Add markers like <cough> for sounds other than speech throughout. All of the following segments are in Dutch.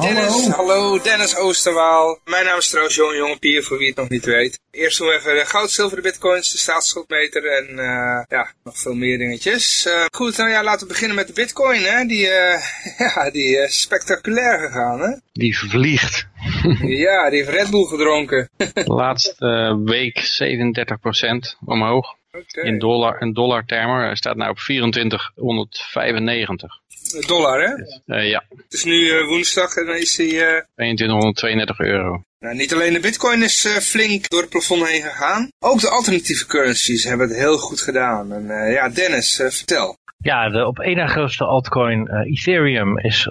Dennis, hallo, Dennis Oosterwaal. Mijn naam is trouwens Johan Jonge Pier, voor wie het nog niet weet. Eerst doen we even de goud, zilver, de bitcoins, de staatsschuldmeter en uh, ja, nog veel meer dingetjes. Uh, goed, nou ja, laten we beginnen met de bitcoin, hè. Die, uh, <laughs> ja, die is spectaculair gegaan, hè. Die vliegt. <laughs> ja, die heeft Red Bull gedronken. <laughs> Laatste week 37% omhoog. Okay. In, dollar, in dollartermen. Hij staat nu op 2495. Dollar, hè? Uh, ja. Het is nu uh, woensdag en dan is hij... Uh... 2232 euro. Nou, niet alleen de bitcoin is flink door het plafond heen gegaan. Ook de alternatieve currencies hebben het heel goed gedaan. En ja, Dennis, vertel. Ja, de op één na grootste altcoin Ethereum is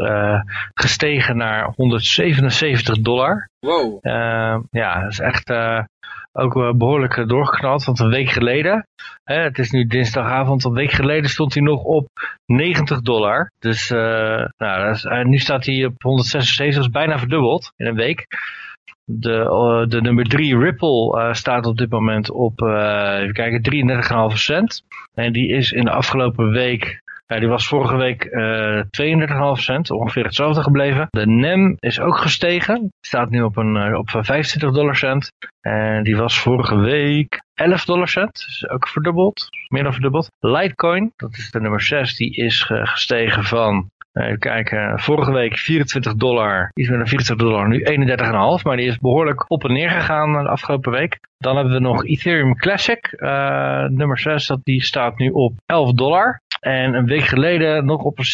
gestegen naar 177 dollar. Wow. ja, dat is echt ook behoorlijk doorgeknald. Want een week geleden, hè, het is nu dinsdagavond, een week geleden stond hij nog op 90 dollar. Dus nou, dat is, nu staat hij op 176, dat is bijna verdubbeld in een week. De, uh, de nummer 3 Ripple staat op dit moment op, even kijken, 33,5 cent. En die is in de afgelopen week die was vorige week uh, 32,5 cent, ongeveer hetzelfde gebleven. De NEM is ook gestegen, staat nu op, een, op 25 dollar cent. En die was vorige week 11 dollar cent, dus ook verdubbeld, meer dan verdubbeld. Litecoin, dat is de nummer 6, die is gestegen van Even kijken, vorige week 24 dollar, iets meer dan 24 dollar, nu 31,5. Maar die is behoorlijk op en neer gegaan de afgelopen week. Dan hebben we nog Ethereum Classic, uh, nummer 6, dat die staat nu op 11 dollar. En een week geleden nog op 6,38.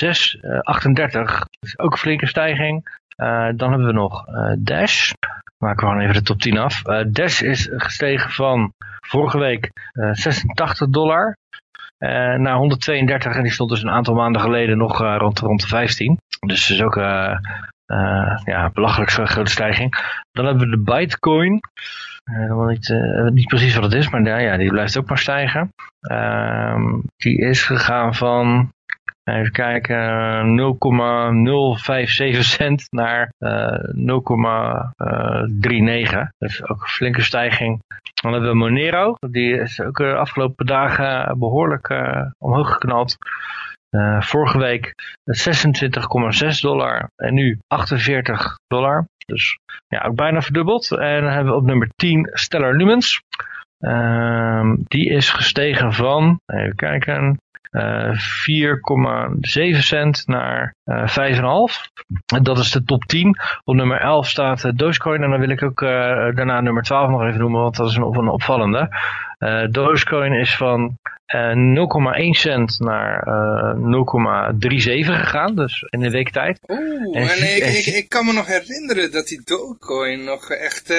Uh, dus ook een flinke stijging. Uh, dan hebben we nog Dash. Maken we gewoon even de top 10 af. Dash is gestegen van vorige week 86 dollar naar 132. En die stond dus een aantal maanden geleden nog rond, rond de 15. Dus dat is ook ja, belachelijk grote stijging. Dan hebben we de Bitcoin. Uh, niet, uh, niet precies wat het is, maar ja, die blijft ook maar stijgen. Uh, die is gegaan van, even kijken, 0,057 cent naar uh, 0,39. Dus ook een flinke stijging. Dan hebben we Monero, die is ook de afgelopen dagen behoorlijk omhoog geknald. Vorige week 26,6 dollar en nu 48 dollar. Dus ja, ook bijna verdubbeld. En dan hebben we op nummer 10 Stellar Lumens. Uh, die is gestegen van, even kijken, 4,7 cent naar uh, 5,5. Dat is de top 10. Op nummer 11 staat uh, Dogecoin. En dan wil ik ook daarna nummer 12 nog even noemen, want dat is een, een opvallende. Dogecoin is van 0,1 cent naar uh, 0,37 gegaan, dus in een week tijd. Oeh, en, en ik, ik, ik, kan me nog herinneren dat die Dogecoin nog echt uh,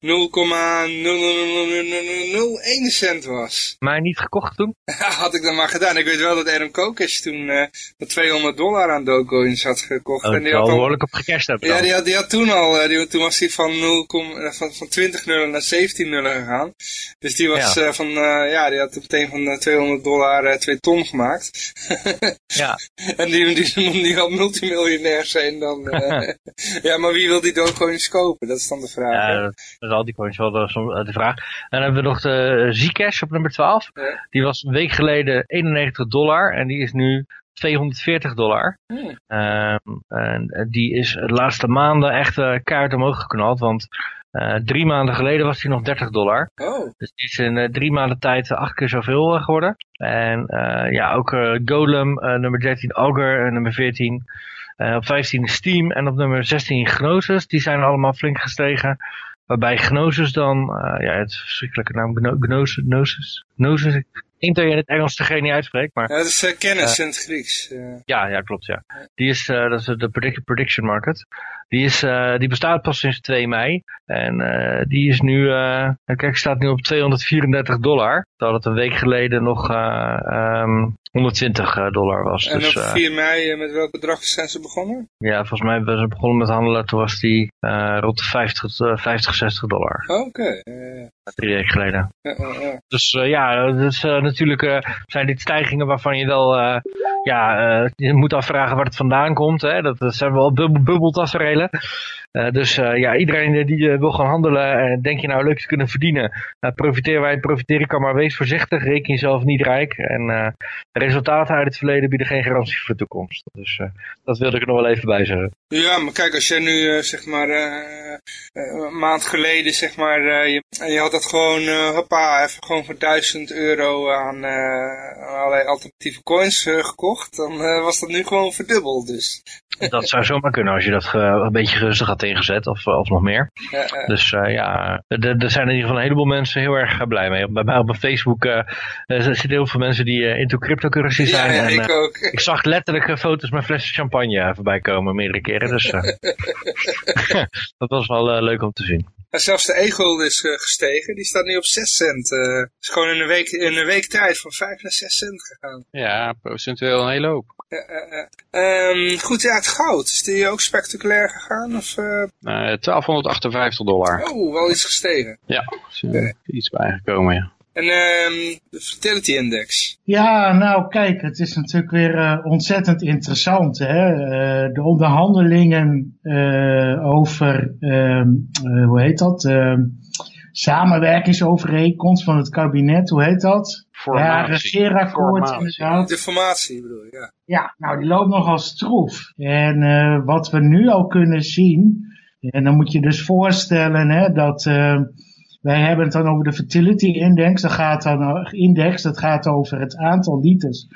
0,001 cent was. Maar niet gekocht toen? Had ik dan maar gedaan. Ik weet wel dat Adam Kokesh toen uh, 200 dollar aan Dogecoins had gekocht. Oh, en die had al behoorlijk op gecashed hebben. Ja, die had, die had toen al, uh, die, toen was hij van, 0, van, van 20 nullen naar 17 nullen gegaan. Dus die was ja. van, ja, die had meteen van 200 dollar uh, 2 ton gemaakt. <laughs> ja. <laughs> En die, die, die had multimiljonair zijn dan. Uh, <laughs> ja, maar wie wil die Dogecoins kopen? Dat is dan de vraag. Ja, dat is al die coins wel de, de vraag. En dan hebben we nog de Zcash op nummer 12. Ja. Die was een week geleden 91 dollar en die is nu 240 dollar. Hmm. Uh, en die is de laatste maanden echt uh, kaart omhoog geknald, want drie maanden geleden was hij nog 30 dollar. Oh. Dus die is in uh, drie maanden tijd acht keer zoveel geworden. En ja, ook Golem, nummer 13 Augur, nummer 14. op 15 Steam en op nummer 16 Gnosis. Die zijn allemaal flink gestegen. Waarbij Gnosis dan, ja, het verschrikkelijke naam Gnosis, Gnosis, Gnosis, ik denk dat je in het Engels degene niet uitspreekt, maar... Ja, dat is uh, kennis uh, in het Grieks. Ja, ja, klopt, ja. Die is, dat is de predict prediction market. Die, is, die bestaat pas sinds 2 mei. En die is nu, kijk, staat nu op 234 dollar. Terwijl het een week geleden nog um, 120 dollar was. En dus, op 4 mei, met welk bedrag zijn ze begonnen? Ja, volgens mij zijn ze begonnen met handelen. Toen was die rond de 50, 50 60 dollar. Oké. Drie weken geleden. Dus ja, dus, natuurlijk zijn dit stijgingen waarvan je wel ja, uh, je moet afvragen waar het vandaan komt. Hè? Dat, zijn wel bubbeltaferelen. Uh, dus uh, ja, iedereen die wil gaan handelen en denk je nou leuk te kunnen verdienen. profiteer wij, profiteren kan maar wees voorzichtig. Reken jezelf niet rijk. En resultaten uit het verleden bieden geen garantie voor de toekomst. Dus dat wilde ik er nog wel even bij zeggen. Ja, maar kijk, als jij nu zeg maar een maand geleden zeg maar je, je had dat gewoon hoppa, even gewoon voor 1000 euro aan allerlei alternatieve coins gekocht dan was dat nu gewoon verdubbeld. Dus. Dat zou zomaar kunnen als je dat een beetje rustig had ingezet of, of nog meer. Dus uh, ja, er zijn in ieder geval een heleboel mensen heel erg blij mee. Bij mij op mijn Facebook er zitten heel veel mensen die into cryptocurrency zijn. Ja, en, ik ook. Ik zag letterlijk foto's met flessen champagne voorbij komen meerdere keren. Dus <laughs> dat was wel leuk om te zien. En zelfs de e is gestegen. Die staat nu op 6 cent. Het is gewoon in een, week, in een week tijd van 5 naar 6 cent gegaan. Ja, procentueel een hele hoop. Um, goed, ja, het goud. Is die ook spectaculair gegaan? Of, uh... 1258 dollar. Oh, wel iets gestegen. Ja, is okay. iets bijgekomen, ja. En um, de Fertility Index. Ja, nou kijk, het is natuurlijk weer uh, ontzettend interessant. Hè? Uh, de onderhandelingen uh, over, ehm, hoe heet dat? Samenwerkingsovereenkomst van het kabinet, hoe heet dat? Formatie. Ja, regeerakkoord inderdaad. De formatie bedoel je, ja. Ja, nou die loopt nogal stroef. En uh, wat we nu al kunnen zien, en dan moet je dus voorstellen hè, dat... Uh, wij hebben het dan over de fertility index. Dat gaat dan index, dat gaat over het aantal liters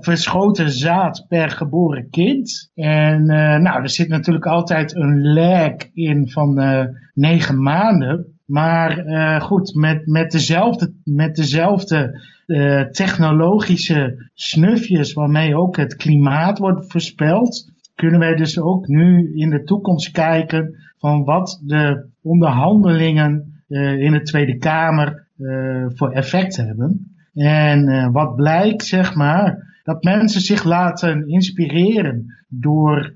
verschoten zaad per geboren kind. En uh, nou, er zit natuurlijk altijd een lag in van uh, negen maanden. Maar uh, goed, met, met dezelfde, met dezelfde uh, technologische snufjes waarmee ook het klimaat wordt voorspeld, kunnen wij dus ook nu in de toekomst kijken van wat de onderhandelingen uh, in de Tweede Kamer voor effect hebben. En wat blijkt, zeg maar, dat mensen zich laten inspireren door,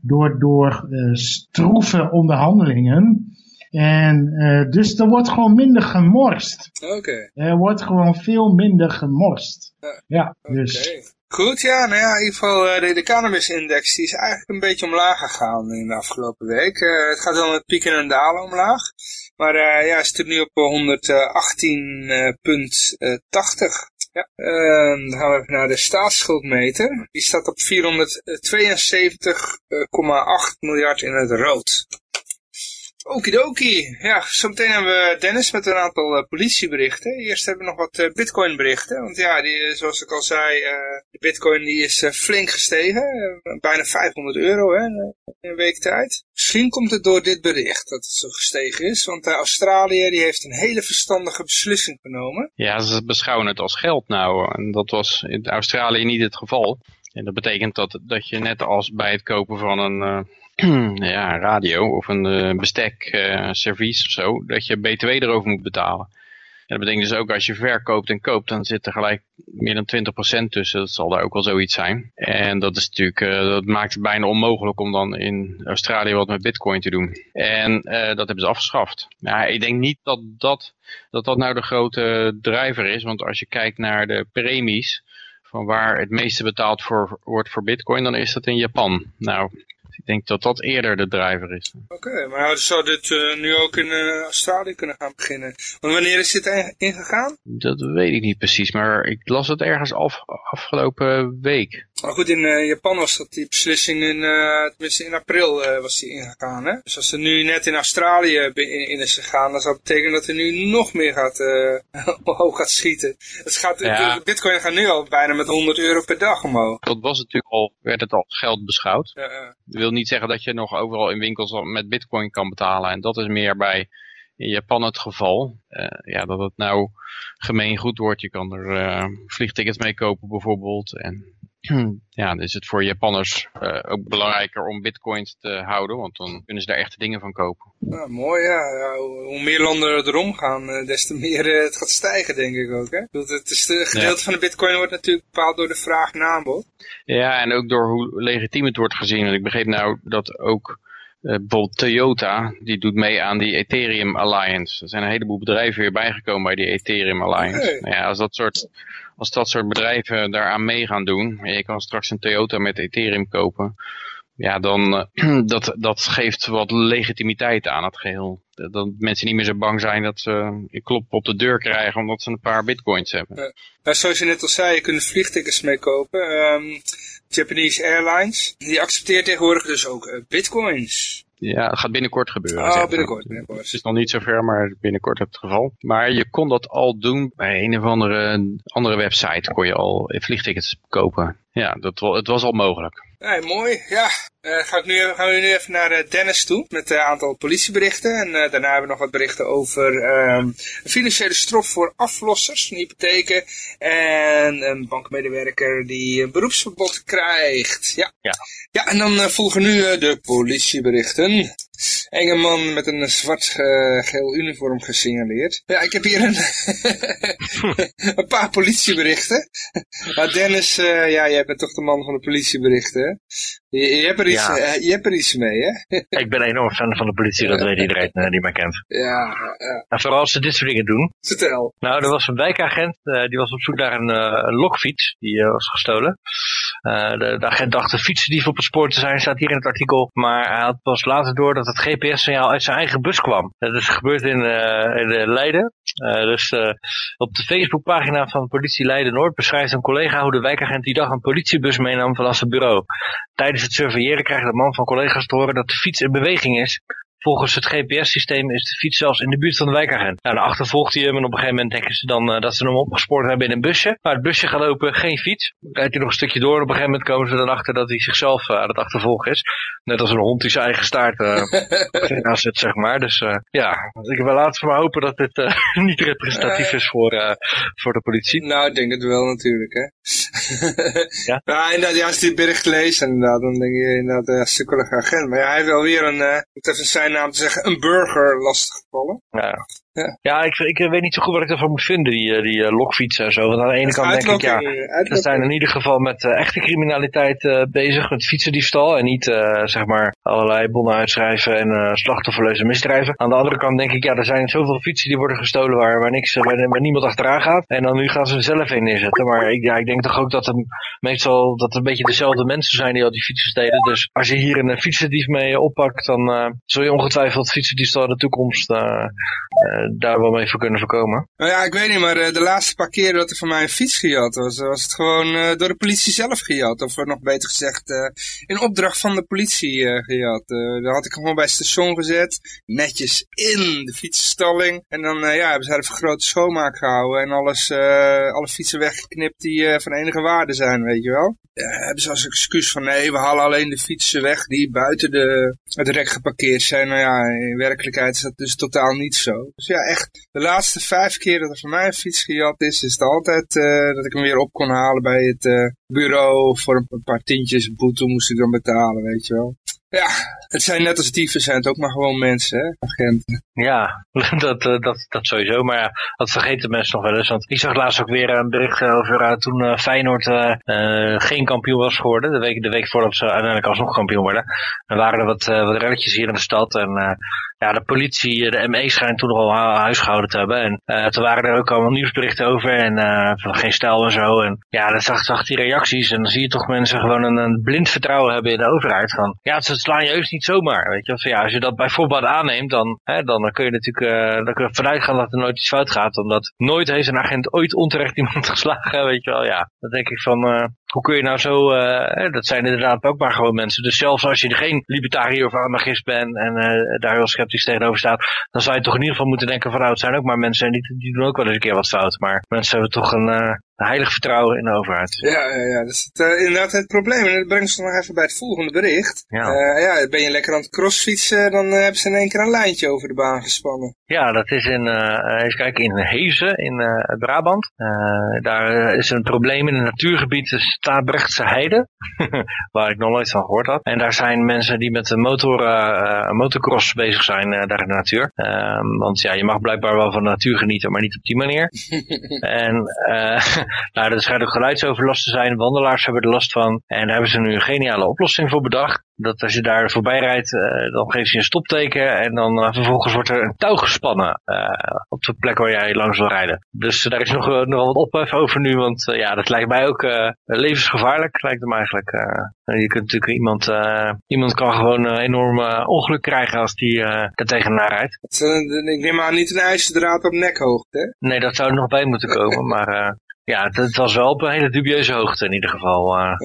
door, door stroeve onderhandelingen. En uh, dus er wordt gewoon minder gemorst. Oké. Er wordt gewoon veel minder gemorst. Ja, ja dus. Goed, ja, nou ja, in ieder geval uh, de, de cannabis-index die is eigenlijk een beetje omlaag gegaan in de afgelopen week. Uh, het gaat wel met pieken en dalen omlaag. Maar ja, het zit nu op 118,80. Ja, uh, dan gaan we even naar de staatsschuldmeter. Die staat op 472,8 miljard in het rood. Okidoki. Ja, zometeen hebben we Dennis met een aantal uh, politieberichten. Eerst hebben we nog wat uh, bitcoin berichten. Want ja, die, eh, zoals ik al zei, de bitcoin die is flink gestegen. bijna 500 euro hè, in een week tijd. Misschien komt het door dit bericht dat het zo gestegen is. Want Australië die heeft een hele verstandige beslissing genomen. Ja, ze beschouwen het als geld nou. En dat was in Australië niet het geval. En dat betekent dat, dat je net als bij het kopen van een <clears throat> ja, radio of een uh, bestek uh, service of zo, dat je btw erover moet betalen. En dat betekent dus ook als je verkoopt en koopt, dan zit er gelijk meer dan 20% tussen. Dat zal daar ook wel zoiets zijn. En dat is natuurlijk, uh, dat maakt het bijna onmogelijk om dan in Australië wat met bitcoin te doen. En dat hebben ze afgeschaft. Ja, ik denk niet dat dat, dat dat nou de grote driver is. Want als je kijkt naar de premies, van waar het meeste betaald voor, wordt voor bitcoin, dan is dat in Japan. Nou, ik denk dat dat eerder de driver is. Oké, maar zou dit uh, nu ook in uh, Australië kunnen gaan beginnen? Want wanneer is dit ingegaan? Dat weet ik niet precies, maar ik las het ergens af, afgelopen week. Maar goed, in uh, Japan was dat die beslissing in, tenminste in april was die ingegaan. Hè? Dus als er nu net in Australië in, in is gegaan, dan zou dat betekenen dat er nu nog meer gaat, <laughs> omhoog gaat schieten. Het gaat, ja. Bitcoin gaat nu al bijna met 100 euro per dag omhoog. Dat was natuurlijk al, werd het als geld beschouwd. Ja, wil niet zeggen dat je nog overal in winkels met bitcoin kan betalen. En dat is meer bij in Japan het geval. ja, dat het nou gemeengoed wordt. Je kan er vliegtickets mee kopen bijvoorbeeld. En <clears throat> ja, dan is het voor Japanners uh, ook belangrijker om bitcoins te houden, want dan kunnen ze daar echte dingen van kopen. Ja, mooi, ja. ja hoe meer landen erom gaan, uh, des te meer uh, het gaat stijgen, denk ik ook. Hè? Het, is de gedeelte van de bitcoin wordt natuurlijk bepaald door de vraag en aanbod. Ja, en ook door hoe legitiem het wordt gezien. Want ik begreep nou dat ook bijvoorbeeld Toyota, die doet mee aan die Ethereum Alliance. Er zijn een heleboel bedrijven weer bijgekomen bij die Ethereum Alliance. Nou ja, als dat soort als dat soort bedrijven daaraan mee gaan doen, en je kan straks een Toyota met Ethereum kopen, ja, dan uh, <clears throat> dat, dat geeft wat legitimiteit aan het geheel. Dat mensen niet meer zo bang zijn dat ze een klop op de deur krijgen omdat ze een paar bitcoins hebben. Uh, zoals je net al zei, je kunt vliegtickets mee kopen. Um, Japanese Airlines, die accepteert tegenwoordig dus ook uh, bitcoins. Ja, het gaat binnenkort gebeuren. Oh, binnenkort, binnenkort. Het is nog niet zo ver, maar binnenkort het geval. Maar je kon dat al doen bij een of andere, andere website. Kon je al vliegtickets kopen. Ja, dat, het was al mogelijk. Nee, mooi. Ja, uh, ga ik nu, gaan we nu even naar uh, Dennis toe met een aantal politieberichten. En daarna hebben we nog wat berichten over um, een financiële strop voor aflossers van hypotheken. En een bankmedewerker die een beroepsverbod krijgt. Ja, ja. ja en dan volgen nu de politieberichten. Enge man met een zwart-geel uniform gesignaleerd. Ja, ik heb hier een, <laughs> een paar politieberichten. Maar Dennis, ja, jij bent toch de man van de politieberichten, je, je, hebt er iets, ja. je hebt er iets mee, hè? <laughs> ik ben enorm fan van de politie, dat weet iedereen uh, die mij kent. Ja, ja. En vooral als ze dit soort dingen doen. Vertel. Nou, er was een wijkagent, uh, die was op zoek naar een, een lokfiets, die was gestolen. De, de, agent dacht een fietsendief op het spoor te zijn, staat hier in het artikel. Maar hij had pas later door dat het GPS-signaal uit zijn eigen bus kwam. Dat is gebeurd in, in Leiden. dus op de Facebookpagina van politie Leiden-Noord beschrijft een collega hoe de wijkagent die dag een politiebus meenam vanaf het bureau. Tijdens het surveilleren krijgt de man van collega's te horen dat de fiets in beweging is. Volgens het GPS-systeem is de fiets zelfs in de buurt van de wijkagent. Nou, dan achtervolgt hij hem en op een gegeven moment denken ze dan uh, dat ze hem opgespoord hebben in een busje. Maar het busje gaat lopen, geen fiets. Rijdt hij nog een stukje door en op een gegeven moment komen ze dan achter dat hij zichzelf uh, aan het achtervolgen is. Net als een hond die zijn eigen staart <laughs> uh, zet, zeg maar. Dus ja, ik wil laten maar hopen dat dit <laughs> niet representatief is voor, voor de politie. Nou, ik denk het wel natuurlijk, hè. <laughs> ja? Inderdaad, ja, als je dit bericht leest, inderdaad, dan denk je inderdaad, uh, agent. Maar ja, hij heeft wel weer een, moet even zijn naam te zeggen, een burger lastiggevallen. Ja. Ja, ja ik, ik weet niet zo goed wat ik ervan moet vinden, die, eh, die uh, lokfietsen en zo. Want aan de ene kant denk ik, ja, we zijn in ieder geval met uh, echte criminaliteit uh, bezig, met fietsendiefstal. En niet, zeg maar, allerlei bonnen uitschrijven en slachtofferloze misdrijven. Aan de andere kant denk ik, ja, er zijn zoveel fietsen die worden gestolen waar, waar, niks, waar, waar niemand achteraan gaat. En dan nu gaan ze er zelf in neerzetten. Maar ik, ja, ik denk toch ook dat het meestal dat het een beetje dezelfde mensen zijn die al die fietsen stelen. Dus als je hier een fietsendief mee oppakt, dan zul je ongetwijfeld fietsendiefstal in de toekomst daar wel mee voor kunnen voorkomen. Nou ja, ik weet niet, maar uh, de laatste paar keren dat er van mij een fiets gejat was, was het gewoon uh, door de politie zelf gejat. Of nog beter gezegd, in opdracht van de politie gejat. daar had ik gewoon bij het station gezet, netjes in de fietsstalling. En dan ja, hebben ze een vergrote schoonmaak gehouden en alles, alle fietsen weggeknipt die van enige waarde zijn, weet je wel. Ja, hebben ze als excuus van nee, we halen alleen de fietsen weg die buiten de, het rek geparkeerd zijn. Nou ja, in werkelijkheid is dat dus totaal niet zo. Dus echt, de laatste vijf keer dat er van mij een fiets gejat is, is het altijd uh, dat ik hem weer op kon halen bij het uh, bureau. Voor een paar tientjes boete moest ik dan betalen, weet je wel. Ja, het zijn net als dieven, zijn het ook maar gewoon mensen, hè, agenten. Ja, <laughs> dat, uh, dat, dat sowieso. Maar dat vergeten mensen nog wel eens. Want ik zag laatst ook weer een bericht over uh, toen Feyenoord geen kampioen was geworden. De week, de week voordat ze uiteindelijk alsnog kampioen werden. Dan waren er wat, wat relletjes hier in de stad. En ja, de politie, de ME schijnt toen al huisgehouden te hebben. En toen waren er ook allemaal nieuwsberichten over en van geen stijl en zo. En ja, dan zag, zag die reacties en dan zie je toch mensen gewoon een, een blind vertrouwen hebben in de overheid. Van ja, ze slaan je heus niet zomaar. Weet je, ja, als je dat bijvoorbeeld aanneemt, dan, hè, dan kun je natuurlijk uh, dan kun je vanuit gaan dat er nooit iets fout gaat. Omdat nooit heeft een agent ooit onterecht iemand <laughs> geslagen, weet je wel. Ja, dan denk ik van, hoe kun je nou zo, uh, dat zijn inderdaad ook maar gewoon mensen. Dus zelfs als je geen libertariër of anarchist bent en daar heel sceptisch tegenover staat, dan zou je toch in ieder geval moeten denken van nou, het zijn ook maar mensen en die, doen ook wel eens een keer wat fout. Maar mensen hebben toch een, heilig vertrouwen in de overheid. Ja, ja, ja dat is het, uh, inderdaad het probleem. En dat brengt ons nog even bij het volgende bericht. Ja. Uh, ja, ben je lekker aan het crossfietsen, dan hebben ze in één keer een lijntje over de baan gespannen. Ja, dat is in, uh, eens kijken, in Hezen in uh, Brabant. Uh, daar is een probleem in een natuurgebied, de Staatbrechtse Heide, <laughs> waar ik nog nooit van gehoord had. En daar zijn mensen die met de motor, motocross bezig zijn daar in de natuur. Um, want ja, je mag blijkbaar wel van de natuur genieten, maar niet op die manier. <laughs> en <laughs> nou, er schijnt ook geluidsoverlast te zijn, wandelaars hebben er last van. En daar hebben ze nu een geniale oplossing voor bedacht. Dat als je daar voorbij rijdt, dan geef je een stopteken en dan vervolgens wordt er een touw gespannen op de plek waar jij langs wil rijden. Dus daar is nog, nog wel wat ophef over nu, want ja, dat lijkt mij ook levensgevaarlijk, lijkt hem eigenlijk. je kunt natuurlijk iemand, iemand kan gewoon een enorm ongeluk krijgen als die er tegenaan rijdt. Ik neem aan niet een ijzerdraad op nekhoogte, hè? Nee, dat zou er nog bij moeten <laughs> komen, maar ja, het, was wel op een hele dubieuze hoogte in ieder geval. Uh,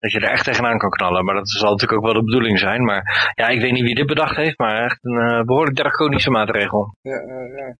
dat je er echt tegenaan kan knallen. Maar dat zal natuurlijk ook wel de bedoeling zijn. Maar ja, ik weet niet wie dit bedacht heeft. Maar echt een uh, behoorlijk draconische maatregel. Ja, ja.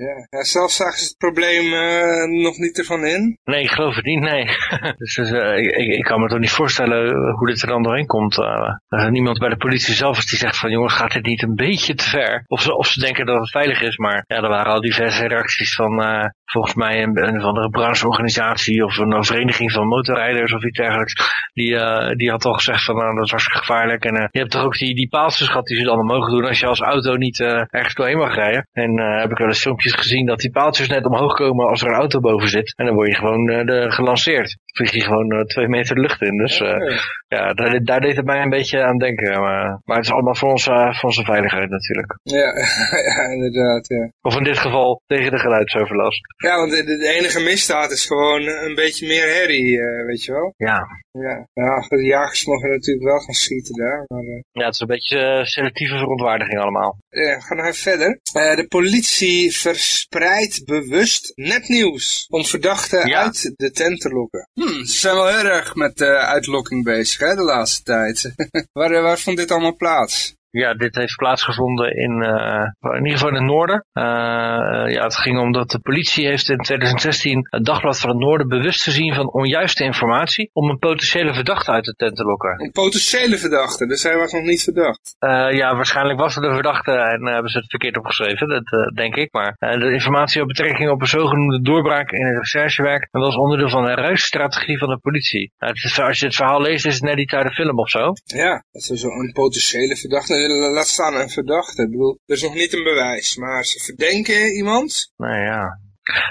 Ja, zelf zagen ze het probleem uh, nog niet ervan in? Nee, ik geloof het niet, nee. <laughs> dus uh, ik, ik, kan me toch niet voorstellen hoe dit er dan doorheen komt. Uh, niemand bij de politie zelf is die zegt van jongens, gaat dit niet een beetje te ver? Of ze, of ze denken dat het veilig is, maar ja, er waren al diverse reacties van volgens mij een, of andere brancheorganisatie of een, vereniging van motorrijders of iets dergelijks. Die, die had al gezegd van nou, dat is hartstikke gevaarlijk. En je hebt toch ook die, die paaltjes gehad die ze dan mogen doen als je als auto niet ergens doorheen mag rijden. En heb ik wel eens filmpjes gezien dat die paaltjes net omhoog komen als er een auto boven zit. En dan word je gewoon de, gelanceerd. Vlieg je gewoon uh, twee meter de lucht in. Dus uh, ja, daar, daar, deed het mij een beetje aan denken. Maar, maar het is allemaal voor onze, voor onze veiligheid natuurlijk. Ja, <laughs> ja, inderdaad. Ja. Of in dit geval tegen de geluidsoverlast. Ja, want de, de enige misdaad is gewoon een beetje meer herrie, weet je wel. Ja. Ja, ja de jagers mogen natuurlijk wel gaan schieten daar. Maar, ja, het is een beetje selectieve verontwaardiging allemaal. Ja, we gaan nog even verder. de politie verspreidt bewust nepnieuws om verdachten uit de tent te lokken. Hm, ze zijn wel heel erg met uh, uitlokking bezig hè, de laatste tijd. <laughs> waar, waar vond dit allemaal plaats? Ja, dit heeft plaatsgevonden in, uh, in ieder geval in het noorden. Uh, ja, het ging om dat de politie heeft in 2016 het Dagblad van het Noorden bewust gezien van onjuiste informatie om een potentiële verdachte uit de tent te lokken. Een potentiële verdachte, dus hij was nog niet verdacht? Uh, ja, waarschijnlijk was het een verdachte en hebben ze het verkeerd opgeschreven, dat denk ik. Maar de informatie op betrekking op een zogenoemde doorbraak in het recherchewerk dat was onderdeel van een ruisstrategie van de politie. als je het verhaal leest is het net iets uit de film of zo. Ja, dat is een potentiële verdachte laat staan een verdachte. Ik bedoel, er is nog niet een bewijs, maar ze verdenken iemand. Nou ja,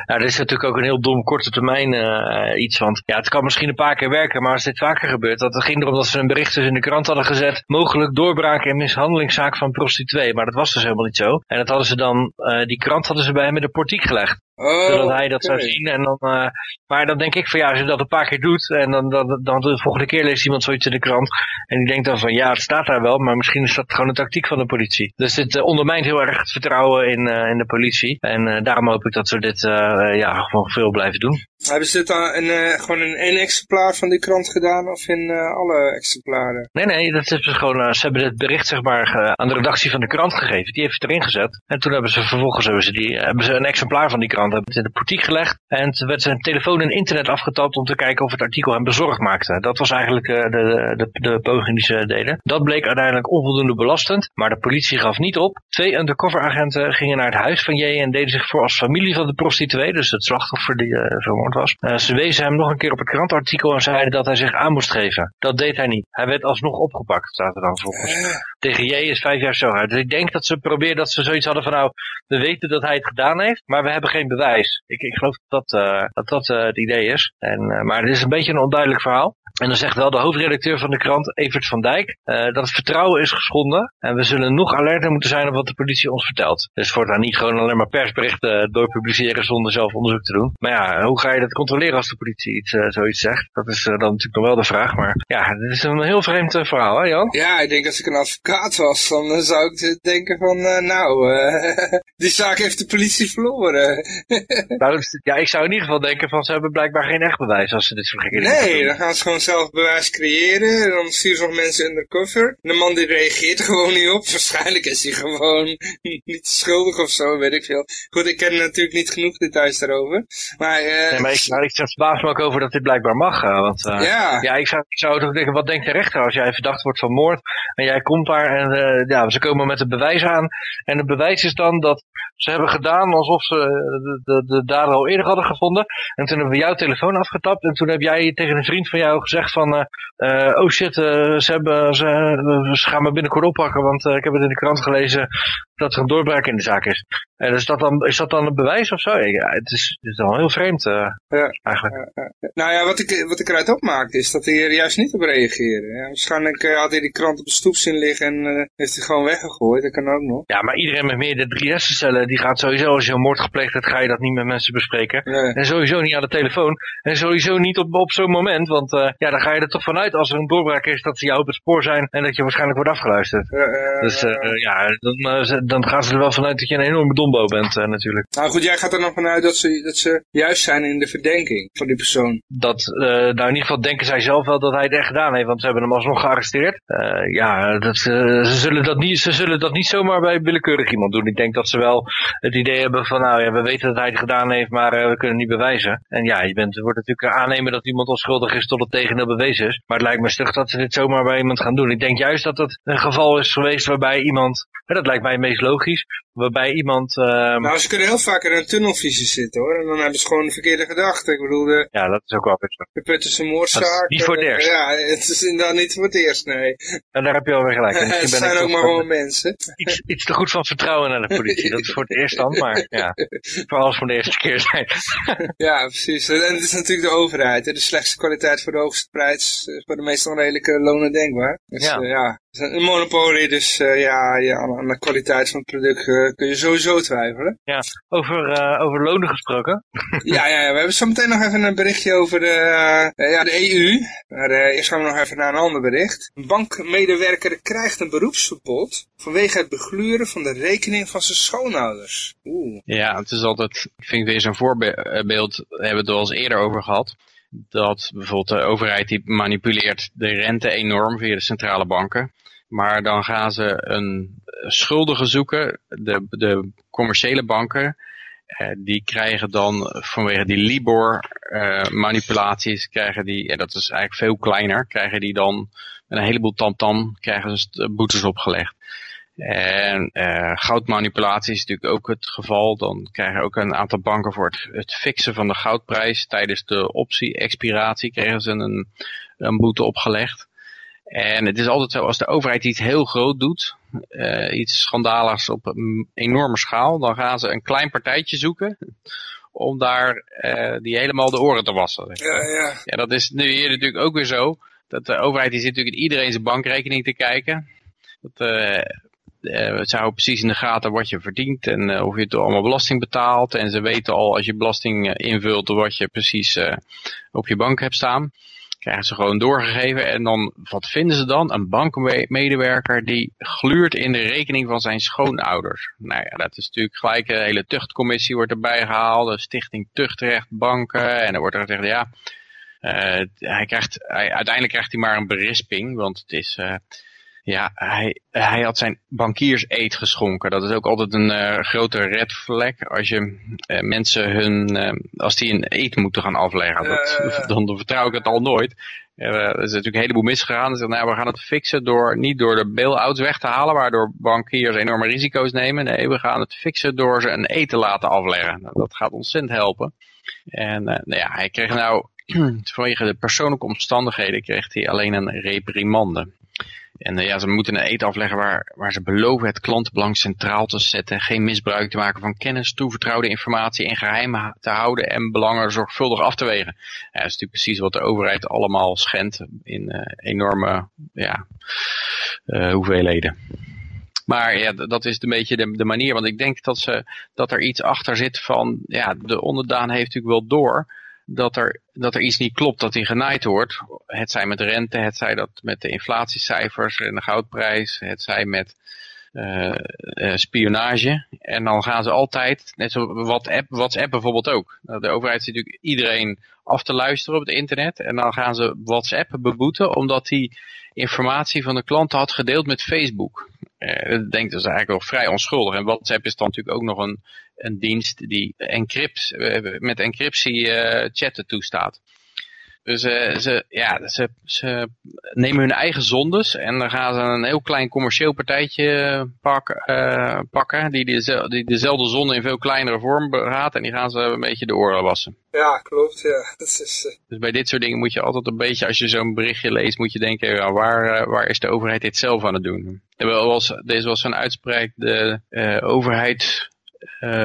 ja, is natuurlijk ook een heel dom korte termijn uh, iets. Want ja, het kan misschien een paar keer werken, maar als dit vaker gebeurt, dat het ging erom dat ze een bericht dus in de krant hadden gezet, mogelijk doorbraak en mishandelingszaak van prostituee. Maar dat was dus helemaal niet zo. En dat hadden ze dan, uh, die krant hadden ze bij hem in de portiek gelegd. Oh, zodat hij dat zou zien. En dan, uh, maar dan denk ik van ja, als je dat een paar keer doet en dan, dan, dan de volgende keer leest iemand zoiets in de krant en die denkt dan van ja, het staat daar wel, maar misschien is dat gewoon een tactiek van de politie. Dus dit uh, ondermijnt heel erg het vertrouwen in, uh, in de politie. En daarom hoop ik dat ze dit ja, gewoon veel blijven doen. Hebben ze dit dan in, gewoon in één exemplaar van die krant gedaan of in alle exemplaren? Nee, nee, dat hebben ze gewoon, ze hebben het bericht zeg maar aan de redactie van de krant gegeven. Die heeft het erin gezet. En toen hebben ze vervolgens hebben ze, die, hebben ze een exemplaar van die krant hebben in de portiek gelegd. En toen werd zijn telefoon en internet afgetapt om te kijken of het artikel hem bezorgd maakte. Dat was eigenlijk de, de, de poging die ze deden. Dat bleek uiteindelijk onvoldoende belastend, maar de politie gaf niet op. Twee undercover agenten gingen naar het huis van J en deden zich voor als familie van de prostituee, dus het slachtoffer die uh, vermoord was. Uh, ze wezen hem nog een keer op het krantartikel en zeiden dat hij zich aan moest geven. Dat deed hij niet. Hij werd alsnog opgepakt, staat er dan volgens. Tegen J is vijf jaar zo uit. Dus ik denk dat ze probeerden dat ze zoiets hadden van nou, we weten dat hij het gedaan heeft, maar we hebben geen bewijs. Ik, ik geloof dat dat, uh, dat, dat uh, het idee is. En, maar het is een beetje een onduidelijk verhaal. En dan zegt wel de hoofdredacteur van de krant, Evert van Dijk, uh, dat het vertrouwen is geschonden. En we zullen nog alerter moeten zijn op wat de politie ons vertelt. Dus voortaan niet gewoon alleen maar persberichten doorpubliceren zonder zelf onderzoek te doen. Maar ja, hoe ga je dat controleren als de politie iets, uh, zoiets zegt? Dat is uh, dan natuurlijk nog wel de vraag. Maar ja, dit is een heel vreemd verhaal, hè Jan? Ja, ik denk als ik een advocaat was, dan zou ik denken van, nou, <laughs> die zaak heeft de politie verloren. <laughs> nou, ja, ik zou in ieder geval denken van, ze hebben blijkbaar geen echt bewijs als ze dit soort gekke Nee, dan gaan ze gewoon zelf bewijs creëren. En dan sturen ze nog mensen undercover. De man die reageert gewoon niet op. Waarschijnlijk is hij gewoon <laughs> niet schuldig of zo, weet ik veel. Goed, ik ken natuurlijk niet genoeg details daarover. Maar, uh, nee, maar ik, nou, ik verbaas me ook over dat dit blijkbaar mag. Uh, want uh, ja, ja ik, zou, ik zou toch denken, wat denkt de rechter als jij verdacht wordt van moord? En jij komt daar en ja, ze komen met het bewijs aan. En het bewijs is dan dat Ze hebben gedaan alsof ze de, de, de dader al eerder hadden gevonden. En toen hebben we jouw telefoon afgetapt. En toen heb jij tegen een vriend van jou gezegd van... eh, oh shit, eh, ze, hebben, ze, ze gaan me binnenkort oppakken. Want eh, ik heb het in de krant gelezen dat er een doorbraak in de zaak is. En is, dat dan, is dat dan een bewijs of zo? Ja, het, is, het is dan heel vreemd eh, Ja. eigenlijk. Nou ja, wat ik, wat ik eruit opmaak is dat hij er juist niet op reageerde. Ja, waarschijnlijk eh, had hij die krant op de stoep zien liggen en eh, heeft hij gewoon weggegooid. Dat kan ook nog. Ja, maar iedereen met meer de 3S-cellen, die gaat sowieso, als je een moord gepleegd hebt, ga je dat niet met mensen bespreken. Nee. En sowieso niet aan de telefoon. En sowieso niet op, op zo'n moment, want ja, dan ga je er toch vanuit als er een doorbraak is dat ze jou op het spoor zijn en dat je waarschijnlijk wordt afgeluisterd. Dus ja, dan, dan gaan ze er wel vanuit dat je een enorme dombo bent eh, natuurlijk. Nou goed, jij gaat er nog vanuit dat ze, dat ze juist zijn in de verdenking van die persoon. Dat, eh, nou in ieder geval denken zij zelf wel dat hij het echt gedaan heeft, want ze hebben hem alsnog gearresteerd. Eh, ja, dat, ze, zullen dat niet, ze zullen dat niet zomaar bij willekeurig iemand doen. Ik denk dat ze wel het idee hebben van, nou ja, we weten dat hij het gedaan heeft, maar we kunnen het niet bewijzen. En ja, je bent, wordt natuurlijk aannemen dat iemand onschuldig is tot het tegendeel bewezen is. Maar het lijkt me stug dat ze dit zomaar bij iemand gaan doen. Ik denk juist dat het een geval is geweest waarbij iemand, en dat lijkt mij het meest logisch, waarbij iemand, ehm, Nou, ze kunnen heel vaak in een tunnelvisie zitten hoor. En dan hebben ze gewoon de verkeerde gedachte. Ik bedoel, de, ja, dat is ook wel weer zo. de Puttense moordzaak. Niet voor het eh, eerst. Ja, het is inderdaad niet voor het eerst, nee. En daar heb je alweer gelijk. <laughs> het zijn ook maar eh, gewoon mensen. iets, iets te goed van vertrouwen naar de politie. Dat is voor het eerst dan, maar ja. Vooral als het voor de eerste keer zijn. <laughs> Ja, precies. En het is natuurlijk de overheid. Hè. De slechtste kwaliteit voor de hoogste prijs. eh, Voor de meest onredelijke lonen denkbaar. Dus Ja. ja, ja een monopolie. Dus eh, ja, ja aan, aan de kwaliteit van het product eh, kun je sowieso twijfelen. Over, eh, over lonen gesproken. <laughs> ja, ja, ja, we hebben zo meteen nog even een berichtje over de, eh, ja, de EU. Maar eh, eerst gaan we nog even naar een ander bericht. Een bankmedewerker krijgt een beroepsverbod vanwege het begluren van de rekening van zijn schoonouders. Oeh. Ja, het is altijd, ik vind weer zo'n voorbeeld, daar hebben we het al eens eerder over gehad. Dat bijvoorbeeld de overheid die manipuleert de rente enorm via de centrale banken. Maar dan gaan ze een schuldige zoeken, de, de commerciële banken. eh, die krijgen dan vanwege die Libor eh, krijgen die, en dat is eigenlijk veel kleiner, krijgen die dan met een heleboel tamtam krijgen ze boetes opgelegd. En eh, goudmanipulatie is natuurlijk ook het geval. Dan krijgen ook een aantal banken voor het, het fixen van de goudprijs tijdens de optie-expiratie krijgen ze een, een boete opgelegd. En het is altijd zo, als de overheid iets heel groot doet, eh, iets schandaligs op een enorme schaal, dan gaan ze een klein partijtje zoeken om daar eh, die helemaal de oren te wassen. Ja, ja. Ja, dat is nu hier natuurlijk ook weer zo. Dat de overheid die zit natuurlijk in iedereen zijn bankrekening te kijken. Dat, eh, eh, ze houden precies in de gaten wat je verdient en of je het allemaal belasting betaalt. En ze weten al als je belasting invult wat je precies op je bank hebt staan. Krijgen ze gewoon doorgegeven en dan, wat vinden ze dan? Een bankmedewerker die gluurt in de rekening van zijn schoonouders. Nou ja, dat is natuurlijk gelijk een hele tuchtcommissie wordt erbij gehaald. De stichting Tuchtrecht Banken. En dan wordt er gezegd, ja, eh, hij krijgt, hij, uiteindelijk krijgt hij maar een berisping, want het is, eh, ja, hij, hij had zijn bankiers eet geschonken. Dat is ook altijd een eh, grote red flag als je eh, mensen hun, eh, als die een eet moeten gaan afleggen. Dat, dan, dan vertrouw ik het al nooit. Er is natuurlijk een heleboel misgegaan. Ze zeggen, nou, we gaan het fixen door, niet door de bail-outs weg te halen, waardoor bankiers enorme risico's nemen. Nee, we gaan het fixen door ze een eet te laten afleggen. Nou, dat gaat ontzettend helpen. En nou ja, hij kreeg nou, <clears throat> vanwege de persoonlijke omstandigheden, kreeg hij alleen een reprimande. En eh, ja, ze moeten een eet afleggen waar, waar ze beloven het klantenbelang centraal te zetten, geen misbruik te maken van kennis, toevertrouwde informatie in geheim te houden en belangen zorgvuldig af te wegen. Dat is natuurlijk precies wat de overheid allemaal schendt in eh, enorme ja, eh, hoeveelheden. Maar ja, dat is een beetje de, de manier, want ik denk dat, ze, dat er iets achter zit van, ja, de onderdaan heeft natuurlijk wel door dat er, dat er iets niet klopt, dat hij genaaid wordt. Het zij met rente, het zij dat met de inflatiecijfers en de goudprijs, het zij met eh, eh, spionage. En dan gaan ze altijd, net zoals WhatsApp, WhatsApp bijvoorbeeld ook. Nou, De overheid zit natuurlijk iedereen af te luisteren op het internet. En dan gaan ze WhatsApp beboeten omdat hij informatie van de klanten had gedeeld met Facebook. Eh, ik denk dat is eigenlijk wel vrij onschuldig. En WhatsApp is dan natuurlijk ook nog een, een dienst die encrypt, eh, met encryptie eh, chatten toestaat. Dus uh, ze, ja, ze, ze nemen hun eigen zondes en dan gaan ze een heel klein commercieel partijtje pak, uh, pakken die, die, die dezelfde zonde in veel kleinere vorm raadt en die gaan ze een beetje de oren wassen. Ja, klopt. Ja. <laughs> Dat is, uh... Dus bij dit soort dingen moet je altijd een beetje, als je zo'n berichtje leest, moet je denken, ja, waar, waar is de overheid dit zelf aan het doen? Er was, deze was zo'n uitspraak, de overheid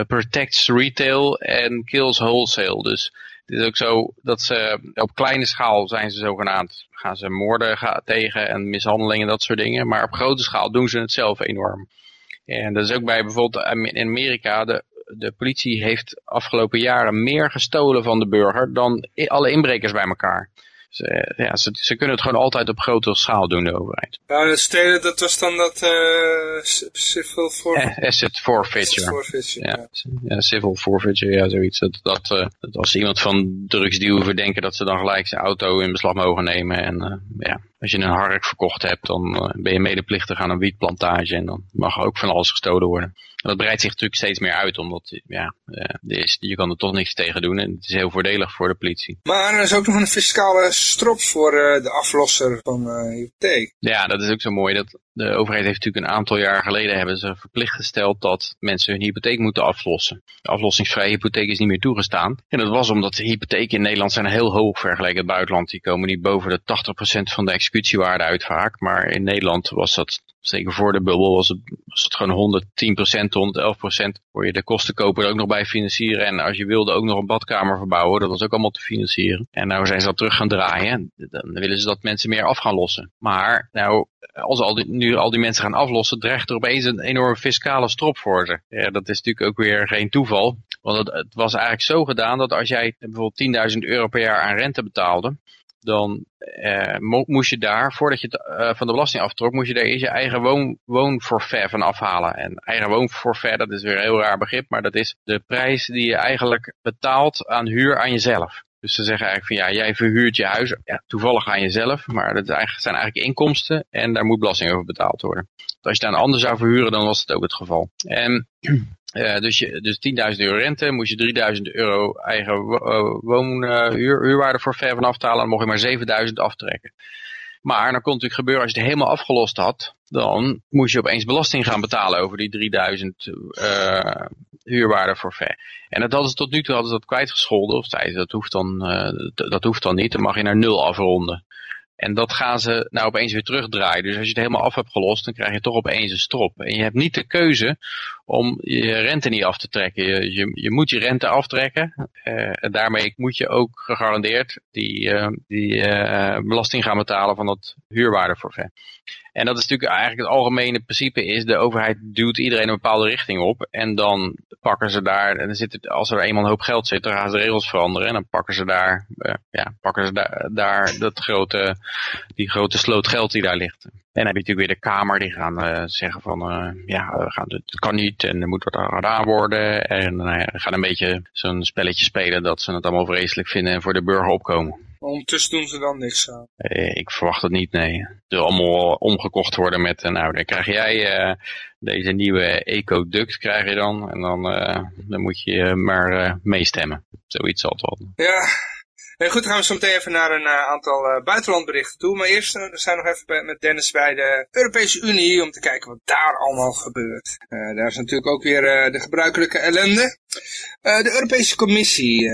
protects retail en kills wholesale. Dus het is ook zo dat ze op kleine schaal zijn ze zogenaamd, gaan ze moorden tegen en mishandelingen en dat soort dingen. Maar op grote schaal doen ze het zelf enorm. En dat is ook bij bijvoorbeeld in Amerika, de, de politie heeft afgelopen jaren meer gestolen van de burger dan alle inbrekers bij elkaar. Ze, ja, ze, ze, kunnen het gewoon altijd op grotere schaal doen, de overheid. Ja, de steden, dat was dan dat uh, civil forfeiture. Eh, asset forfeiture. forfeiture ja. ja. civil forfeiture, ja, zoiets. Dat, dat, uh, dat als iemand van drugsdeal verdenken dat ze dan gelijk zijn auto in beslag mogen nemen. En uh, ja, als je een hark verkocht hebt, dan ben je medeplichtig aan een wietplantage en dan mag ook van alles gestolen worden. En dat breidt zich natuurlijk steeds meer uit, omdat ja, is, je kan er toch niks tegen doen en het is heel voordelig voor de politie. Maar er is ook nog een fiscale strop voor uh, de aflosser van hypotheek. Ja, dat is ook zo mooi. Dat de overheid heeft natuurlijk een aantal jaar geleden hebben ze verplicht gesteld dat mensen hun hypotheek moeten aflossen. De aflossingsvrije hypotheek is niet meer toegestaan. En dat was omdat de hypotheken in Nederland zijn heel hoog vergeleken het buitenland. Die komen niet boven de 80% van de executiewaarde uit vaak. Maar in Nederland was dat zeker voor de bubbel was het, was gewoon 110%, 111% voor je de kostenkoper er ook nog bij financieren. En als je wilde ook nog een badkamer verbouwen, dat was ook allemaal te financieren. En nou zijn ze dat terug gaan draaien. Dan willen ze dat mensen meer af gaan lossen. Maar nou, als al die, nu al die mensen gaan aflossen, dreigt er opeens een enorme fiscale strop voor ze. Ja, dat is natuurlijk ook weer geen toeval. Want het was eigenlijk zo gedaan dat als jij bijvoorbeeld 10.000 euro per jaar aan rente betaalde, dan eh, moest je daar, voordat je het uh, van de belasting aftrok, moest je daar eerst je eigen woon, woonforfait van afhalen. En eigen woonforfait, dat is weer een heel raar begrip, maar dat is de prijs die je eigenlijk betaalt aan huur aan jezelf. Dus ze zeggen eigenlijk van ja, jij verhuurt je huis ja, toevallig aan jezelf, maar dat zijn eigenlijk inkomsten en daar moet belasting over betaald worden. Dus als je het aan een ander zou verhuren, dan was het ook het geval. En uh, dus, je, dus 10.000 euro rente, moest je 3.000 euro eigen woonhuurwaarde voor ver van aftalen, dan mocht je maar 7.000 aftrekken. Maar dan kon natuurlijk gebeuren als je het helemaal afgelost had, dan moest je opeens belasting gaan betalen over die 3000 uh, huurwaarde voor ver. En dat hadden ze tot nu toe hadden ze dat kwijtgescholden, of zeiden ze dat hoeft dan, uh, dat hoeft dan niet, dan mag je naar nul afronden. En dat gaan ze nou opeens weer terugdraaien. Dus als je het helemaal af hebt gelost, dan krijg je toch opeens een strop. En je hebt niet de keuze om je rente niet af te trekken. Je, je, je moet je rente aftrekken. Uh, en daarmee moet je ook gegarandeerd die, uh, die uh, belasting gaan betalen van dat huurwaardeforfait. En dat is natuurlijk eigenlijk het algemene principe is, de overheid duwt iedereen een bepaalde richting op. En dan pakken ze daar, en dan zit het, als er eenmaal een hoop geld zit, dan gaan ze de regels veranderen. En dan pakken ze daar, ja, pakken ze daar, daar dat grote, die grote sloot geld die daar ligt. En dan heb je natuurlijk weer de Kamer, die gaan uh, zeggen van, uh, ja, we gaan, het kan niet en er moet wat gedaan worden. En uh, gaan een beetje zo'n spelletje spelen dat ze het allemaal vreselijk vinden en voor de burger opkomen. Ondertussen doen ze dan niks aan. ik verwacht het niet, nee. Het zal allemaal omgekocht worden met, nou, dan krijg jij deze nieuwe ecoduct krijg je dan. En dan, dan moet je maar meestemmen. Zoiets zal het wel. Ja, Nee, goed, dan gaan we zo meteen even naar een uh, aantal uh, buitenlandberichten toe. Maar eerst uh, zijn we nog even met Dennis bij de Europese Unie om te kijken wat daar allemaal gebeurt. daar is natuurlijk ook weer de gebruikelijke ellende. de Europese Commissie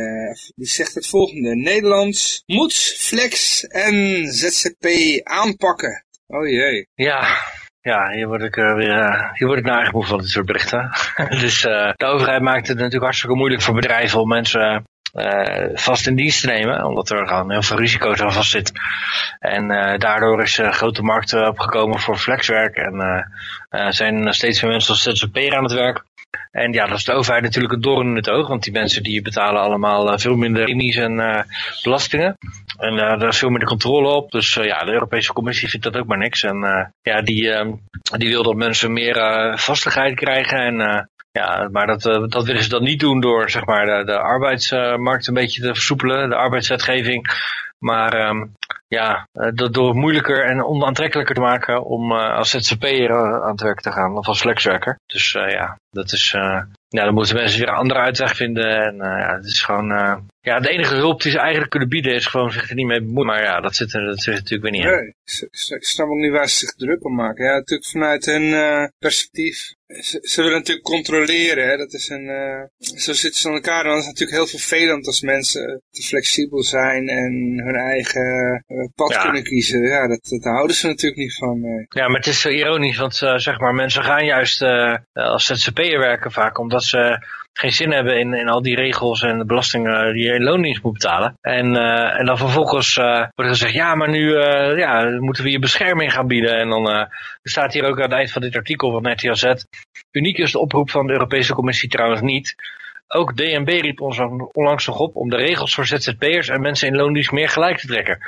die zegt het volgende. Nederland moet Flex en ZZP aanpakken. Oh jee. Ja, ja, hier word ik weer hier word ik naar van dit soort berichten. <laughs> dus de overheid maakt het natuurlijk hartstikke moeilijk voor bedrijven om mensen vast in dienst te nemen, omdat er gewoon heel veel risico's aan vast zit. En uh, daardoor is uh, grote markt opgekomen voor flexwerk en zijn steeds meer mensen als ZZP'er aan het werk. En ja, dat is de overheid natuurlijk een doorn in het oog, want die mensen die betalen allemaal veel minder premies en belastingen. En daar is veel minder controle op. Dus ja, de Europese Commissie vindt dat ook maar niks. En ja, die, die wil dat mensen meer vastigheid krijgen en ja, maar dat, uh, dat willen ze dan niet doen door zeg maar, de, de arbeidsmarkt een beetje te versoepelen, de arbeidswetgeving. Maar ehm, ja, uh, door het moeilijker en onaantrekkelijker te maken om uh, als ZZP'er aan het werk te gaan of als flexwerker. Dus ja, dat is, ja, dan moeten mensen weer een andere uitweg vinden. En ja, het is gewoon, ja, de enige hulp die ze eigenlijk kunnen bieden is gewoon zich er niet mee bemoeien. Maar ja, dat zit er, dat zit natuurlijk weer niet in. Nee, ik snap ook niet waar ze zich druk om maken. Ja, natuurlijk vanuit hun perspectief ze, willen natuurlijk controleren. Hè? Dat is een, zo zitten ze aan elkaar. Dan is het natuurlijk heel vervelend als mensen te flexibel zijn en hun eigen uh, pad kunnen kiezen. Ja, dat, dat houden ze natuurlijk niet van. Nee. Ja, maar het is zo ironisch, want uh, zeg maar, mensen gaan juist als ZZP'er werken vaak omdat ze geen zin hebben in, in al die regels en de belastingen die je in loondienst moet betalen. En, uh, en dan vervolgens uh, wordt er gezegd, ja, maar nu uh, ja, moeten we je bescherming gaan bieden. En dan staat hier ook aan het eind van dit artikel van RTLZ, uniek is de oproep van de Europese Commissie trouwens niet. Ook DNB riep ons onlangs nog op om de regels voor ZZP'ers en mensen in loondienst meer gelijk te trekken.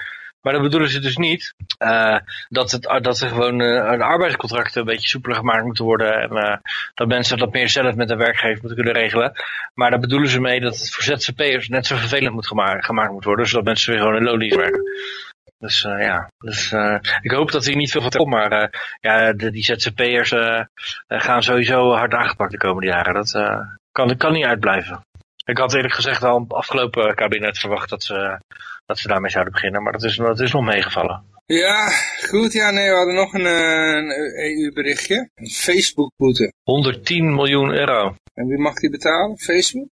Maar dat bedoelen ze dus niet uh, dat, het, dat er gewoon uh, de arbeidscontracten een beetje soepeler gemaakt moeten worden. En dat mensen dat meer zelf met de werkgever moeten kunnen regelen. Maar daar bedoelen ze mee dat het voor ZZP'ers net zo vervelend moet gemaakt, moet worden. Zodat mensen weer gewoon in loondienst werken. Dus ja, dus, ik hoop dat hier niet veel van komt. Maar ja, die ZZP'ers gaan sowieso hard aangepakt de komende jaren. Dat kan, kan niet uitblijven. Ik had eerlijk gezegd al afgelopen kabinet verwacht dat ze dat ze daarmee zouden beginnen. Maar dat is, dat is nog meegevallen. Ja, goed. Ja, nee, we hadden nog een, eh, een EU-berichtje. Een Facebook-boete. 110 miljoen euro. En wie mag die betalen? Facebook?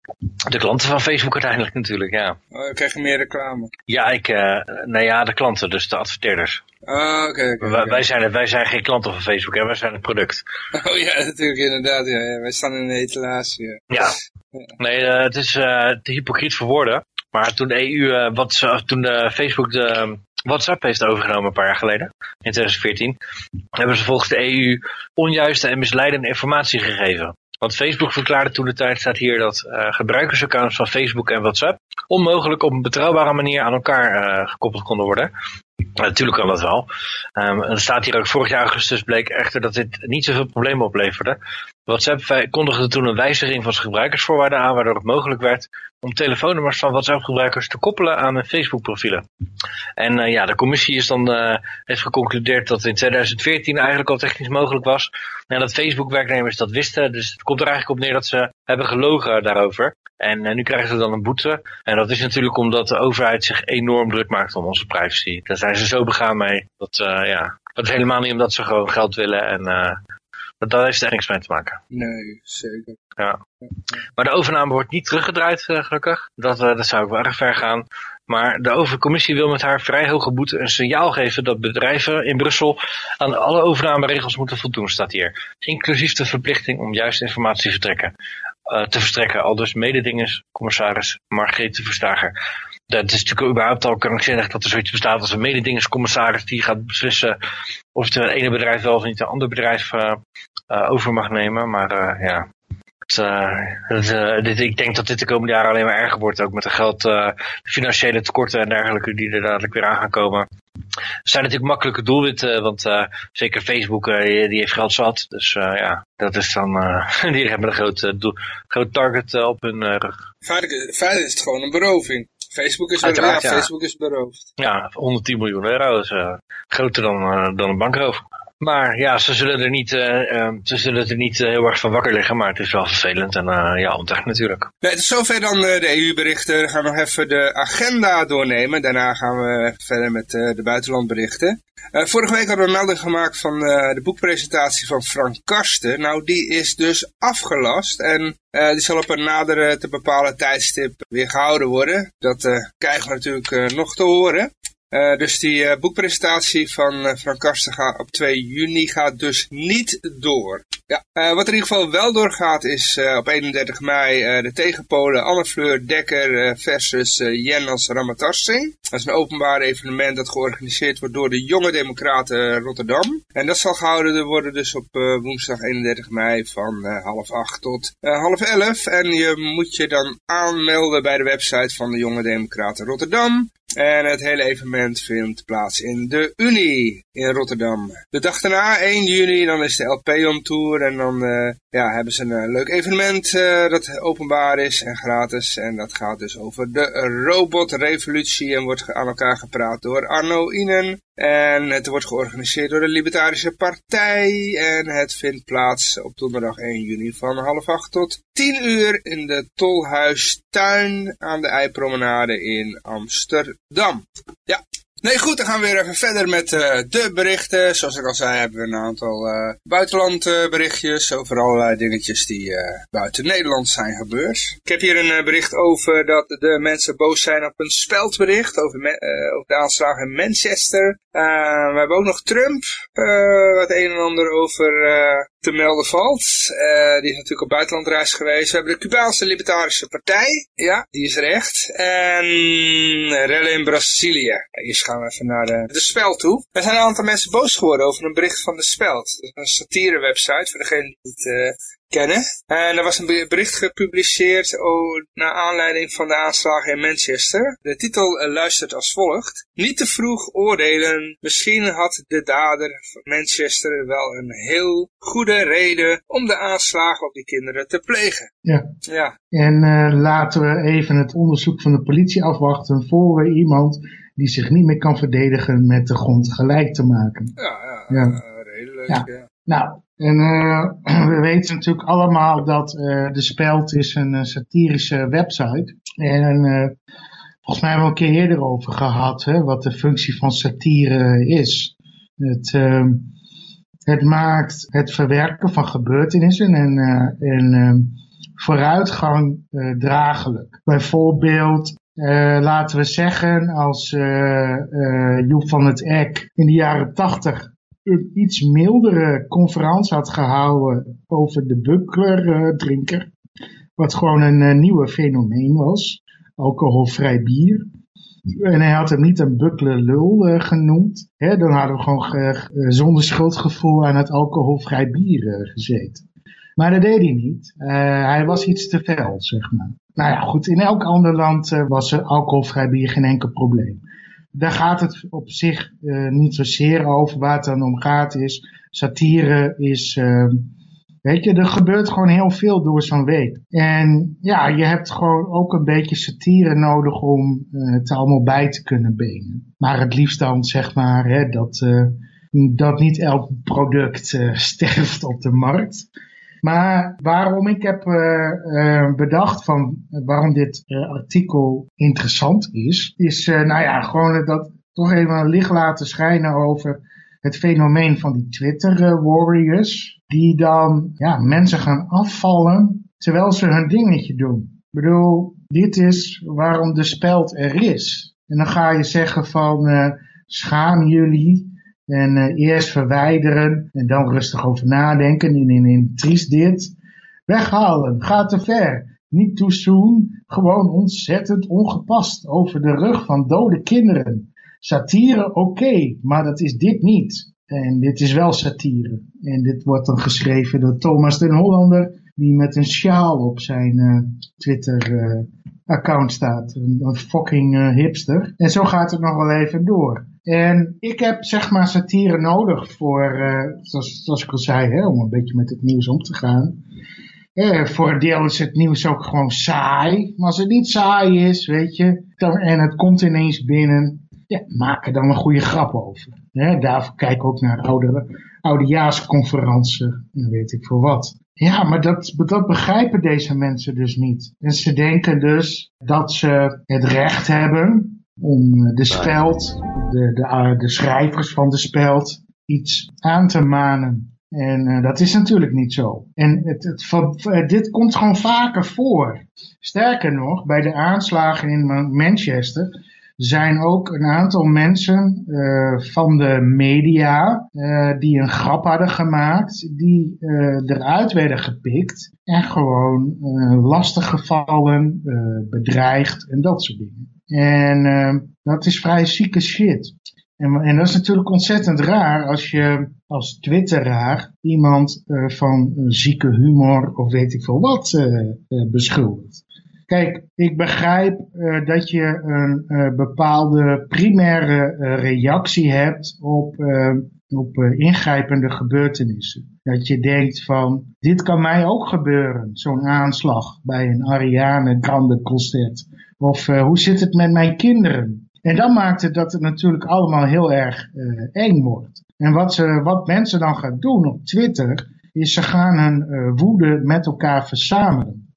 De klanten van Facebook uiteindelijk natuurlijk, ja. Oh, krijg je meer reclame. Ja, ik, uh, nou ja, de klanten, dus de adverteerders. Ah, oké. wij, zijn wij zijn geen klanten van Facebook, hè? wij zijn het product. Oh ja, natuurlijk, inderdaad. Ja, ja. Wij staan in de etalage. Ja. ja. Nee, uh, het is te hypocriet voor woorden. Maar toen de EU, uh, wat, toen de Facebook de WhatsApp heeft overgenomen een paar jaar geleden, in 2014, hebben ze volgens de EU onjuiste en misleidende informatie gegeven. Want Facebook verklaarde toen de tijd, staat hier, dat uh, gebruikersaccounts van Facebook en WhatsApp onmogelijk op een betrouwbare manier aan elkaar uh, gekoppeld konden worden. natuurlijk kan dat wel. Um, er staat hier ook vorig jaar augustus bleek echter dat dit niet zoveel problemen opleverde. WhatsApp kondigde toen een wijziging van zijn gebruikersvoorwaarden aan, waardoor het mogelijk werd om telefoonnummers van WhatsApp-gebruikers te koppelen aan hun Facebook-profielen. En ja, de commissie is dan, uh, heeft geconcludeerd dat in 2014 eigenlijk al technisch mogelijk was. En dat Facebook-werknemers dat wisten. Dus het komt er eigenlijk op neer dat ze hebben gelogen daarover. En uh, nu krijgen ze dan een boete. En dat is natuurlijk omdat de overheid zich enorm druk maakt om onze privacy. Daar zijn ze zo begaan mee. Dat, ja, dat is helemaal niet omdat ze gewoon geld willen en dat, daar heeft er niks mee te maken. Nee, zeker. Ja. Maar de overname wordt niet teruggedraaid, gelukkig. Dat, dat zou ook wel erg ver gaan. Maar de overcommissie wil met haar vrij hoge boete een signaal geven dat bedrijven in Brussel aan alle overnameregels moeten voldoen, staat hier. Inclusief de verplichting om juist informatie vertrekken, uh, te verstrekken. Al dus mededingers, commissaris Margrethe Verstager. Dat is natuurlijk überhaupt al krankzinnig dat er zoiets bestaat als een mededingingscommissaris die gaat beslissen of het ene bedrijf wel of niet een ander bedrijf uh, uh, over mag nemen. Maar ja, het, het, dit, ik denk dat dit de komende jaren alleen maar erger wordt. Ook met de geld, de financiële tekorten en dergelijke die er dadelijk weer aan gaan komen. Er zijn natuurlijk makkelijke doelwitten, want zeker Facebook die, die, heeft geld zat. Dus ja, dat is dan, <laughs> die hebben een groot, groot target op hun rug. Feitelijk is het gewoon een beroving. Facebook is, ja, Facebook is beroofd. Ja, 110 miljoen euro is groter dan, dan een bankroof. Maar ja, ze zullen er niet, uh, ze zullen er niet heel erg van wakker liggen, maar het is wel vervelend en ja, onterecht natuurlijk. Nee, zover dan de EU-berichten. We gaan nog even de agenda doornemen. Daarna gaan we verder met de buitenlandberichten. Uh, vorige week hadden we een melding gemaakt van de boekpresentatie van Frank Karsten. Nou, die is dus afgelast en die zal op een nadere te bepalen tijdstip weer gehouden worden. Dat krijgen we natuurlijk nog te horen. Uh, dus die uh, boekpresentatie van uh, Frank Karsten op 2 juni gaat dus niet door. Ja, wat in ieder geval wel doorgaat is op 31 mei de tegenpolen Anne Fleur Dekker versus Jennas Ramatarsing. Dat is een openbaar evenement dat georganiseerd wordt door de Jonge Democraten Rotterdam. En dat zal gehouden worden dus op woensdag 31 mei van half 8 tot half 11. En je moet je dan aanmelden bij de website van de Jonge Democraten Rotterdam. En het hele evenement vindt plaats in de Unie in Rotterdam. De dag daarna, 1 juni, dan is de LP on tour en dan uh, ja, hebben ze een leuk evenement uh, dat openbaar is en gratis. En dat gaat dus over de robotrevolutie en wordt aan elkaar gepraat door Arno Inen. En het wordt georganiseerd door de Libertarische Partij. En het vindt plaats op donderdag 1 juni van half acht tot 10 uur in de Tolhuistuin aan de Eipromenade in Amsterdam. Ja, Nee, goed, dan gaan we weer even verder met uh, de berichten. Zoals ik al zei, hebben we een aantal uh, buitenlandberichtjes over allerlei dingetjes die buiten Nederland zijn gebeurd. Ik heb hier een bericht over dat de mensen boos zijn op een speldbericht over, over de aanslagen in Manchester. we hebben ook nog Trump, wat een en ander over te melden valt. die is natuurlijk op buitenlandreis geweest. We hebben de Cubaanse Libertarische Partij. Ja, die is er echt. En rellen in Brazilië. Hier gaan we even naar de, Speld toe. Er zijn een aantal mensen boos geworden over een bericht van de Speld. Een satire website, voor degene die het uh, kennen. En er was een bericht gepubliceerd oh, naar aanleiding van de aanslagen in Manchester. De titel uh, luistert als volgt. Niet te vroeg oordelen. Misschien had de dader van Manchester wel een heel goede reden om de aanslagen op die kinderen te plegen. Ja. ja. En uh, laten we even het onderzoek van de politie afwachten voor we iemand die zich niet meer kan verdedigen met de grond gelijk te maken. Ja, ja, ja. redelijk. Ja. ja. Nou, en uh, <clears throat> we weten natuurlijk allemaal dat uh, De Speld is een uh, satirische website. En volgens mij hebben we een keer eerder over gehad, hè, wat de functie van satire is. Het, ehm, het maakt het verwerken van gebeurtenissen en, ehm, vooruitgang draaglijk. Bijvoorbeeld laten we zeggen, als uh, Joep van het Eck in de jaren tachtig een iets mildere conferentie had gehouden over de buckler-drinker, wat gewoon een nieuwe fenomeen was, alcoholvrij bier. En hij had hem niet een buckler lul genoemd. Hè, dan hadden we gewoon zonder schuldgevoel aan het alcoholvrij bier gezeten. Maar dat deed hij niet. hij was iets te fel, zeg maar. Nou ja, goed, in elk ander land was alcoholvrij bier geen enkel probleem. Daar gaat het op zich uh, niet zozeer over. Waar het dan om gaat is, satire is, uh, weet je, er gebeurt gewoon heel veel door zo'n week. En ja, je hebt gewoon ook een beetje satire nodig om het allemaal bij te kunnen benen. Maar het liefst dan, zeg maar, hè, dat, dat niet elk product <laughs> sterft op de markt. Maar waarom ik heb uh, bedacht van waarom dit artikel interessant is, is nou ja, gewoon dat toch even een licht laten schijnen over het fenomeen van die Twitter warriors, die dan ja, mensen gaan afvallen terwijl ze hun dingetje doen. Ik bedoel, dit is waarom de speld er is. En dan ga je zeggen van schaam jullie en uh, eerst verwijderen en dan rustig over nadenken. In, in, in triest dit. Weghalen, gaat te ver. Niet too soon, gewoon ontzettend ongepast. Over de rug van dode kinderen. Satire, oké, maar dat is dit niet. En dit is wel satire. En dit wordt dan geschreven door Thomas den Hollander, die met een sjaal op zijn uh, Twitter uh, account staat. Een fucking hipster. En zo gaat het nog wel even door. En ik heb zeg maar satire nodig voor, uh, zoals, ik al zei, hè, om een beetje met het nieuws om te gaan. Uh, voor een deel is het nieuws ook gewoon saai. Maar als het niet saai is, weet je, dan, en het komt ineens binnen, ja, maak dan een goede grap over. Hè, daarvoor kijk ik ook naar oudere, oudejaarsconferenties en weet ik veel wat. Ja, maar dat, dat begrijpen deze mensen dus niet. En ze denken dus dat ze het recht hebben om eh, de speld, de, de, eh, de schrijvers van de speld, iets aan te manen. En uh, dat is natuurlijk niet zo. En het, het, dit komt gewoon vaker voor. Sterker nog, bij de aanslagen in Manchester zijn ook een aantal mensen uh, van de media uh, die een grap hadden gemaakt, die eruit werden gepikt en gewoon lastiggevallen, bedreigd en dat soort dingen. En uh, dat is vrij zieke shit. En, en, dat is natuurlijk ontzettend raar als je als twitteraar iemand uh, van zieke humor of weet ik veel wat uh, beschuldigt. Kijk, ik begrijp dat je een bepaalde primaire reactie hebt op, op ingrijpende gebeurtenissen. Dat je denkt van, dit kan mij ook gebeuren, zo'n aanslag bij een Ariane Grande concert. Of hoe zit het met mijn kinderen? En dan maakt het dat het natuurlijk allemaal heel erg eng wordt. En wat, wat mensen dan gaan doen op Twitter, is ze gaan hun woede met elkaar verzamelen.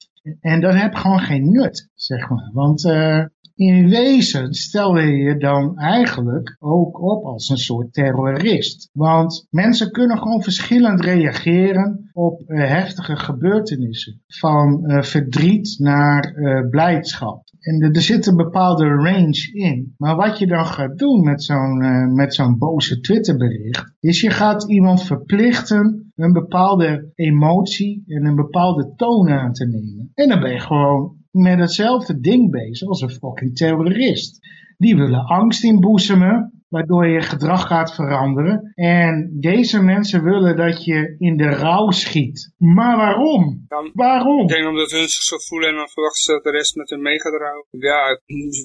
En dat heb gewoon geen nut, zeg maar. Want uh, in wezen stel je je dan eigenlijk ook op als een soort terrorist. Want mensen kunnen gewoon verschillend reageren op uh, heftige gebeurtenissen. Van uh, verdriet naar blijdschap. En er zit een bepaalde range in. Maar wat je dan gaat doen met zo'n uh, met zo'n boze Twitterbericht, is je gaat iemand verplichten een bepaalde emotie en een bepaalde toon aan te nemen. En dan ben je gewoon met hetzelfde ding bezig als een fucking terrorist. Die willen angst inboezemen, waardoor je gedrag gaat veranderen. En deze mensen willen dat je in de rouw schiet. Maar waarom? waarom? Ik denk omdat hun zich zo voelen en dan verwachten ze dat de rest met hun mee gaat rouwen. Ja, <laughs>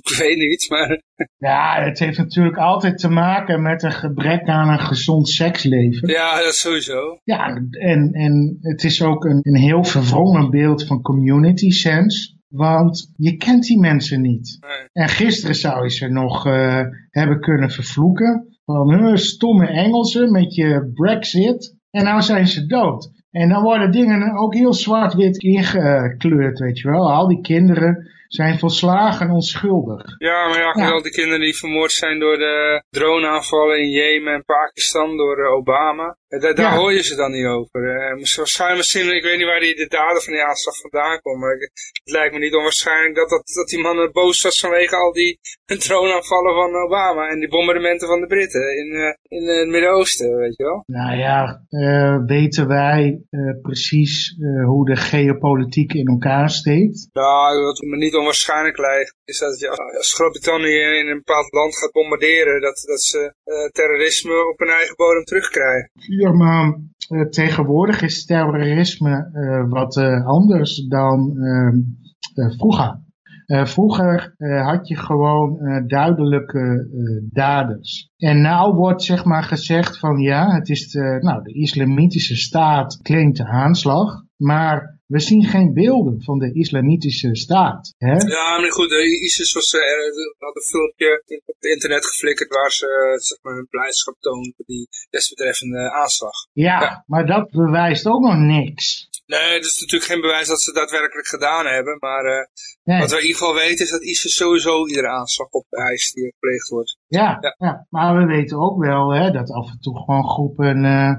ik weet niet, maar... Ja, het heeft natuurlijk altijd te maken met een gebrek aan een gezond seksleven. Ja, dat sowieso. Ja, en, en het is ook een, een heel verwrongen beeld van community sense. Want je kent die mensen niet. En gisteren zou je ze nog uh, hebben kunnen vervloeken. Van stomme Engelsen met je brexit. En nou zijn ze dood. En dan worden dingen ook heel zwart-wit ingekleurd, weet je wel. Al die kinderen zijn volslagen onschuldig. Ja, maar ja, ja. al die kinderen die vermoord zijn door de droneaanvallen in Jemen en Pakistan door uh, Obama. Daar, daar hoor je ze dan niet over. Waarschijnlijk misschien, ik weet niet waar die, de daden van die aanslag vandaan komen. Maar het lijkt me niet onwaarschijnlijk dat, dat, dat die man boos was vanwege al die <laughs> droneaanvallen van Obama. En die bombardementen van de Britten in, in het Midden-Oosten, weet je wel. Nou ja, uh, weten wij precies hoe de geopolitiek in elkaar steekt? Ja, wat me niet onwaarschijnlijk lijkt, is dat je als Groot-Brittannië in een bepaald land gaat bombarderen, dat, dat ze terrorisme op hun eigen bodem terugkrijgen. Ja, maar uh, tegenwoordig is terrorisme uh, wat anders dan ehm, vroeger. vroeger had je gewoon duidelijke daders. En nou wordt zeg maar gezegd van ja, het is de, nou, de islamitische staat claimt de aanslag. Maar we zien geen beelden van de islamitische staat. Hè? Ja, maar goed, ISIS was, uh, had een filmpje op het internet geflikkerd waar ze zeg maar, hun blijdschap toonden voor die desbetreffende aanslag. Ja, ja, maar dat bewijst ook nog niks. Nee, dat is natuurlijk geen bewijs dat ze daadwerkelijk gedaan hebben. Maar uh, nee. wat we in ieder geval weten is dat ISIS sowieso iedere aanslag opeist die gepleegd wordt. Ja, ja. ja, maar we weten ook wel hè, dat af en toe gewoon groepen... Uh,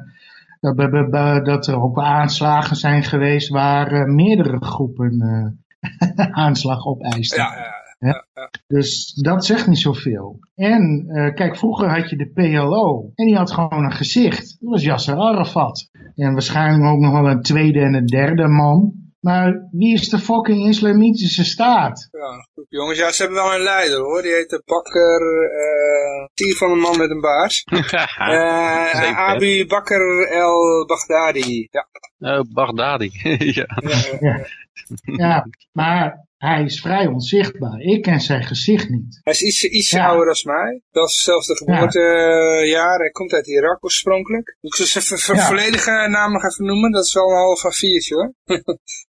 dat er ook aanslagen zijn geweest waar uh, meerdere groepen uh, <laughs> aanslag opeisten. Ja, ja, ja, ja, Dus dat zegt niet zoveel. En uh, kijk, vroeger had je de PLO en die had gewoon een gezicht. Dat was Yasser Arafat. En waarschijnlijk ook nog wel een tweede en een derde man. Maar wie is de fucking islamitische staat? Ja, goed jongens. Ja, ze hebben wel een leider hoor. Die heet de Bakker, uh, die van een man met een baard. uh, Abi Bakker el Baghdadi. Ja. Oh, Baghdadi. <laughs> ja. Ja, ja. ja, maar hij is vrij onzichtbaar. Ik ken zijn gezicht niet. Hij is iets, iets ja. ouder dan mij. Dat is zelfs de geboortejaar. Ja. Hij komt uit Irak oorspronkelijk. Moet ik even ja. volledige naam nog even noemen? Dat is wel een half van viertje hoor.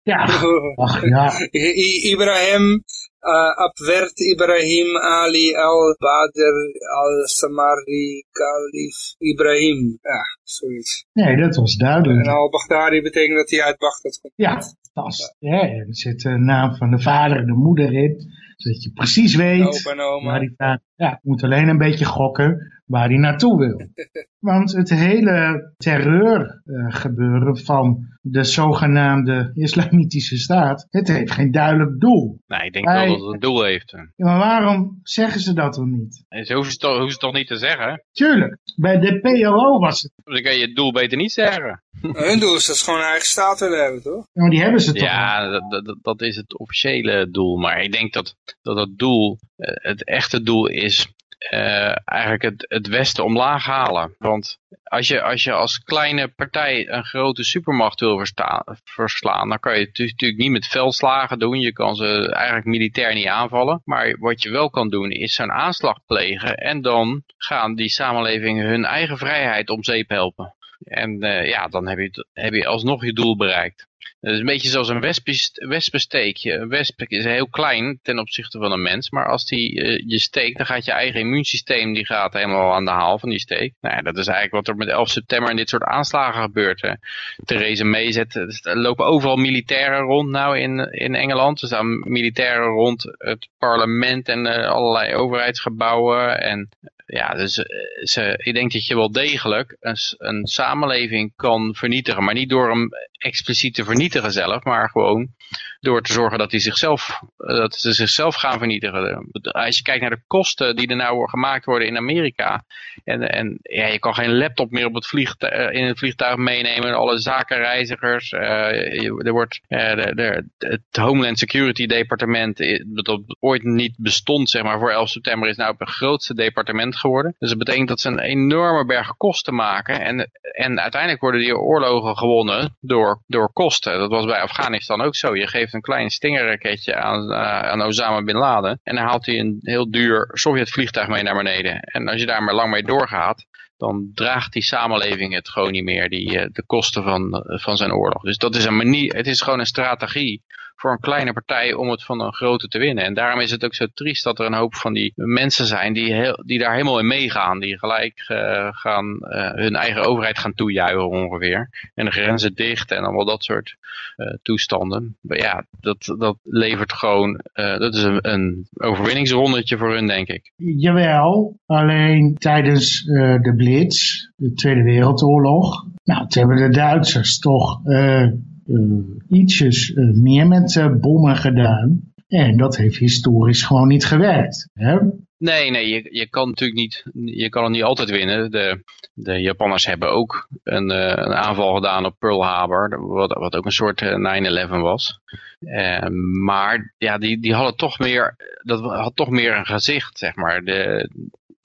ja. <laughs> Ach, ja. I Ibrahim uh, Abwert Ibrahim Ali al-Badr al-Samari Khalif Ibrahim. Ja, zoiets. Nee, dat was duidelijk. En al-Baghdadi betekent dat hij uit Baghdad komt. Ja, fantastisch. Ja, er zit de naam van de vader en de moeder in. Zodat je precies weet die gaat. Ja, je moet alleen een beetje gokken waar hij naartoe wil. <laughs> Want het hele terreurgebeuren uh, van de zogenaamde islamitische staat, het heeft geen duidelijk doel. Nee, ik denk Hij, wel dat het een doel heeft. Ja, maar waarom zeggen ze dat dan niet? Ze hoeven het toch, toch niet te zeggen? Tuurlijk, bij de PLO was het. Dan kan je het doel beter niet zeggen. Hun doel is dat ze gewoon een eigen staat willen hebben, toch? Ja, maar die hebben ze toch Ja, dat, dat, dat, is het officiële doel. Maar ik denk dat dat, dat doel, het echte doel is eh, eigenlijk het, het Westen omlaag halen. Want als je, als je als kleine partij een grote supermacht wil verslaan, dan kan je het natuurlijk niet met veldslagen doen. Je kan ze eigenlijk militair niet aanvallen. Maar wat je wel kan doen is zo'n aanslag plegen en dan gaan die samenlevingen hun eigen vrijheid om zeep helpen. En uh, ja, dan heb je, heb je alsnog je doel bereikt. Het is een beetje zoals een wespensteekje. Een wesp is heel klein ten opzichte van een mens. Maar als die uh, je steekt, dan gaat je eigen immuunsysteem die gaat helemaal aan de haal van die steek. Nou, ja, dat is eigenlijk wat er met 11 september en dit soort aanslagen gebeurt. Hè. Theresa May zet, er lopen overal militairen rond nou in, in Engeland. Er staan militairen rond het parlement en allerlei overheidsgebouwen. En ja, dus eh, ze, ik denk dat je wel degelijk een, een samenleving kan vernietigen. Maar niet door hem expliciet te vernietigen zelf, maar gewoon door te zorgen dat, die zichzelf, eh, dat ze zichzelf gaan vernietigen. Als je kijkt naar de kosten die er nou gemaakt worden in Amerika. En, en ja, je kan geen laptop meer op het vliegtuig, eh, in het vliegtuig meenemen. Alle zakenreizigers. Er wordt, de, de, het Homeland Security departement, dat ooit niet bestond zeg maar, voor 11 september, is nou het grootste departement geworden. Dus dat betekent dat ze een enorme berg kosten maken. En, en uiteindelijk worden die oorlogen gewonnen door, door kosten. Dat was bij Afghanistan ook zo. Je geeft een klein stingerraketje aan, uh, aan Osama Bin Laden. En dan haalt hij een heel duur Sovjet-vliegtuig mee naar beneden. En als je daar maar lang mee doorgaat, dan draagt die samenleving het gewoon niet meer, die, uh, de kosten van, van zijn oorlog. Dus dat is een manier, het is gewoon een strategie voor een kleine partij om het van een grote te winnen. En daarom is het ook zo triest dat er een hoop van die mensen zijn die, heel, die daar helemaal in meegaan. Die gelijk uh, gaan uh, hun eigen overheid gaan toejuichen ongeveer. En de grenzen dicht en allemaal dat soort uh, toestanden. Maar ja, dat, dat levert gewoon, dat is een, een overwinningsrondetje voor hun denk ik. Jawel, alleen tijdens de Blitz, de Tweede Wereldoorlog, nou, toen hebben de Duitsers toch ietsjes uh, meer met uh, bommen gedaan. En dat heeft historisch gewoon niet gewerkt. Hè? Nee, nee, je, je kan natuurlijk niet, je kan het niet altijd winnen. De, de Japanners hebben ook een, een aanval gedaan op Pearl Harbor, wat, wat ook een soort 9-11 was. maar ja, die, die hadden toch meer, dat had toch meer een gezicht, zeg maar. De,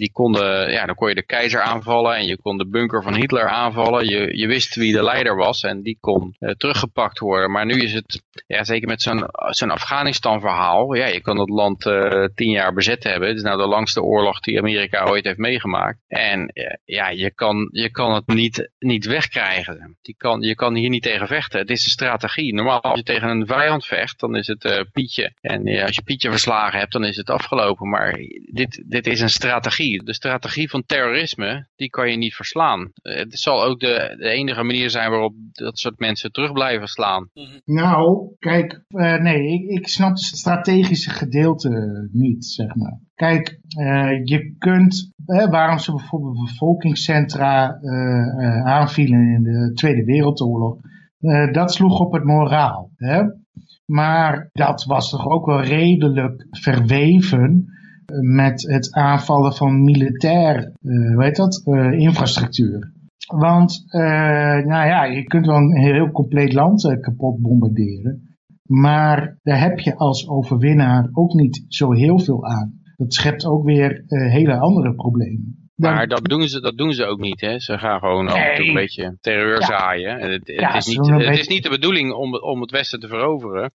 die konden, ja, dan kon je de keizer aanvallen en je kon de bunker van Hitler aanvallen. Je, je wist wie de leider was en die kon uh, teruggepakt worden. Maar nu is het, ja, zeker met zo'n zo'n Afghanistan verhaal, ja, je kan het land uh, tien jaar bezet hebben. Het is nou de langste oorlog die Amerika ooit heeft meegemaakt. En uh, ja, je kan, je kan het niet, niet wegkrijgen. Je kan, je kan hier niet tegen vechten. Het is een strategie. Normaal als je tegen een vijand vecht, dan is het Pietje. En als je Pietje verslagen hebt, dan is het afgelopen. Maar dit, dit is een strategie de strategie van terrorisme, die kan je niet verslaan. Het zal ook de, enige manier zijn waarop dat soort mensen terug blijven slaan. Nou, kijk, uh, nee, ik, ik snap het strategische gedeelte niet, zeg maar. Kijk, uh, je kunt, waarom ze bijvoorbeeld bevolkingscentra aanvielen in de Tweede Wereldoorlog, dat sloeg op het moraal. Hè? Maar dat was toch ook wel redelijk verweven met het aanvallen van militair, uh, weet dat, uh, infrastructuur. Want, uh, nou ja, je kunt wel een heel compleet land kapot bombarderen. Maar daar heb je als overwinnaar ook niet zo heel veel aan. Dat schept ook weer hele andere problemen. Maar dat doen, ze, dat doen ze ook niet. Hè? Ze gaan gewoon nee. af en toe een beetje terreur ja. zaaien. Het, het, ja, is niet, het beetje... is niet de bedoeling om, om het Westen te veroveren.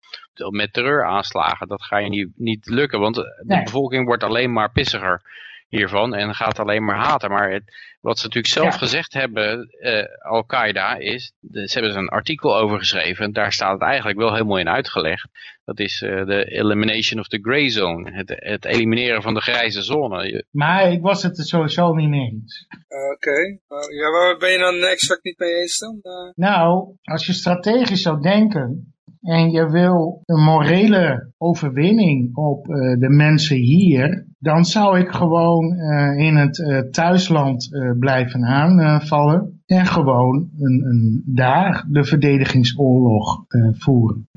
Met terreuraanslagen, dat ga je niet, niet lukken. Want de bevolking wordt alleen maar pissiger hiervan en gaat alleen maar haten. Maar het, wat ze natuurlijk zelf ja. gezegd hebben, uh, Al-Qaeda, is, de, ze hebben er een artikel over geschreven. Daar staat het eigenlijk wel helemaal in uitgelegd. Dat is uh, de elimination of the gray zone. Het, het, elimineren van de grijze zone. Maar ik was het er sowieso niet mee eens. Uh, Oké. Okay. ja, waar ben je dan exact niet mee eens dan? Nou, als je strategisch zou denken, en je wil een morele overwinning op uh, de mensen hier, dan zou ik gewoon uh, in het uh, thuisland blijven aanvallen en gewoon een, een, daar de verdedigingsoorlog voeren.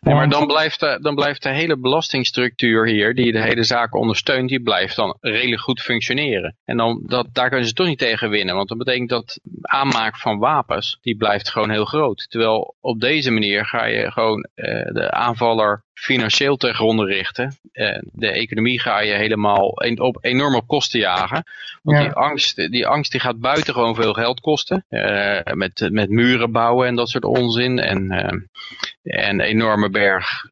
Nee, maar dan blijft, de, dan blijft de hele belastingstructuur hier, die de hele zaak ondersteunt, die blijft dan redelijk goed functioneren. En dan, dat, daar kunnen ze toch niet tegen winnen, want dat betekent dat aanmaak van wapens, die blijft gewoon heel groot. Terwijl op deze manier ga je gewoon uh, de aanvaller financieel ten gronde richten. De economie ga je helemaal op enorme kosten jagen. Want die angst, die angst die gaat buitengewoon veel geld kosten. Uh, met, met muren bouwen en dat soort onzin. En, uh, en enorme berg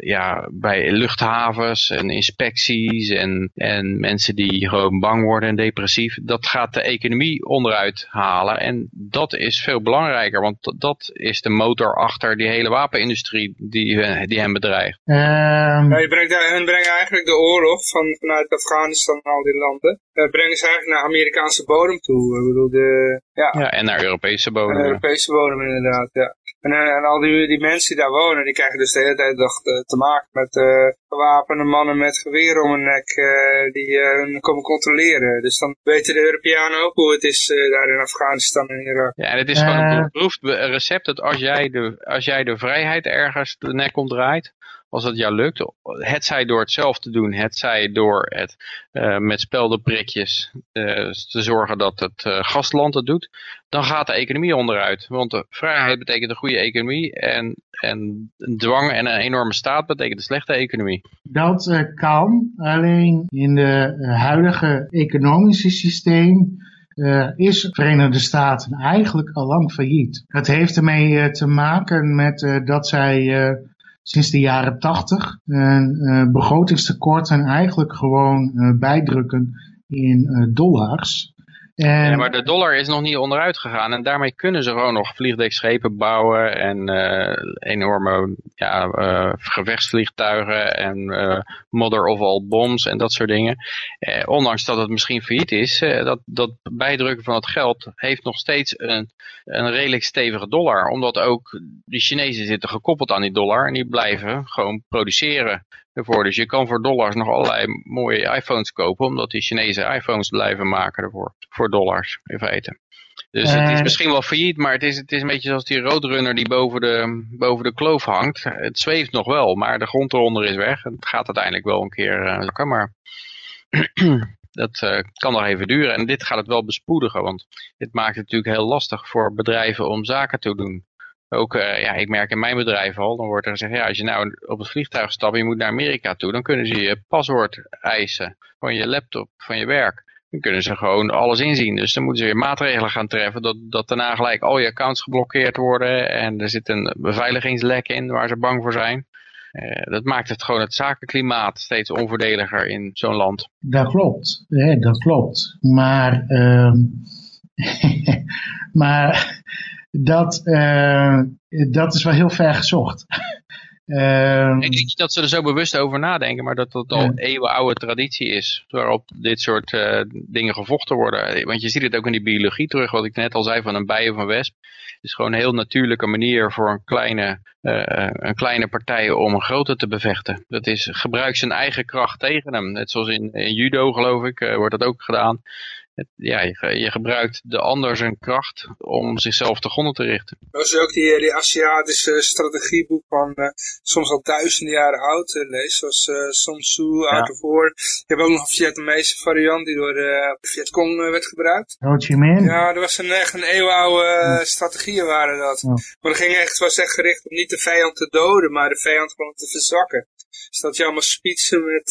ja, bij luchthavens en inspecties en, en mensen die gewoon bang worden en depressief. Dat gaat de economie onderuit halen en dat is veel belangrijker, want dat is de motor achter die hele wapenindustrie die, die hen bedreigt. Um... Ja, je brengt, hun brengen eigenlijk de oorlog van, vanuit Afghanistan en al die landen, uh, brengen ze eigenlijk naar Amerikaanse bodem toe. Ik bedoel, de, ja. ja, en naar Europese bodem. En Europese bodem inderdaad, ja. En, en al die, die mensen die daar wonen, die krijgen dus de hele tijd nog te, te maken met uh, gewapende mannen met geweren om hun nek uh, die uh, hun komen controleren. Dus dan weten de Europeanen ook hoe het is daar in Afghanistan en Irak. Ja, en het is gewoon een beproefd recept dat als jij, de, als jij de vrijheid ergens de nek omdraait, als het jou lukt, het zij door het zelf te doen, het zij door het uh, met speldenprikjes uh, te zorgen dat het uh, gastland het doet, dan gaat de economie onderuit. Want de vrijheid betekent een goede economie en, en dwang en een enorme staat betekent een slechte economie. Dat kan, alleen in de huidige economische systeem uh, is Verenigde Staten eigenlijk al lang failliet. Het heeft ermee te maken met dat zij sinds de jaren tachtig begrotingstekort en eigenlijk gewoon bijdrukken in dollars. En... Ja, maar de dollar is nog niet onderuit gegaan en daarmee kunnen ze gewoon nog vliegdekschepen bouwen en uh, enorme ja, uh, gevechtsvliegtuigen en uh, mother of all bombs en dat soort dingen. ondanks dat het misschien failliet is, dat, dat bijdrukken van het geld heeft nog steeds een, een redelijk stevige dollar. Omdat ook de Chinezen zitten gekoppeld aan die dollar en die blijven gewoon produceren ervoor. Dus je kan voor dollars nog allerlei mooie iPhones kopen, omdat die Chinese iPhones blijven maken ervoor. Voor dollars, in feite. Dus het is misschien wel failliet, maar het is, het is een beetje zoals die roadrunner die boven de, boven de kloof hangt. Het zweeft nog wel, maar de grond eronder is weg. En het gaat uiteindelijk wel een keer uh, zakken, maar <clears throat> dat uh, kan nog even duren. En dit gaat het wel bespoedigen, want dit maakt het natuurlijk heel lastig voor bedrijven om zaken te doen. Ook, uh, ja, ik merk in mijn bedrijf al, dan wordt er gezegd, ja, als je nou op het vliegtuig stapt en je moet naar Amerika toe, dan kunnen ze je paswoord eisen van je laptop, van je werk. Dan kunnen ze gewoon alles inzien. Dus dan moeten ze weer maatregelen gaan treffen dat, dat daarna gelijk al je accounts geblokkeerd worden en er zit een beveiligingslek in waar ze bang voor zijn. Uh, dat maakt het gewoon het zakenklimaat steeds onvoordeliger in zo'n land. Dat klopt, ja, dat klopt. Maar, uh, <laughs> maar dat, uh, dat is wel heel ver gezocht. Uh, <laughs> ik denk niet dat ze er zo bewust over nadenken, maar dat dat al ja. eeuwenoude traditie is, waarop dit soort uh, dingen gevochten worden. Want je ziet het ook in die biologie terug, wat ik net al zei van een bij of een wesp. Het is gewoon een heel natuurlijke manier voor een kleine, uh, een kleine partij om een grote te bevechten. Dat is, gebruik zijn eigen kracht tegen hem. Net zoals in, in judo geloof ik, wordt dat ook gedaan ja, je, je, gebruikt de ander zijn kracht om zichzelf te gronden te richten. Dat is ook die, die Aziatische strategieboek van uh, soms al duizenden jaren oud uh, lees, zoals uh, Sun Tzu, Art of War. Je hebt ook nog een Vietnamese variant die door de Vietcong werd gebruikt. Ho Chi Minh? Ja, dat was een, echt een eeuwenoude ja. strategieën waren dat. Ja. Maar dat ging echt, was echt gericht om niet de vijand te doden, maar de vijand gewoon te verzwakken. Dus dat je allemaal spitsen met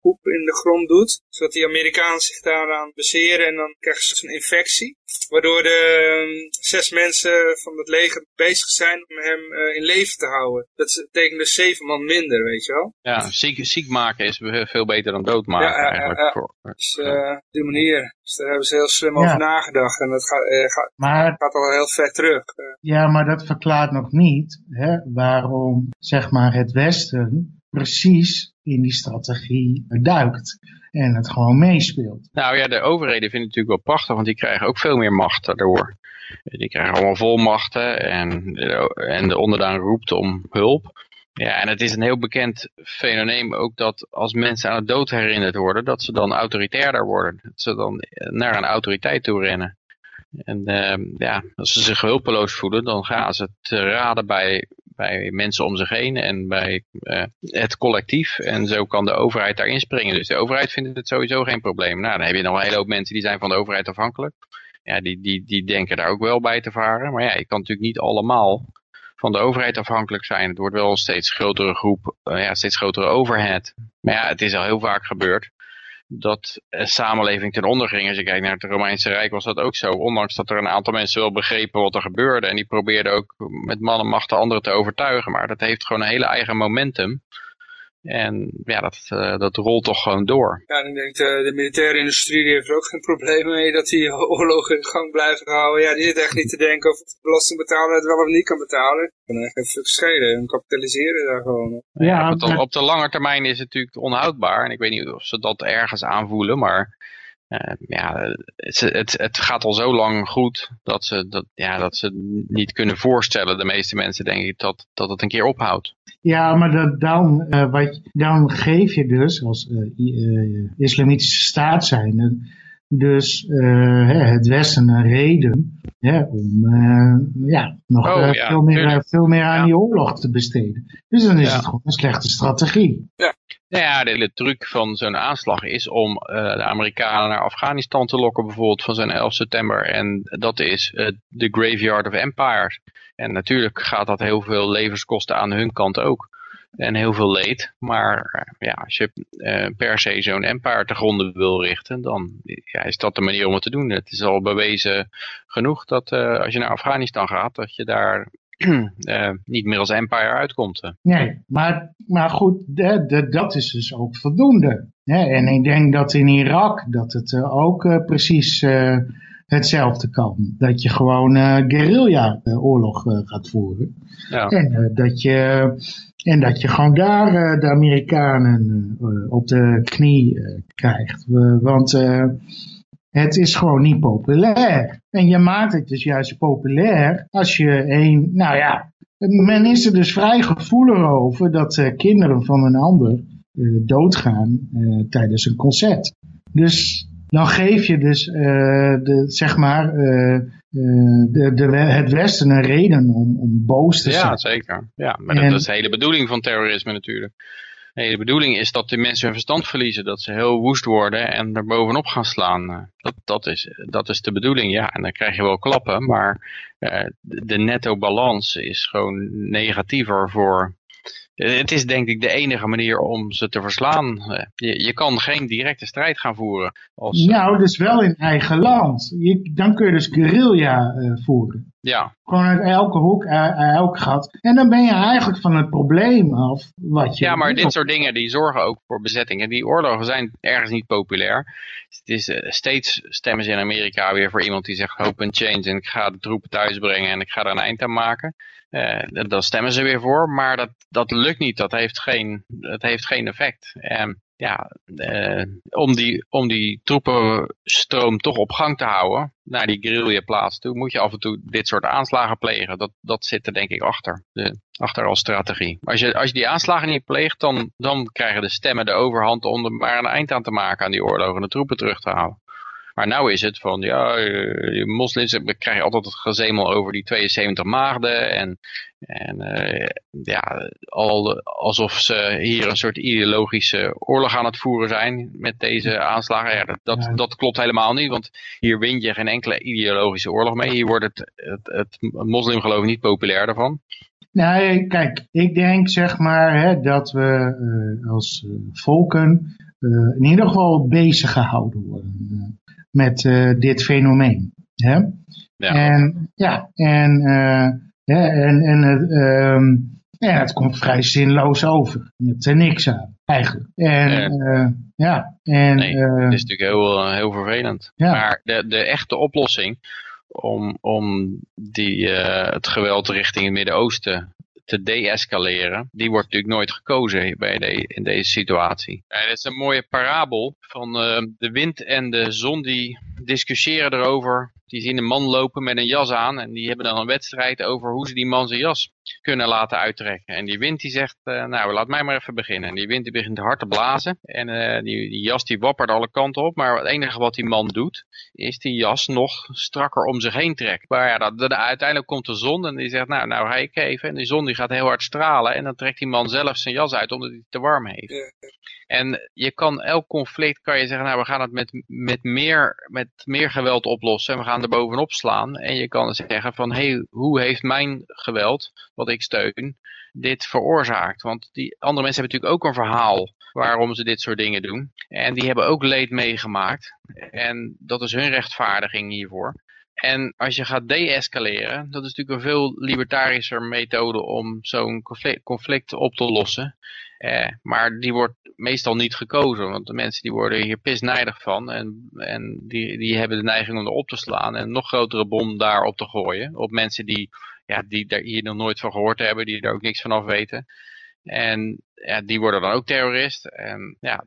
poep in de grond doet, zodat die Amerikanen zich daaraan baseren en dan krijgen ze een infectie. Waardoor de um, zes mensen van het leger bezig zijn om hem uh, in leven te houden. Dat betekent dus zeven man minder, weet je wel. Ja, ziek, ziek maken is veel beter dan doodmaken ja, eigenlijk. Ja, dus uh, op die manier. Dus daar hebben ze heel slim over nagedacht. En dat gaat, uh, gaat, maar, gaat al heel ver terug. Ja, maar dat verklaart nog niet hè, waarom zeg maar het Westen precies in die strategie duikt en het gewoon meespeelt. Nou ja, de overheden vinden het natuurlijk wel prachtig, want die krijgen ook veel meer macht daardoor. Die krijgen allemaal volmachten en, en de onderdaan roept om hulp. Ja, en het is een heel bekend fenomeen ook dat als mensen aan de dood herinnerd worden, dat ze dan autoritairder worden. Dat ze dan naar een autoriteit toe rennen. En uh, ja, als ze zich hulpeloos voelen, dan gaan ze te raden bij bij mensen om zich heen en bij uh, het collectief. En zo kan de overheid daarin springen. Dus de overheid vindt het sowieso geen probleem. Nou, dan heb je nog een hele hoop mensen die zijn van de overheid afhankelijk. Ja, die, die, die denken daar ook wel bij te varen. Maar ja, je kan natuurlijk niet allemaal van de overheid afhankelijk zijn. Het wordt wel een steeds grotere groep, uh, ja, steeds grotere overhead. Maar ja, het is al heel vaak gebeurd dat uh, samenleving ten onder ging. Als je kijkt naar het Romeinse Rijk was dat ook zo. Ondanks dat er een aantal mensen wel begrepen wat er gebeurde. En die probeerden ook met man en macht de anderen te overtuigen. Maar dat heeft gewoon een hele eigen momentum. En ja, dat, uh, dat rolt toch gewoon door. Ja, en ik denk de, de militaire industrie die heeft er ook geen probleem mee dat die <laughs> oorlogen in gang blijven houden. Ja, die zit echt niet te denken of de belastingbetaler het wel of niet kan betalen. Dan echt even schelen en kapitaliseren daar gewoon op. Ja, ja op, de, op de lange termijn is het natuurlijk onhoudbaar. En ik weet niet of ze dat ergens aanvoelen, maar ja, het, het, gaat al zo lang goed dat ze, dat, ja, dat ze niet kunnen voorstellen, de meeste mensen denk ik, dat, dat het een keer ophoudt. Ja, maar dan, uh, wat, dan geef je dus als uh, islamitische staat zijn, dus het Westen een reden hè, om ja, nog oh, ja, veel, meer, veel meer aan ja. die oorlog te besteden. Dus dan is ja. het gewoon een slechte strategie. Ja. Ja, de hele truc van zo'n aanslag is om de Amerikanen naar Afghanistan te lokken, bijvoorbeeld van zo'n 11 september. En dat is de graveyard of empires. En natuurlijk gaat dat heel veel levens kosten aan hun kant ook. En heel veel leed. Maar ja, als je uh, per se zo'n empire te gronden wil richten, dan ja, is dat de manier om het te doen. Het is al bewezen genoeg dat als je naar Afghanistan gaat, dat je daar uh, <clears throat> niet meer als empire uitkomt. Nee, maar, maar goed, de, de, dat is dus ook voldoende. en ik denk dat in Irak dat het uh, ook uh, precies hetzelfde kan. Dat je gewoon guerrilla oorlog gaat voeren. Ja. En, dat je, en dat je gewoon daar de Amerikanen op de knie krijgt. want het is gewoon niet populair. En je maakt het dus juist populair als je een, nou ja, men is er dus vrij gevoelig over dat kinderen van een ander doodgaan tijdens een concert. Dus dan geef je dus, de, zeg maar, de, de, het Westen een reden om, om boos te zijn. Ja, zeker. Ja, maar en, dat is de hele bedoeling van terrorisme natuurlijk. Nee, de bedoeling is dat de mensen hun verstand verliezen. Dat ze heel woest worden en er bovenop gaan slaan. Dat, dat, is, dat is de bedoeling, ja. En dan krijg je wel klappen. Maar uh, de netto balans is gewoon negatiever voor het is denk ik de enige manier om ze te verslaan. Je, je kan geen directe strijd gaan voeren. Als, nou, dus wel in eigen land. Je, dan kun je dus guerrilla uh, voeren. Ja. Gewoon uit elke hoek, uit elk gat. En dan ben je eigenlijk van het probleem af. Wat je ja, maar dit soort dingen die zorgen ook voor bezettingen. Die oorlogen zijn ergens niet populair. Het is, uh, steeds stemmen ze in Amerika weer voor iemand die zegt hope and change. En ik ga de troepen thuis brengen en ik ga er een eind aan maken. Uh, dan stemmen ze weer voor, maar dat, dat lukt niet. Dat heeft geen, dat heeft geen effect. En ja, uh, om, die, om die troepenstroom toch op gang te houden, naar die guerrilla plaats toe, moet je af en toe dit soort aanslagen plegen. Dat, dat zit er denk ik achter, de, achter als strategie. Als je, als je die aanslagen niet pleegt, dan, dan krijgen de stemmen de overhand om er maar een eind aan te maken aan die oorlog en de troepen terug te halen. Maar nou is het van, ja, uh, moslims krijgen altijd het gezemel over die 72 maagden. En, en uh, ja, al, alsof ze hier een soort ideologische oorlog aan het voeren zijn met deze aanslagen. Ja, dat, dat, dat klopt helemaal niet, want hier win je geen enkele ideologische oorlog mee. Hier wordt het, het, het moslimgeloof niet populair daarvan. Nee, kijk, ik denk zeg maar hè, dat we uh, als volken uh, in ieder geval bezig gehouden worden met uh, dit fenomeen. Hè? Ja. En ja, en, uh, en, en uh, ja, het komt vrij zinloos over. Je hebt er niks aan, eigenlijk. En ja, ja en, nee, het is natuurlijk heel, heel vervelend. Ja. Maar de, de echte oplossing om, om die, het geweld richting het Midden-Oosten te deescaleren, die wordt natuurlijk nooit gekozen bij de, in deze situatie. Ja, dat is een mooie parabel van uh, de wind en de zon die discussiëren erover die zien een man lopen met een jas aan en die hebben dan een wedstrijd over hoe ze die man zijn jas kunnen laten uittrekken. En die wind die zegt, uh, nou laat mij maar even beginnen. En die wind die begint hard te blazen en uh, die, die, jas die wappert alle kanten op. Maar het enige wat die man doet, is die jas nog strakker om zich heen trekken. Maar ja, dat, dat, uiteindelijk komt de zon en die zegt, nou, nou ga ik even. En die zon die gaat heel hard stralen en dan trekt die man zelf zijn jas uit omdat hij het te warm heeft. En je kan elk conflict kan je zeggen, nou we gaan het met, met, meer, met meer geweld oplossen. En we gaan er bovenop slaan. En je kan zeggen van, hé, hey, hoe heeft mijn geweld, wat ik steun, dit veroorzaakt? Want die andere mensen hebben natuurlijk ook een verhaal waarom ze dit soort dingen doen. En die hebben ook leed meegemaakt. En dat is hun rechtvaardiging hiervoor. En als je gaat deescaleren, dat is natuurlijk een veel libertarischer methode om zo'n conflict, conflict, op te lossen. Eh, maar die wordt meestal niet gekozen, want de mensen die worden hier pisnijdig van. En, en die, die hebben de neiging om erop te slaan en een nog grotere bom daarop te gooien. Op mensen die, ja, die daar hier nog nooit van gehoord hebben, die er ook niks van af weten. En ja, die worden dan ook terrorist. En, ja,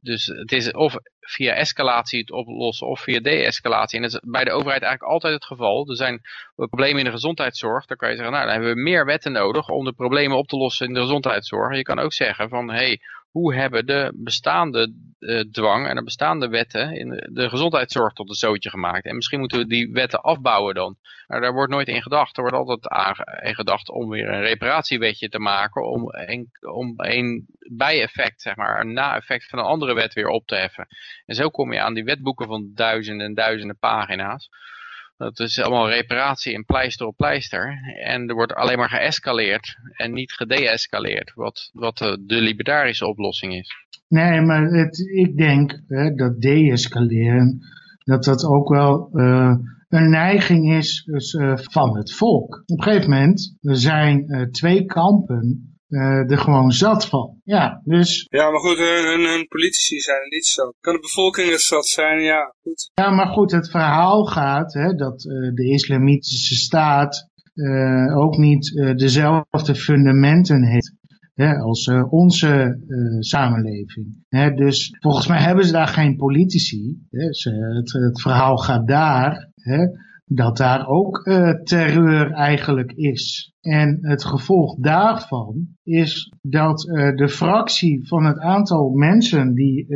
dus het is of via escalatie het oplossen of via de-escalatie. En dat is bij de overheid eigenlijk altijd het geval. Er zijn problemen in de gezondheidszorg. Dan kan je zeggen, nou dan hebben we meer wetten nodig om de problemen op te lossen in de gezondheidszorg. Je kan ook zeggen van, hé, hey, hoe hebben de bestaande uh, dwang en de bestaande wetten in de, gezondheidszorg tot een zootje gemaakt. En misschien moeten we die wetten afbouwen dan. Maar daar wordt nooit in gedacht. Er wordt altijd aan gedacht om weer een reparatiewetje te maken. Om een, om een bijeffect, zeg maar, een na-effect van een andere wet weer op te heffen. En zo kom je aan die wetboeken van duizenden en duizenden pagina's. Dat is allemaal reparatie en pleister op pleister. En er wordt alleen maar geëscaleerd en niet gedeescaleerd. Wat, wat de, libertarische oplossing is. Nee, maar het, ik denk hè, dat deescaleren, dat dat ook wel uh, een neiging is dus, uh, van het volk. Op een gegeven moment er zijn uh, twee kampen uh, er gewoon zat van. Ja, dus... Ja, maar goed, hun, hun, politici zijn er niet zat. Kan de bevolking er zat zijn? Ja, goed. Ja, maar goed, het verhaal gaat hè, dat uh, de islamitische staat uh, ook niet dezelfde fundamenten heeft hè, als onze samenleving. Hè, dus volgens mij hebben ze daar geen politici. Hè, ze, het, het verhaal gaat daar... Hè, dat daar ook uh, terreur eigenlijk is. En het gevolg daarvan is dat uh, de fractie van het aantal mensen die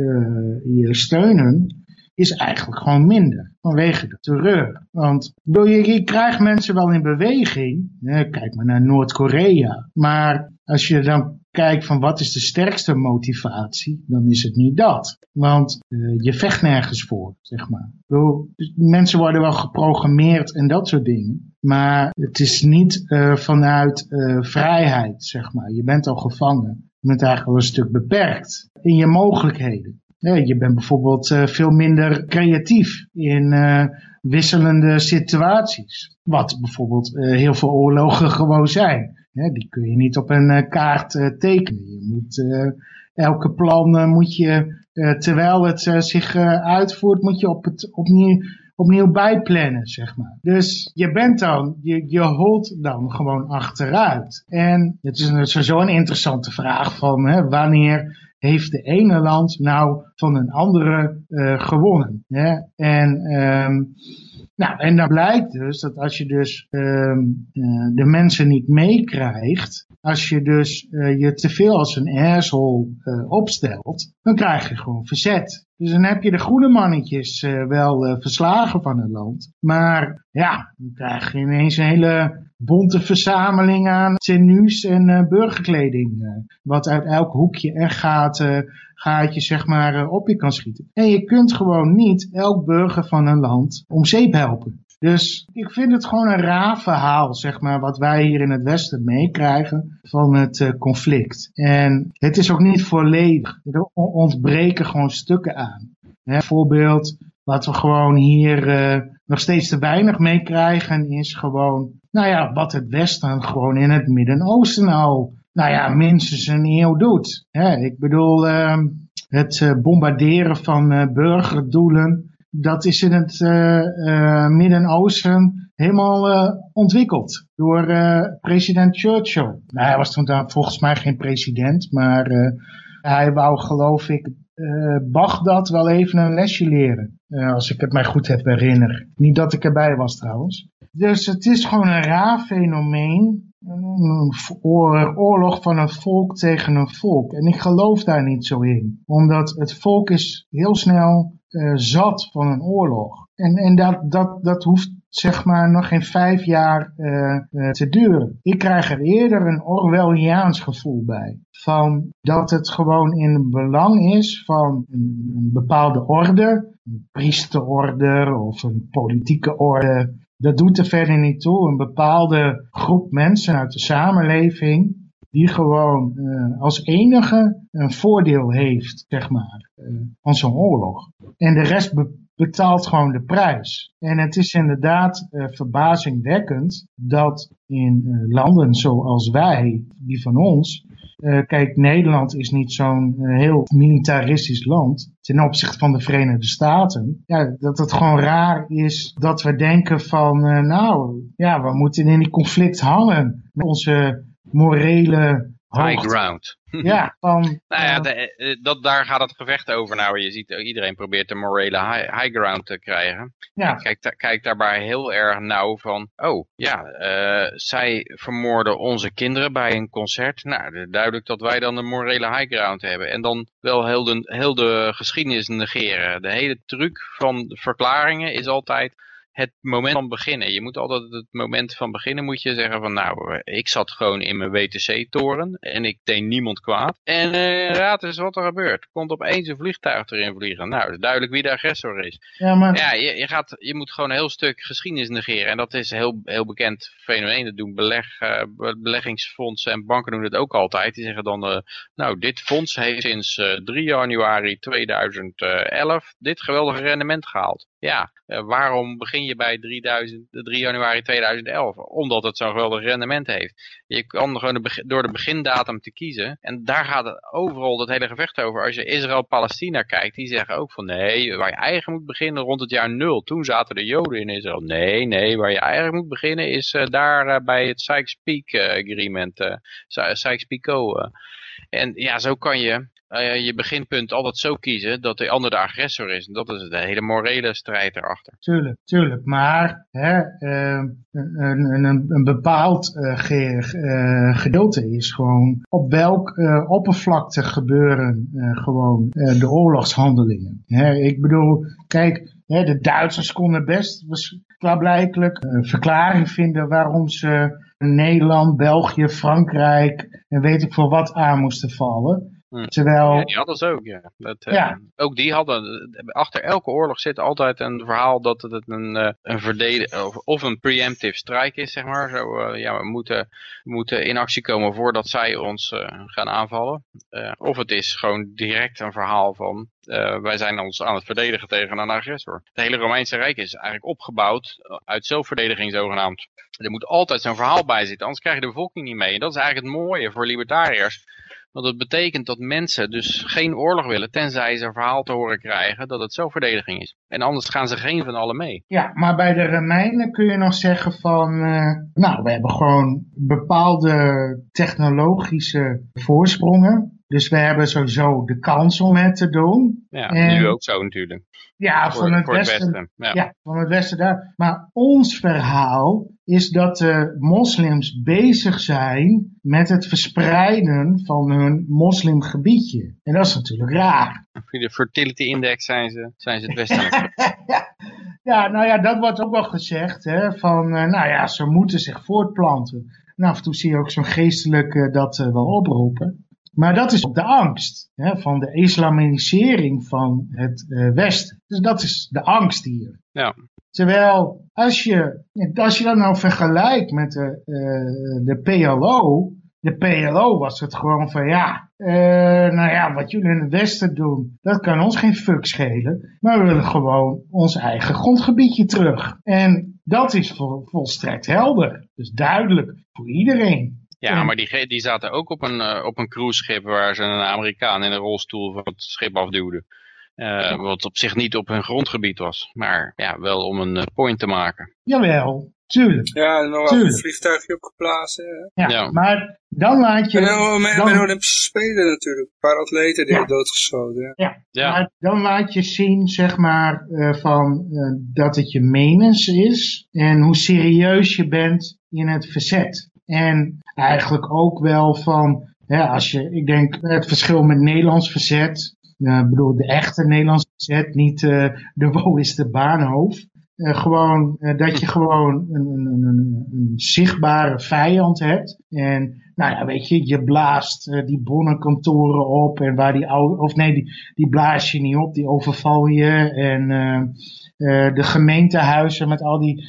je steunen, is eigenlijk gewoon minder vanwege de terreur. Want je, je krijgt mensen wel in beweging, kijk maar naar Noord-Korea, maar als je dan kijkt van wat is de sterkste motivatie, dan is het niet dat. Want uh, je vecht nergens voor, zeg maar. Bedoel, mensen worden wel geprogrammeerd en dat soort dingen. Maar het is niet uh, vanuit uh, vrijheid, zeg maar. Je bent al gevangen. Je bent eigenlijk al een stuk beperkt in je mogelijkheden. Je bent bijvoorbeeld veel minder creatief in wisselende situaties. Wat bijvoorbeeld heel veel oorlogen gewoon zijn. Die kun je niet op een kaart tekenen. Je moet, elke plan moet je, terwijl het zich uitvoert, moet je op het, opnieuw, opnieuw bijplannen, zeg maar. Dus je bent dan, je, je holt dan gewoon achteruit. En het is sowieso een interessante vraag van hè, wanneer heeft de ene land nou van een andere gewonnen. Hè? En, um, nou, en dan blijkt dus dat als je dus um, uh, de mensen niet meekrijgt, als je dus uh, je te veel als een asshole opstelt, dan krijg je gewoon verzet. Dus dan heb je de goede mannetjes wel verslagen van het land. Maar ja, dan krijg je ineens een hele bonte verzameling aan tenues en uh, burgerkleding. Wat uit elk hoekje en gaten, gaatje zeg maar op je kan schieten. En je kunt gewoon niet elk burger van een land om zeep helpen. Dus ik vind het gewoon een raar verhaal, zeg maar, wat wij hier in het Westen meekrijgen van het conflict. En het is ook niet volledig. Er ontbreken gewoon stukken aan. Hè, voorbeeld, wat we gewoon hier nog steeds te weinig meekrijgen, is gewoon nou ja, wat het Westen gewoon in het Midden-Oosten al, nou ja, minstens een eeuw doet. ik bedoel, uh, het uh, bombarderen van burgerdoelen, dat is in het uh, Midden-Oosten helemaal ontwikkeld door president Churchill. Nou, hij was toen dan volgens mij geen president, maar hij wou geloof ik Bagdad wel even een lesje leren. als ik het mij goed heb herinner. Niet dat ik erbij was trouwens. Dus het is gewoon een raar fenomeen. Een oorlog van een volk tegen een volk. En ik geloof daar niet zo in. Omdat het volk is heel snel uh, zat van een oorlog. En, en dat, dat, dat hoeft zeg maar nog geen vijf jaar uh, te duren. Ik krijg er eerder een Orwelliaans gevoel bij. Van dat het gewoon in belang is van een, een bepaalde orde, een priesterorde of een politieke orde. Dat doet er verder niet toe. Een bepaalde groep mensen uit de samenleving die gewoon uh, als enige een voordeel heeft, zeg maar, uh, van zo'n oorlog. En de rest be betaalt gewoon de prijs. En het is inderdaad uh, verbazingwekkend dat in landen zoals wij, die van ons, kijk, Nederland is niet zo'n heel militaristisch land ten opzichte van de Verenigde Staten. Ja, dat het gewoon raar is dat we denken van, nou, ja, we moeten in die conflict hangen met onze morele High ground. <laughs> Ja, van... nou ja, de, eh, dat, daar gaat het gevecht over. Nou, je ziet, iedereen probeert de morele high, high ground te krijgen. Ja. Kijk, kijk daarbij heel erg nauw van, oh ja, uh, zij vermoorden onze kinderen bij een concert. Nou, duidelijk dat wij dan de morele high ground hebben. En dan wel heel de, heel de geschiedenis negeren. De hele truc van de verklaringen is altijd het moment van beginnen. Je moet altijd het moment van beginnen moet je zeggen van nou, ik zat gewoon in mijn WTC-toren en ik deed niemand kwaad. En uh, raad eens wat er gebeurt. Komt opeens een vliegtuig erin vliegen. Nou, duidelijk wie de agressor is. Ja, maar... ja je, je, gaat, je moet gewoon een heel stuk geschiedenis negeren. En dat is een heel, heel bekend fenomeen. Dat doen beleg, uh, beleggingsfondsen en banken doen het ook altijd. Die zeggen dan, uh, nou, dit fonds heeft sinds 3 januari 2011 dit geweldige rendement gehaald. Ja, waarom begin je bij 3000, 3 januari 2011. Omdat het zo'n geweldig rendement heeft. Je kan gewoon door de begindatum te kiezen. En daar gaat het overal dat hele gevecht over. Als je Israël-Palestina kijkt, die zeggen ook van nee, waar je eigen moet beginnen rond het jaar nul. Toen zaten de Joden in Israël. Nee, nee, waar je eigenlijk moet beginnen is uh, daar uh, bij het Sykes-Picot Agreement. Sykes-Picot. En ja, zo kan je uh, je beginpunt altijd zo kiezen dat de ander de agressor is. En dat is de hele morele strijd erachter. Tuurlijk, tuurlijk. Maar hè, uh, een, een, een, bepaald uh, ge, gedeelte is gewoon op welk oppervlakte gebeuren gewoon de oorlogshandelingen. Hè, ik bedoel, kijk, hè, de Duitsers konden best klaarblijkelijk een verklaring vinden waarom ze Nederland, België, Frankrijk en weet ik veel wat aan moesten vallen. Hm. Terwijl... Ja, die hadden ze ook, ja. Dat, uh, ja. Ook die hadden, achter elke oorlog zit altijd een verhaal dat het een, uh, een verdedigen of, of, een preemptive strike is, zeg maar. Zo, uh, ja, we moeten, we moeten in actie komen voordat zij ons gaan aanvallen. of het is gewoon direct een verhaal van, wij zijn ons aan het verdedigen tegen een agressor. Het hele Romeinse Rijk is eigenlijk opgebouwd uit zelfverdediging zogenaamd. Er moet altijd zo'n verhaal bij zitten, anders krijg je de bevolking niet mee. En dat is eigenlijk het mooie voor libertariërs want dat betekent dat mensen dus geen oorlog willen, tenzij ze een verhaal te horen krijgen dat het zelfverdediging is. En anders gaan ze geen van allen mee. Ja, maar bij de Romeinen kun je nog zeggen van, uh, nou, we hebben gewoon bepaalde technologische voorsprongen. Dus we hebben sowieso de kans om het te doen. Ja, en, nu ook zo natuurlijk. Ja, van het, westen, Ja. van het westen daar. Maar ons verhaal is dat de moslims bezig zijn met het verspreiden van hun moslimgebiedje. En dat is natuurlijk raar. Voor de fertility index zijn ze, zijn ze het westen. <laughs> ja, nou ja, dat wordt ook wel gezegd. Hè, van, uh, nou ja, ze moeten zich voortplanten. En af en toe zie je ook zo'n geestelijke dat uh, wel oproepen. Maar dat is de angst hè, van de islamisering van het uh, Westen. Dus dat is de angst hier. Ja. Terwijl als je, als je dat nou vergelijkt met de, uh, de PLO, de PLO was het gewoon van ja, uh, nou ja, wat jullie in het Westen doen, dat kan ons geen fuck schelen. Maar we willen gewoon ons eigen grondgebiedje terug. En dat is vol, volstrekt helder. Dus duidelijk voor iedereen. Ja, maar die, die zaten ook op een, uh, op een cruiseschip waar ze een Amerikaan in een rolstoel van het schip afduwden. Uh, wat op zich niet op hun grondgebied was, maar ja, wel om een uh, point te maken. Jawel, tuurlijk. Ja, en nog een vliegtuigje opgeplaatst. Ja, ja, maar dan laat je... En dan, met, dan... Olympische Spelen natuurlijk, een paar atleten die ja. doodgeschoten. Ja. ja, maar dan laat je zien, zeg maar, uh, van, dat het je menens is en hoe serieus je bent in het verzet. En eigenlijk ook wel van, als je, ik denk het verschil met Nederlands verzet, uh, bedoel de echte Nederlands verzet, niet uh, de <laughs> wo is de baanhoofd. eh, gewoon, eh, dat je gewoon een, een, een, een zichtbare vijand hebt. En nou ja, weet je, je blaast die bonnenkantoren op en waar die oude, of nee, die, die blaas je niet op, die overval je. En de gemeentehuizen met al die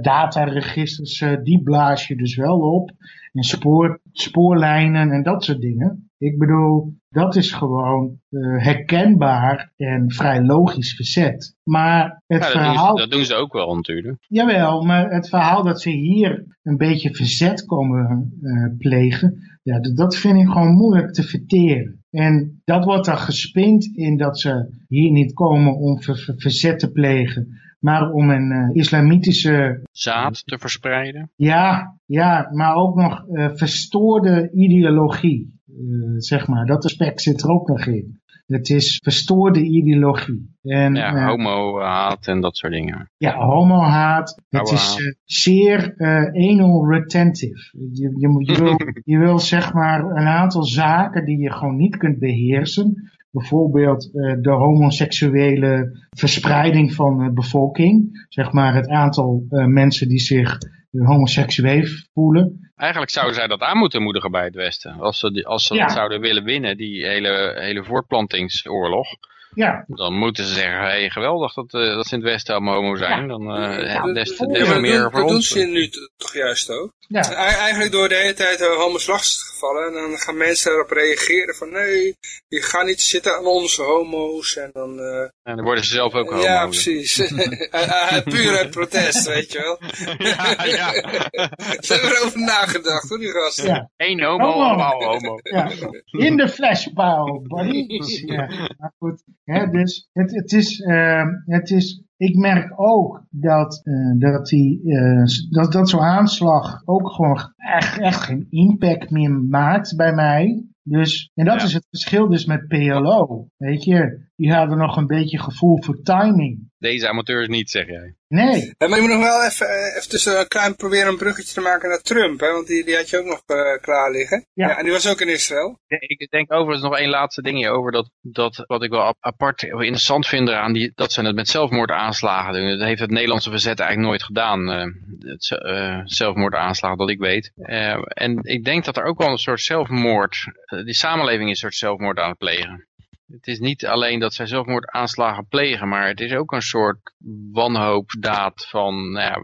dataregisters, die blaas je dus wel op. En spoor, spoorlijnen en dat soort dingen. Ik bedoel, dat is gewoon uh, herkenbaar en vrij logisch verzet. Maar het ja, dat verhaal... Doen ze, dat doen ze ook wel natuurlijk. Jawel, maar het verhaal dat ze hier een beetje verzet komen uh, plegen, ja, dat, dat vind ik gewoon moeilijk te verteren. En dat wordt dan gespind in dat ze hier niet komen om ver, ver, verzet te plegen, maar om een uh, islamitische... Zaad te verspreiden? Ja, ja maar ook nog uh, verstoorde ideologie. Uh, zeg maar, dat aspect zit er ook nog in. Het is verstoorde ideologie. En, ja, homo-haat en dat soort dingen. Ja, homo-haat. Het is zeer anal retentive. Je, je, je, wil, <laughs> je wil zeg maar een aantal zaken die je gewoon niet kunt beheersen. Bijvoorbeeld de homoseksuele verspreiding van de bevolking. Zeg maar het aantal mensen die zich homoseksueel voelen. Eigenlijk zouden zij dat aan moeten moedigen bij het Westen. Als ze, als ze ja. dat zouden willen winnen, die hele, hele voortplantingsoorlog. Ja. Dan moeten ze zeggen, hey, geweldig dat, uh, dat ze in het Westen allemaal homo zijn. Ja. Dan uh, ja, des, des, des ja, meer dat voor doen ons. ze nu toch juist ook. Ja. Eigenlijk door de hele tijd uh, homoslagsgevallen. En dan gaan mensen erop reageren van nee, je gaat niet zitten aan onze homo's. En dan... Uh, en dan worden ze zelf ook homo. Ja, precies. <laughs> Puur uit protest, weet je wel. <laughs> ja, ja. <laughs> ze hebben erover nagedacht hoor, die gasten. Ja. Eén homo, allemaal homo. Ja. In de flashpile, buddy. ja, maar goed. Dus het, het, is, uh, het is ik merk ook dat, uh, dat, die, uh, dat, dat zo'n aanslag ook gewoon echt, echt geen impact meer maakt bij mij. Dus, en dat Ja. is het verschil dus met PLO. Weet je, die hadden nog een beetje gevoel voor timing. Deze amateurs niet, zeg jij. Nee, Ja, maar je moet nog wel even, eh, even tussen een klein proberen een bruggetje te maken naar Trump. Hè? Want die, die had je ook nog uh, klaar liggen. Ja. Ja. en die was ook in Israël. Ja, Ik denk overigens nog één laatste dingetje over dat, dat wat ik wel ap- apart of interessant vind eraan, die, dat ze het met zelfmoordaanslagen doen. Dat heeft het Nederlandse verzet eigenlijk nooit gedaan, eh, het ze- eh, zelfmoordaanslagen dat ik weet. Eh, en ik denk dat er ook wel een soort zelfmoord, eh, die samenleving is een soort zelfmoord aan het plegen. Het is niet alleen dat zij zelfmoordaanslagen plegen, maar het is ook een soort wanhoopsdaad van, nou ja,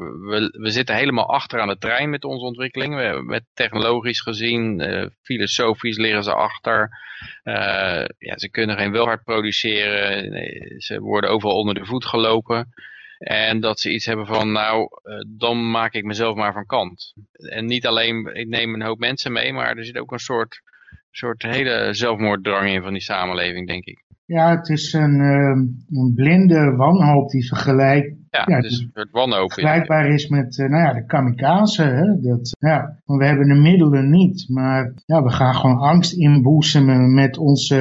we, zitten helemaal achter aan de trein met onze ontwikkeling. We, met technologisch gezien, eh, filosofisch liggen ze achter. Eh, ja, ze kunnen geen welvaart produceren. Ze worden overal onder de voet gelopen. En dat ze iets hebben van, nou, eh, dan maak ik mezelf maar van kant. En niet alleen, ik neem een hoop mensen mee, maar er zit ook een soort, soort hele zelfmoorddrang in van die samenleving, denk ik. ja, het is een, ehm, een blinde wanhoop die vergelijk, Ja, Ja, het is een wanhoop. vergelijkbaar is met eh, nou ja, de kamikaze. Hè? Dat, ja, want we hebben de middelen niet, maar ja, we gaan gewoon angst inboezemen met onze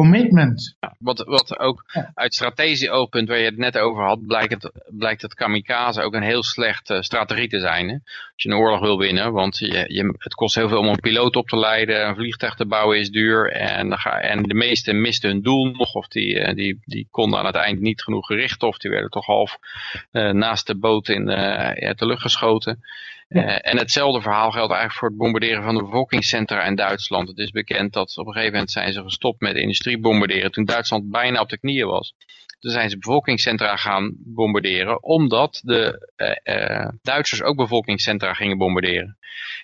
commitment. Wat, wat ook Ja. uit strategisch oogpunt, waar je het net over had, blijkt het, blijkt het kamikaze ook een heel slechte strategie te zijn. Hè? Als je een oorlog wil winnen, want je, je, het kost heel veel om een piloot op te leiden, een vliegtuig te bouwen is duur en, en de meesten misten hun doel nog of die, eh, die, die konden aan het eind niet genoeg gericht of die werden toch half eh, naast de boot in eh, uit de lucht geschoten. Eh, en hetzelfde verhaal geldt eigenlijk voor het bombarderen van de bevolkingscentra in Duitsland. Het is bekend dat op een gegeven moment zijn ze gestopt met industriebombarderen toen Duitsland bijna op de knieën was. Toen zijn ze bevolkingscentra gaan bombarderen, omdat de eh, eh, Duitsers ook bevolkingscentra gingen bombarderen.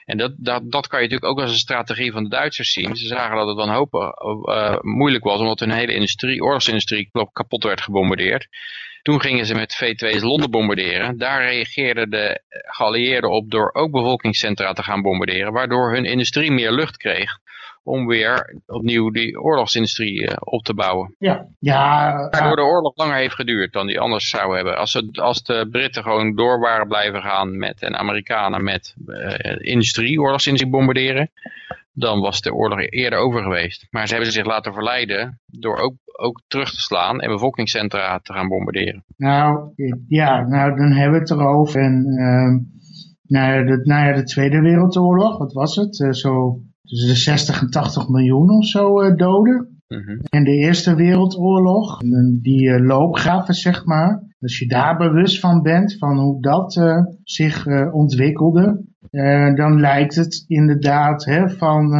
En dat, dat, dat kan je natuurlijk ook als een strategie van de Duitsers zien. Ze zagen dat het dan hoop, eh, moeilijk was, omdat hun hele industrie, oorlogsindustrie kapot werd gebombardeerd. Toen gingen ze met V2's Londen bombarderen. Daar reageerden de geallieerden op door ook bevolkingscentra te gaan bombarderen, waardoor hun industrie meer lucht kreeg om weer opnieuw die oorlogsindustrie eh, op te bouwen. Ja, ja, Waardoor de oorlog langer heeft geduurd dan die anders zou hebben. Als, het, als de Britten gewoon door waren blijven gaan met en Amerikanen met eh, industrie, oorlogsindustrie bombarderen, dan was de oorlog eerder over geweest. Maar ze hebben zich laten verleiden door ook, ook terug te slaan en bevolkingscentra te gaan bombarderen. Nou, ja, nou dan hebben we het erover. En nou, ja, de, de Tweede Wereldoorlog, wat was het? Eh, zo tussen de 60 en 80 miljoen of zo eh, doden. Mhm. En de Eerste Wereldoorlog, die uh, loopgraven zeg maar, als je daar bewust van bent, van hoe dat uh, zich uh, ontwikkelde, uh, dan lijkt het inderdaad hè, van,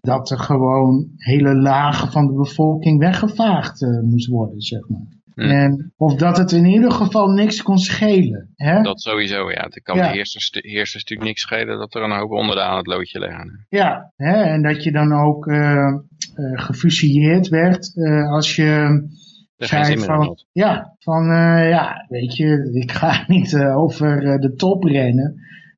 dat er gewoon hele lagen van de bevolking weggevaagd moest worden, zeg maar. Hmm. En, of dat het in ieder geval niks kon schelen. Hè? Dat sowieso, ja. Het kan Ja. de heersers, de heersers natuurlijk niks schelen dat er een hoop onderdaan het loodje leggen. Ja, hè, en dat je dan ook eh, gefusilleerd werd eh, als je in van, ja, van ja, weet je, ik ga <laughs> niet over de top rennen.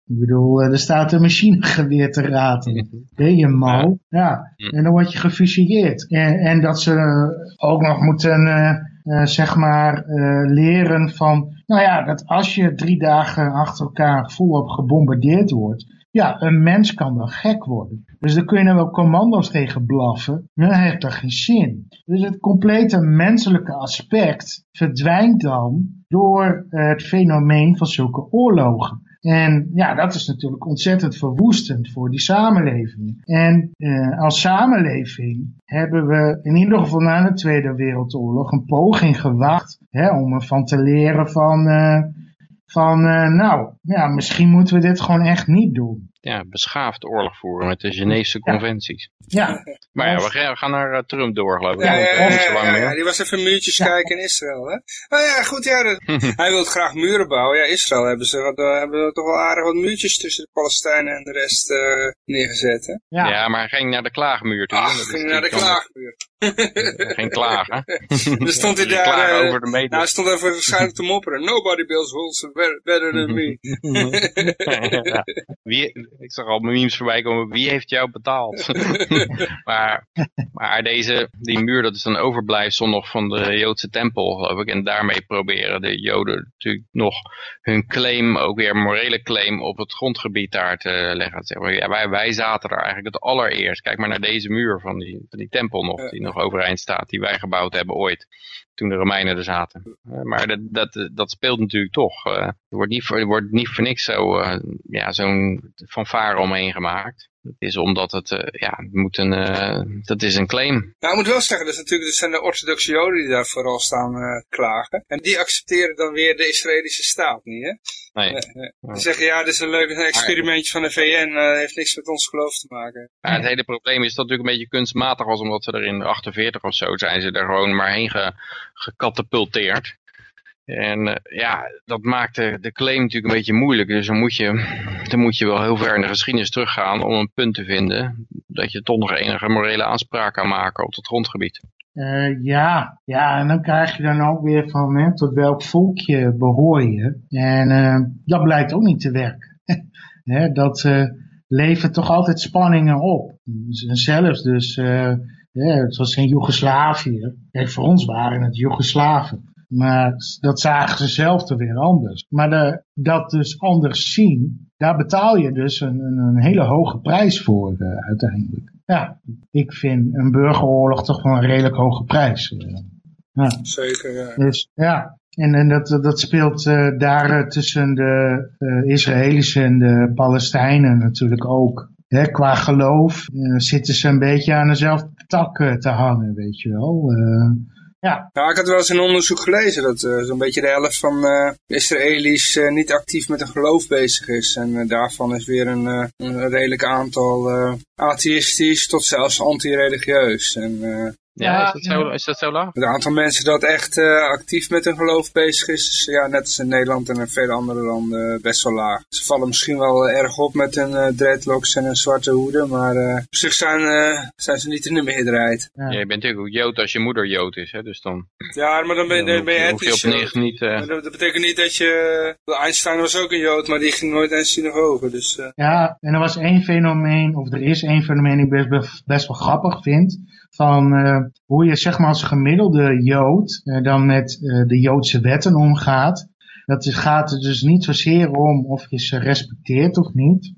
Ik bedoel, er staat een machinegeweer te ratelen. <laughs> Ben je mal? Ja. Hm. En dan word je gefusilleerd. En, en dat ze ook nog moeten, eh, zeg maar, eh, leren van, nou ja, dat als je drie dagen achter elkaar volop gebombardeerd wordt, ja, een mens kan dan gek worden. Dus dan kun je er wel commando's tegen blaffen, maar dan heeft dat geen zin. Dus het complete menselijke aspect verdwijnt dan door eh, het fenomeen van zulke oorlogen. En ja, dat is natuurlijk ontzettend verwoestend voor die samenleving. En eh, als samenleving hebben we in ieder geval na de Tweede Wereldoorlog een poging gewacht hè, om ervan te leren van, eh, van eh, nou, ja, misschien moeten we dit gewoon echt niet doen. Ja, beschaafd oorlog voeren met de Geneefse conventies. Ja, Maar ja, we gaan, naar eh, Trump door, geloof ik. Ja, ja, die was even muurtjes kijken in Israël, hè? Nou ja, goed, ja, <laughs> hij wil graag muren bouwen. Ja, Israël hebben ze wat, eh, hebben toch wel aardig wat muurtjes tussen de Palestijnen en de rest eh, neergezet, hè? ja. Maar hij ging naar de klaagmuur toe. Ach, ging naar de klaagmuur. <laughs> Geen klagen. <laughs> Dan stond hij daar, over de meter. Nou, hij stond even waarschijnlijk te mopperen. Nobody builds walls better, than me. Wie, ik zag al memes voorbij komen, wie heeft jou betaald? <laughs> maar, maar deze, die muur, dat is een overblijfsel nog van de Joodse tempel, geloof ik. En daarmee proberen de Joden natuurlijk nog hun claim, ook weer een morele claim, op het grondgebied daar te leggen. Zeg maar, ja, wij, wij zaten daar eigenlijk het allereerst. Kijk maar naar deze muur van die, van die tempel nog, die nog overeind staat, die wij gebouwd hebben ooit. Toen de Romeinen er zaten. Eh, maar dat, dat, dat speelt natuurlijk toch. eh. er, wordt niet wordt niet voor niks zo, eh, ja, zo'n fanfare omheen gemaakt. Het is omdat het, eh, ja, moet een, eh, dat is een claim. Nou, ik moet wel zeggen, dat, is natuurlijk, dat zijn de orthodoxe joden die daar vooral staan eh, klagen. En die accepteren dan weer de Israëlische staat niet, hè? Nee. Die zeggen, ja, dit is een leuk experimentje van de VN, heeft niks met ons geloof te maken. Maar het hele probleem is dat het natuurlijk een beetje kunstmatig was, omdat ze er in 48 of zo zijn ze er gewoon maar heen ge, gekatapulteerd. En eh, ja, dat maakt de, claim natuurlijk een beetje moeilijk. Dus dan moet, je, dan moet je wel heel ver in de geschiedenis teruggaan om een punt te vinden dat je toch nog enige morele aanspraak kan maken op het grondgebied. Eh, ja, ja, en dan krijg je dan ook weer van hè, tot welk volkje behoor je. En eh, dat blijkt ook niet te werken. <laughs> dat levert toch altijd spanningen op. Zelfs dus, ja, zoals in Joegoslavië. Kijk, voor ons waren het Joegoslaven. Maar dat zagen ze zelf er weer anders. Maar de, dat dus anders zien, daar betaal je dus een, een, hele hoge prijs voor eh, uiteindelijk. Ja, ik vind een burgeroorlog toch wel een redelijk hoge prijs. eh. Ja. Zeker, ja. Dus ja, en, en dat, dat speelt eh, daar tussen de Israëli's en de Palestijnen natuurlijk ook. Hè, qua geloof zitten ze een beetje aan dezelfde tak te hangen, weet je wel. Ja, Nou, ik had wel eens een onderzoek gelezen dat eh, zo'n beetje de helft van de Israëli's eh, niet actief met een geloof bezig is. En daarvan is weer een, een redelijk aantal atheïstisch tot zelfs anti-religieus. En Ja, Ja, is, dat zo, is dat zo laag? het aantal mensen dat echt eh, actief met hun geloof bezig is, is ja, net als in Nederland en in vele andere landen eh, best wel laag. Ze vallen misschien wel erg op met hun eh, dreadlocks en een zwarte hoeden, maar eh, op zich zijn, eh, zijn ze niet in de meerderheid. ja. Ja, je bent natuurlijk ook Jood als je moeder Jood is, hè? dus dan, Ja, maar dan ben, dan ben je etnisch niet... eh, Maar dat, dat betekent niet dat je... Einstein was ook een Jood, maar die ging nooit eens synagoge. Dus, eh, Ja, en er was één fenomeen, of er is één fenomeen die ik best, best wel grappig vind. Van eh, hoe je zeg maar als gemiddelde Jood eh, dan met eh, de Joodse wetten omgaat. Dat is, gaat er dus niet zozeer om of je ze respecteert of niet.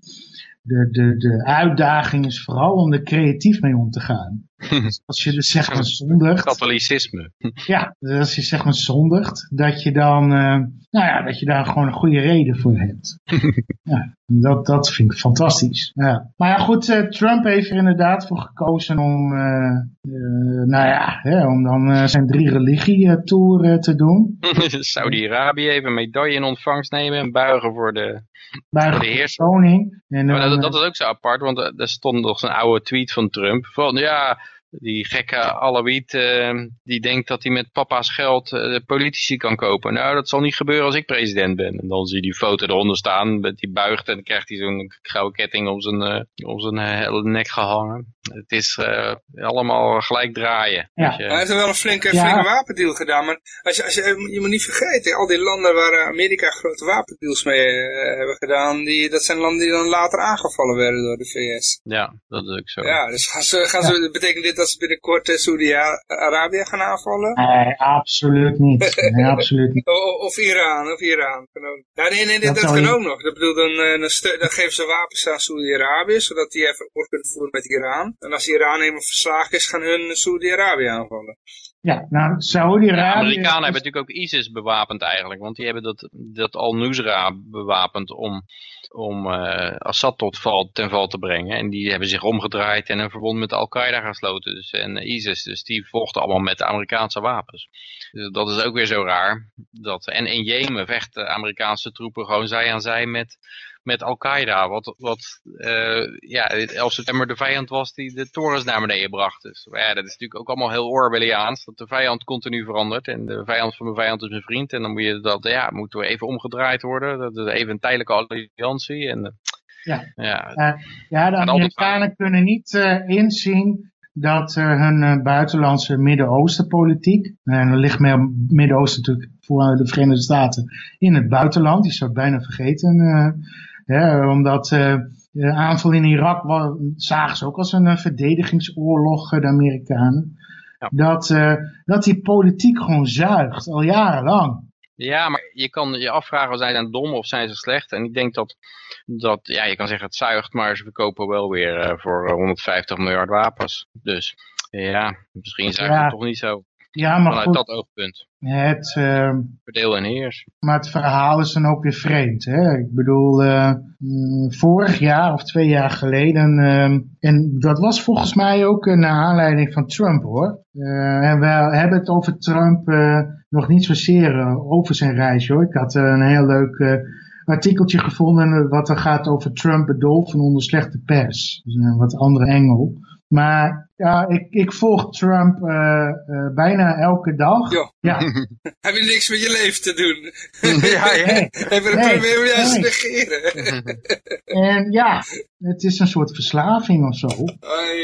De, de, de uitdaging is vooral om er creatief mee om te gaan. <laughs> als je dus zeg maar zondigt, Katholicisme. ja, dus als je zeg maar zondigt, dat je dan, eh, nou ja, dat je daar gewoon een goede reden voor hebt. <laughs> ja, dat, dat vind ik fantastisch. Ja. Maar ja, goed, eh, Trump heeft er inderdaad voor gekozen om, eh, nou ja, hè, om dan zijn drie religie-tour te doen. <laughs> Saudi-Arabië even medaille in ontvangst nemen en buigen voor de... Bij Voor de koning. En Maar dat, dat is ook zo apart, want er er stond nog zo'n oude tweet van Trump. Van ja, die gekke Alawiet, eh, die denkt dat hij met papa's geld eh, de politici kan kopen. Nou, dat zal niet gebeuren als ik president ben. En dan zie je die foto eronder staan, die buigt en dan krijgt hij zo'n gouden ketting om zijn, eh, om zijn eh, hele nek gehangen. Het is eh, allemaal gelijk draaien. Ja. Hij heeft er wel een flinke, Ja. flinke wapendeal gedaan. Maar als je, als je, je moet niet vergeten, al die landen waar Amerika grote wapendeals mee hebben gedaan, die, dat zijn landen die dan later aangevallen werden door de VS. ja, dat is ook zo. Ja, dus gaan ze, gaan ze, betekent dit dat ze binnenkort eh, Saudi-Arabië gaan aanvallen? Nee, absoluut niet. Nee, <laughs> absoluut niet. Of Iran, of Iran. Ja, nee, nee, nee, Dat dat, kan je- ook nog. Dat bedoel, dan, eh, dan, dan geven ze wapens aan Saudi-Arabië, zodat die even oorlog kunnen voeren met Iran. En als Iran helemaal verslagen is, gaan hun Saudi-Arabië aanvallen. Ja, nou, De Saudi-Arabië... Amerikanen hebben natuurlijk ook ISIS bewapend eigenlijk, want die hebben dat, dat Al-Nusra bewapend om, om eh, Assad tot val, ten val te brengen. En die hebben zich omgedraaid en een verbond met Al-Qaeda gesloten dus, en eh, ISIS. Dus die vochten allemaal met de Amerikaanse wapens. Dus dat is ook weer zo raar. Dat, en in Jemen vechten Amerikaanse troepen gewoon zij aan zij met, met Al-Qaeda. Wat, wat eh, ja, als het maar de vijand was die de torens naar beneden bracht. Dus ja, dat is natuurlijk ook allemaal heel Orwelliaans. Dat de vijand continu verandert. En de vijand van mijn vijand is mijn vriend. En dan moet je dat, ja, moeten we even omgedraaid worden. Dat is even een tijdelijke alliantie. En, eh, Ja. ja, Ja, de Amerikanen kunnen niet eh, inzien dat eh, hun eh, buitenlandse Midden-Oosten-politiek, en dan ligt meer Midden-Oosten natuurlijk voor de Verenigde Staten in het buitenland, die zou bijna vergeten, eh, hè, omdat eh, de aanval in Irak wa- zagen ze ook als een eh, verdedigingsoorlog, eh, de Amerikanen. Ja. Dat, dat die politiek gewoon zuigt, al jarenlang. Ja, maar je kan je afvragen, zijn ze dom of zijn ze slecht? En ik denk dat, dat ja, je kan zeggen het zuigt, maar ze verkopen wel weer voor eh, 150 miljard wapens. Dus ja, misschien Ja. het toch niet zo Ja, maar vanuit goed, dat oogpunt. het, eh, Verdeel en heers. Maar het verhaal is dan ook weer vreemd. Hè? Ik bedoel, eh, mm, vorig jaar of twee jaar geleden, eh, en dat was volgens mij ook een naar aanleiding van Trump hoor. Eh, en we hebben het over Trump eh, nog niet zozeer over zijn reis hoor. Ik had een heel leuk artikeltje gevonden wat er gaat over Trump bedolven onder slechte pers. Dus een wat andere engel. Maar ja, ik, ik volg Trump eh, eh, bijna elke dag. Ja. Ja, <laughs> Heb je niks met je leven te doen? <laughs> ja, ja. nee. Even Nee, proberen we juist te nee. negeren. <laughs> En ja, het is een soort verslaving of zo.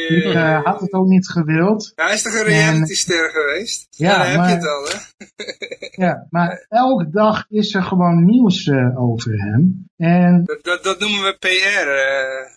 Ik eh, had het ook niet gewild. Hij is toch een realityster geweest? Ja, dan heb maar- je het al, hè? Ja, maar elke dag is er gewoon nieuws eh, over hem. En Dat, dat, dat noemen we PR, eh,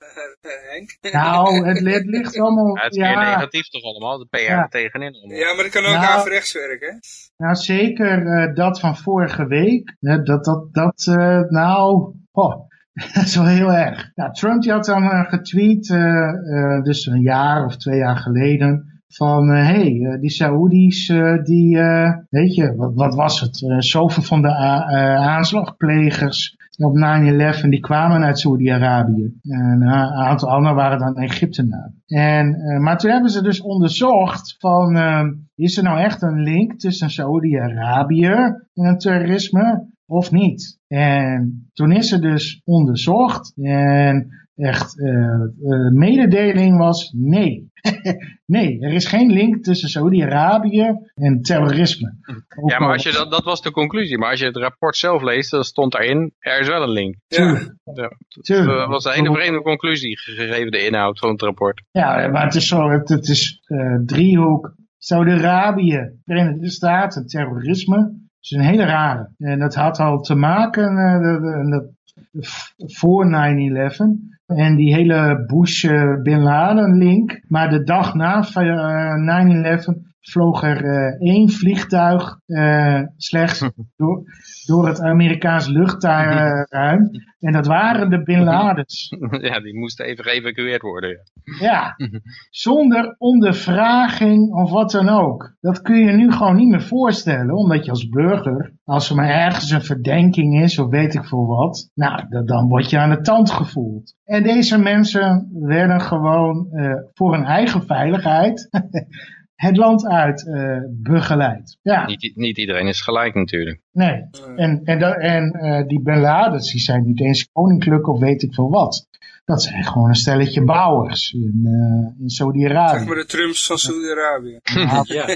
Henk. nou, het, het ligt allemaal... Ja, negatief toch allemaal, de PR Ja. tegenin. allemaal. Ja, maar dat kan ook Nou. averechts werken, hè? nou zeker eh, dat van vorige week. hè, dat, dat, dat, eh, nou... Oh, <laughs> dat is wel heel erg. Nou, Trump die had dan eh, getweet, eh, eh, dus een jaar of twee jaar geleden... Van, hé, hey, die Saoedi's, eh, die, eh, weet je, wat, wat was het? Zoveel van de eh, aanslagplegers op 9-11, die kwamen uit Saoedi-Arabië. En een aantal anderen waren dan Egyptenaren. En, eh, maar toen hebben ze dus onderzocht van, eh, is er nou echt een link tussen Saoedi-Arabië en het terrorisme of niet? En toen is er dus onderzocht en echt, eh, de mededeling was nee. <laughs> nee, er is geen link tussen Saoedi-Arabië en terrorisme. Ook Ja, maar al- als je dat, dat was de conclusie. Maar als je het rapport zelf leest, dan stond daarin, er is wel een link. Ja. Ja. Dat was een hele vreemde conclusie, gegeven de inhoud van het rapport. Ja, maar het is zo, het, het is eh, driehoek. Saudi-Arabië, Verenigde Staten, terrorisme. Dat is een hele rare. En dat had al te maken eh, de- de- de- voor 9-11. En die hele Bush-Bin Laden link. Maar de dag na eh, 9-11 vloog er uh, één vliegtuig uh, slechts <laughs> door, door het Amerikaans luchtruim. En dat waren de Bin Ladens. <laughs> Ja, die moesten even geëvacueerd worden. Ja, zonder ondervraging of wat dan ook. Dat kun je nu gewoon niet meer voorstellen, omdat je als burger, als er maar ergens een verdenking is of weet ik veel wat, nou, dan word je aan de tand gevoeld. En deze mensen werden gewoon uh, voor hun eigen veiligheid het land uit uh, begeleid. Ja. Niet, niet, iedereen is gelijk natuurlijk. Nee, en, en, en uh, die Ben die zijn niet eens koninklijk of weet ik veel wat. Dat zijn gewoon een stelletje bouwers in, uh, in Saudi-Arabië. Zeg maar de Trumps van Saudi-Arabië. <laughs> Ja.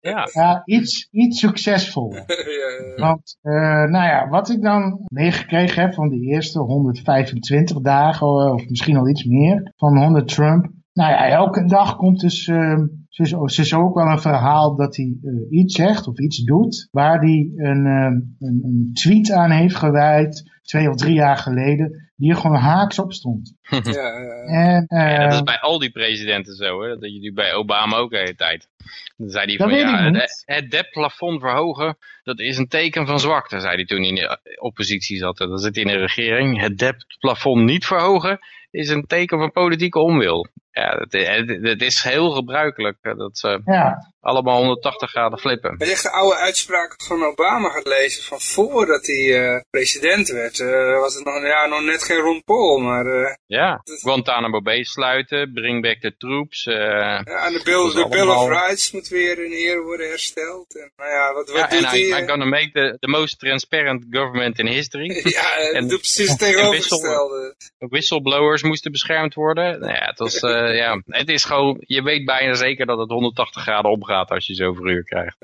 <laughs> ja. ja. iets, iets succesvoller. <laughs> Want, uh, nou ja, wat ik dan meegekregen heb van de eerste 125 dagen, of misschien al iets meer, van 100 Trump, nou ja, elke dag komt dus, uh, ze, is ook wel een verhaal dat hij uh, iets zegt of iets doet, waar hij een, uh, een, een, tweet aan heeft gewijd, twee of drie jaar geleden, die er gewoon haaks op stond. <laughs> ja, en, ja, dat is bij al die presidenten zo, hè? dat je nu bij Obama ook de hele tijd. Dan zei hij Dat van ja, het, het depplafond verhogen, dat is een teken van zwakte, zei hij toen hij in de oppositie zat. Dan zit hij in de regering. Het depplafond niet verhogen is een teken van politieke onwil. Ja, het, het, het is heel gebruikelijk eh, dat ze ja, allemaal 180 graden flippen. Als je echt de oude uitspraken van Obama gaat lezen, van voordat hij eh, president werd, eh, was het nog, ja, nog net geen Ron Paul, maar... eh, Ja, Guantanamo Bay sluiten, bring back the troops. eh, ja, en de Bill, Dat de Bill of Rights moet weer in eer worden hersteld. En, nou ja, wat, wat ja, doet en hij? I, eh? I'm gonna make the, the most transparent government in history. <laughs> ja, en, doet precies tegenovergestelde. Whistleblowers moesten beschermd worden. Nou ja, het, was, eh, ja, het is gewoon, je weet bijna zeker dat het 180 graden opgaat als je zoveel uur krijgt.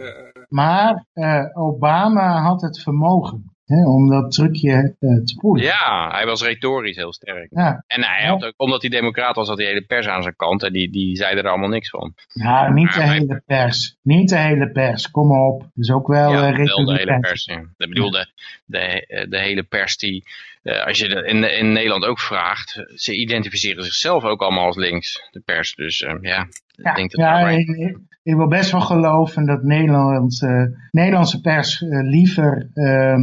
maar eh, Obama had het vermogen hè, om dat trucje eh, te poelen. Ja, hij was retorisch heel sterk. Ja. En hij had ook, omdat hij democraat was, had hij de hele pers aan zijn kant. En die, die zeiden er allemaal niks van. Nou, niet de hij- hele pers. Niet de hele pers, kom op. Dus ook wel ja, eh, wel de hele pers. Ja. Ik bedoel, de, de, de hele pers die, eh, als je dat in, in Nederland ook vraagt, ze identificeren zichzelf ook allemaal als links, de pers. Dus eh, ja, Ja, ik denk dat ja daarbij- ik, ik- wil best wel geloven dat Nederland, eh, Nederlandse pers eh, liever ehm,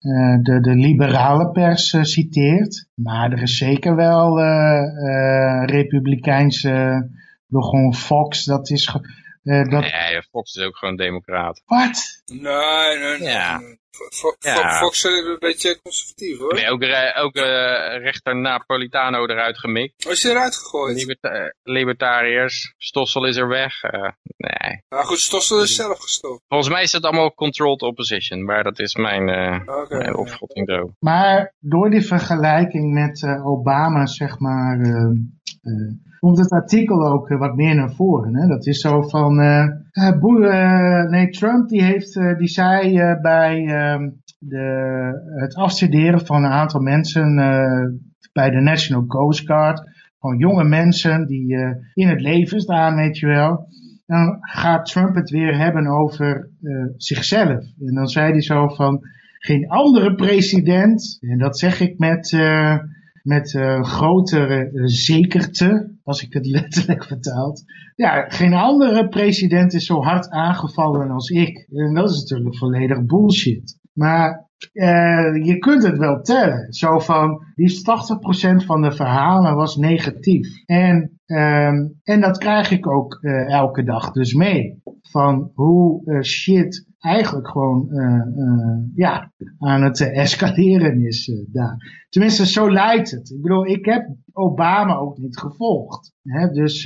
eh, de, de liberale pers eh, citeert. Maar er is zeker wel eh, eh, republikeinse, gewoon Fox, dat is... eh, dat, Nee, Fox is ook gewoon democraat. Wat? Nee, nee, nee. Ja. Fo- Ja. Fox is een beetje conservatief hoor. Nee, ook, re- ook eh, rechter Napolitano eruit gemikt. Was je eruit gegooid? Liberta- libertariërs. Stossel is er weg. Eh, nee. Nou goed, Stossel is zelf gestopt. Volgens mij is het allemaal controlled opposition. Maar dat is mijn, eh Oké. mijn opvatting. Maar door die vergelijking met eh, Obama, zeg maar, eh, eh, komt het artikel ook eh, wat meer naar voren. Hè? Dat is zo van, eh, nee, Trump die, heeft, die zei bij ehm, de, het afstuderen van een aantal mensen bij de National Coast Guard, gewoon jonge mensen die in het leven staan, weet je wel. Dan gaat Trump het weer hebben over zichzelf. En dan zei hij zo van, geen andere president, en dat zeg ik met, met grotere zekerte, als ik het letterlijk vertaald. Ja, geen andere president is zo hard aangevallen als ik. En dat is natuurlijk volledig bullshit. Maar eh, je kunt het wel tellen. Zo van, die 80% van de verhalen was negatief. En, ehm, en dat krijg ik ook eh, elke dag dus mee. Van hoe eh, shit eigenlijk gewoon eh, eh, ja, aan het eh, escaleren is daar. Tenminste, zo lijkt het. Ik bedoel, ik heb Obama ook niet gevolgd. Hè? Dus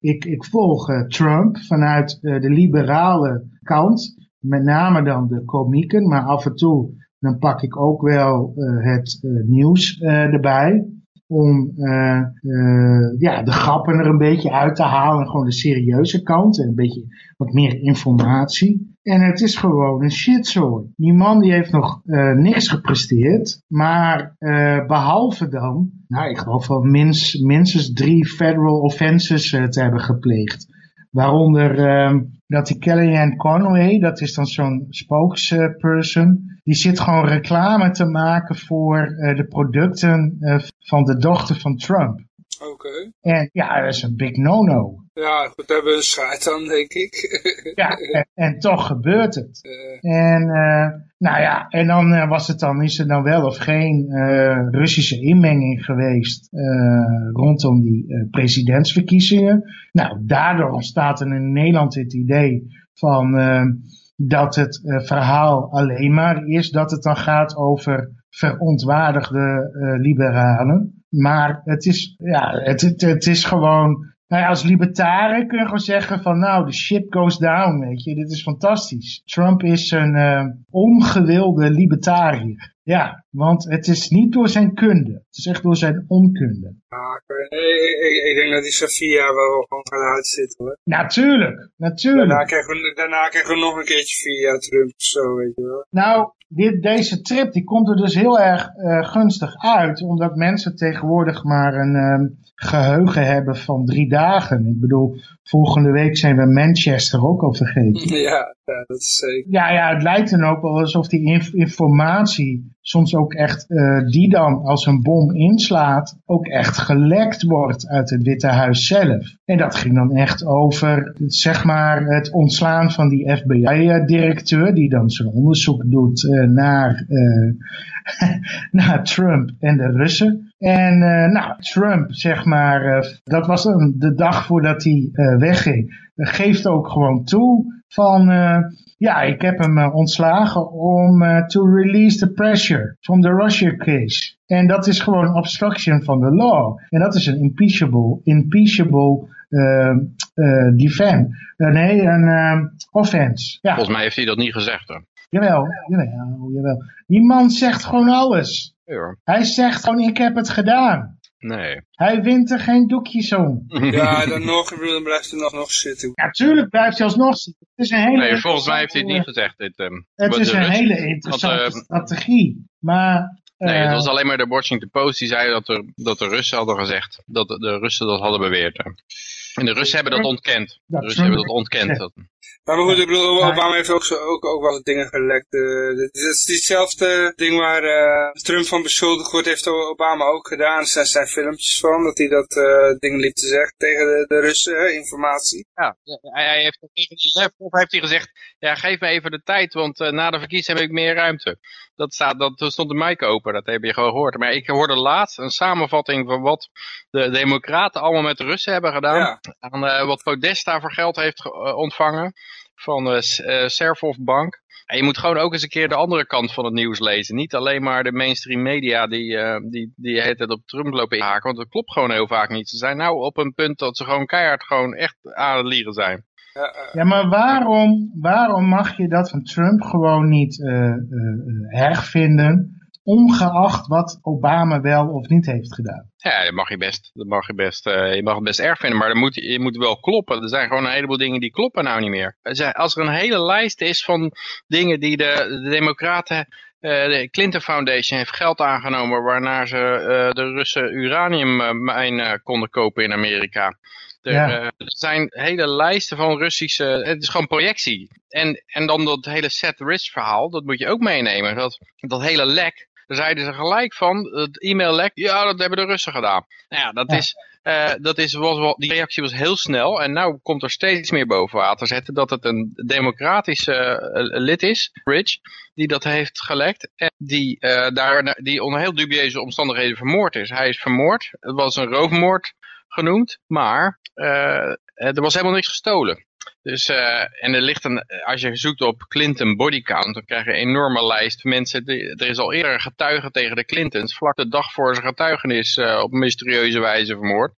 ik, ik volg Trump vanuit de liberale kant. Met name dan de komieken, maar af en toe dan pak ik ook wel het nieuws erbij. Om eh, eh, ja, de grappen er een beetje uit te halen. Gewoon de serieuze kant. En een beetje wat meer informatie. En het is gewoon een shitzooi. Die man die heeft nog eh, niks gepresteerd. Maar eh, behalve dan, nou ik geloof wel minst, minstens drie federal offenses te hebben gepleegd. Waaronder ehm, dat die Kellyanne Conway, dat is dan zo'n spokesperson, die zit gewoon reclame te maken voor eh, de producten eh, van de dochter van Trump. Oké. En ja, dat is een big no-no. Ja, goed, hebben we een schaart dan, denk ik. <laughs> Ja, en, en toch gebeurt het. En eh, nou ja, en dan was het dan, is er dan wel of geen Russische inmenging geweest rondom die presidentsverkiezingen. Nou, daardoor ontstaat er in Nederland het idee van dat het eh, verhaal alleen maar is dat het dan gaat over verontwaardigde eh, liberalen. Maar het is, ja, het, het, het is gewoon nou ja, als libertariër kun je gewoon zeggen van nou, de ship goes down, weet je. Dit is fantastisch. Trump is een eh, ongewilde libertariër. Ja, want het is niet door zijn kunde. Het is echt door zijn onkunde. ja, ik, ik, denk dat die Sofia wel gewoon gaat uitzitten hoor. Natuurlijk, natuurlijk. Daarna krijgen, we, daarna krijgen we nog een keertje via Trump of zo, weet je wel. Nou, dit, deze trip die komt er dus heel erg eh, gunstig uit, omdat mensen tegenwoordig maar een ehm, geheugen hebben van drie dagen. Ik bedoel, volgende week zijn we Manchester ook al vergeten. <laughs> Ja, ja, dat is zeker. Ja, ja, het lijkt dan ook wel alsof die inf- informatie soms ook echt, eh, die dan als een bom inslaat, ook echt gelekt wordt uit het Witte Huis zelf. En dat ging dan echt over, zeg maar, het ontslaan van die FBI-directeur, die dan zijn onderzoek doet eh, naar, eh, <laughs> naar Trump en de Russen. En nou, Trump, zeg maar, dat was dan de dag voordat hij eh, wegging, geeft ook gewoon toe van, eh, ja, ik heb hem eh, ontslagen om eh, to release the pressure from the Russia case. En dat is gewoon obstruction van de law. En dat is een impeachable, impeachable uh, uh, defense. Uh, nee, een uh, offense. Ja, Volgens mij heeft hij dat niet gezegd. Hoor. jawel, jawel, jawel. Die man zegt gewoon alles. Hoor. Hij zegt gewoon, ik heb het gedaan. Nee. Hij wint er geen doekjes om. Ja, dan nog, ik bedoel, dan blijft hij nog, nog zitten. Natuurlijk blijft hij alsnog zitten. Het is een hele Nee, volgens mij heeft hij het niet gezegd. Dit, ehm, Het is een Rus- hele interessante want, eh, strategie. Maar Nee, het eh, was alleen maar de Washington Post die zei dat, er, dat de Russen hadden gezegd. Dat de, Russen dat hadden beweerd. hè. En de Russen hebben dat ontkend. De Russen hebben dat ontkend. Maar goed, ik bedoel, Obama heeft ook, zo, ook, ook wel dingen gelekt. eh, dit is diezelfde ding waar eh, Trump van beschuldigd wordt, heeft Obama ook gedaan. Er zijn, zijn filmpjes van, dat hij dat eh, ding liep te zeggen tegen de, de Russen, informatie. ja, hij, hij heeft, of heeft hij gezegd, ja, geef me even de tijd, want na de verkiezing heb ik meer ruimte. Dat, staat, dat stond de mic open, dat heb je gewoon gehoord. Maar ik hoorde laatst een samenvatting van wat de democraten allemaal met de Russen hebben gedaan. Ja. Aan eh, wat Podesta voor geld heeft eh, ontvangen van de uh, Servov Bank. En je moet gewoon ook eens een keer de andere kant van het nieuws lezen. Niet alleen maar de mainstream media die, uh, die, die het op Trump lopen inhaken. Want dat klopt gewoon heel vaak niet. Ze zijn nou op een punt dat ze gewoon keihard gewoon echt aan het liegen zijn. Ja, eh, maar waarom, waarom mag je dat van Trump gewoon niet uh, uh, hervinden, ongeacht wat Obama wel of niet heeft gedaan? Ja, dat mag je best. Dat mag je best. Uh, je mag het best erg vinden, maar dan moet, je moet wel kloppen. Er zijn gewoon een heleboel dingen die kloppen nou niet meer. Als er een hele lijst is van dingen die de, de democraten uh, de Clinton Foundation heeft geld aangenomen waarna ze uh, de Russen uraniummijn uh, konden kopen in Amerika. Er, ja. er, zijn hele lijsten van Russische, het is gewoon projectie. En, en dan dat hele set risk verhaal, dat moet je ook meenemen. Dat, dat hele lek, daar zeiden ze gelijk van, het e-mail-lek, ja dat hebben de Russen gedaan. Nou ja, dat ja. is, uh, dat is was wel, die reactie was heel snel en nu komt er steeds meer boven water zetten dat het een democratische uh, lid is, Rich, die dat heeft gelekt en die, uh, daar, die onder heel dubieuze omstandigheden vermoord is. Hij is vermoord, het was een roofmoord genoemd, maar uh, er was helemaal niks gestolen. Dus, uh, en er ligt een, als je zoekt op Clinton body count, dan krijg je een enorme lijst mensen. Er is al eerder een getuige tegen de Clintons, vlak de dag voor zijn getuigenis uh, op mysterieuze wijze vermoord.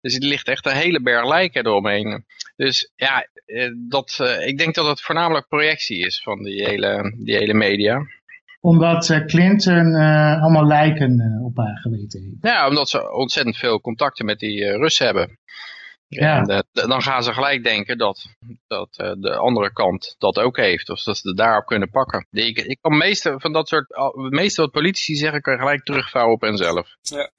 Dus er ligt echt een hele berg lijken eromheen. Dus ja, dat, ik denk dat het voornamelijk projectie is van die hele, die hele media omdat uh, Clinton uh, allemaal lijken uh, op haar geweten heeft. Ja, omdat ze ontzettend veel contacten met die Russen hebben. Ja. En, dan gaan ze gelijk denken dat, dat de andere kant dat ook heeft. Of dat ze het daarop kunnen pakken. Ik, ik kan meeste van dat soort, het meeste wat politici zeggen, kan gelijk terugvouwen op henzelf. Ja,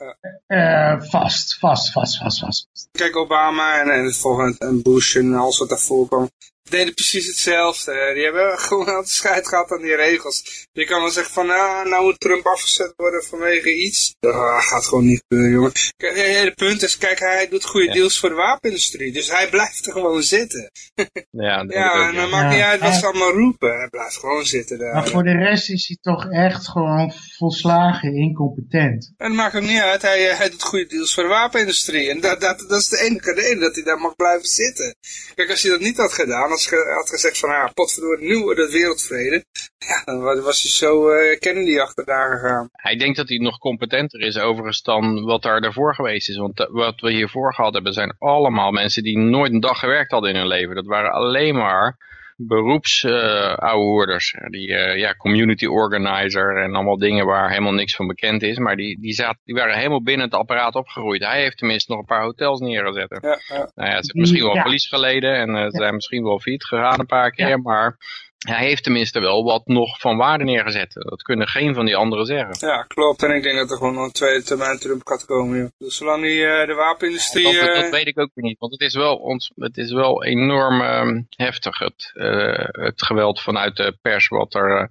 ja. vast, vast, vast, vast, vast. Kijk, Obama en, en en Bush en alles wat daarvoor kwam. Deden precies hetzelfde. Die hebben <laughs> gewoon altijd scheid gehad aan die regels. Je kan wel zeggen van, nou, nou moet Trump afgezet worden vanwege iets. Dat gaat gewoon niet gebeuren, jongen. Kijk, Het hele punt is, kijk, hij doet goede Ja. deals voor de wapenindustrie. Dus hij blijft er gewoon zitten. <laughs> Ja, dat Ja, en dan ja. maakt niet Ja. uit wat ze allemaal roepen. Hij blijft gewoon zitten daar. Maar voor de rest is hij toch echt gewoon volslagen incompetent. En dat maakt ook niet uit, hij, eh, hij doet goede deals voor de wapenindustrie. En dat, dat, dat is de enige reden dat hij daar mag blijven zitten. Kijk, als hij dat niet had gedaan, had gezegd van, ja, potverdorie, nu het wereldvrede. Ja, dan wa- was hij zo eh, Kennedy achterna gegaan. Hij denkt dat hij nog competenter is overigens dan wat daar daarvoor geweest is. Want eh, wat we hiervoor gehad hebben zijn allemaal mensen die nooit een dag gewerkt hadden in hun leven. Dat waren alleen maar beroeps eh ouwehoerders. Die eh, ja, community organizer en allemaal dingen waar helemaal niks van bekend is. Maar die, die, zaten, die waren helemaal binnen het apparaat opgegroeid. Hij heeft tenminste nog een paar hotels neergezet. Ja, ja. Nou ja, ze hebben misschien wel Ja. verlies geleden en eh, ze zijn misschien wel failliet gegaan een paar keer. Ja. Maar hij heeft tenminste wel wat nog van waarde neergezet. Dat kunnen geen van die anderen zeggen. ja, klopt. En ik denk dat er gewoon nog een tweede termijn Trump gaat komen. joh. Dus zolang die, eh, de wapenindustrie... Dat, dat eh, weet ik ook weer niet, want het is wel, ons, het is wel enorm ehm, heftig, het, eh, het geweld vanuit de pers. Wat er,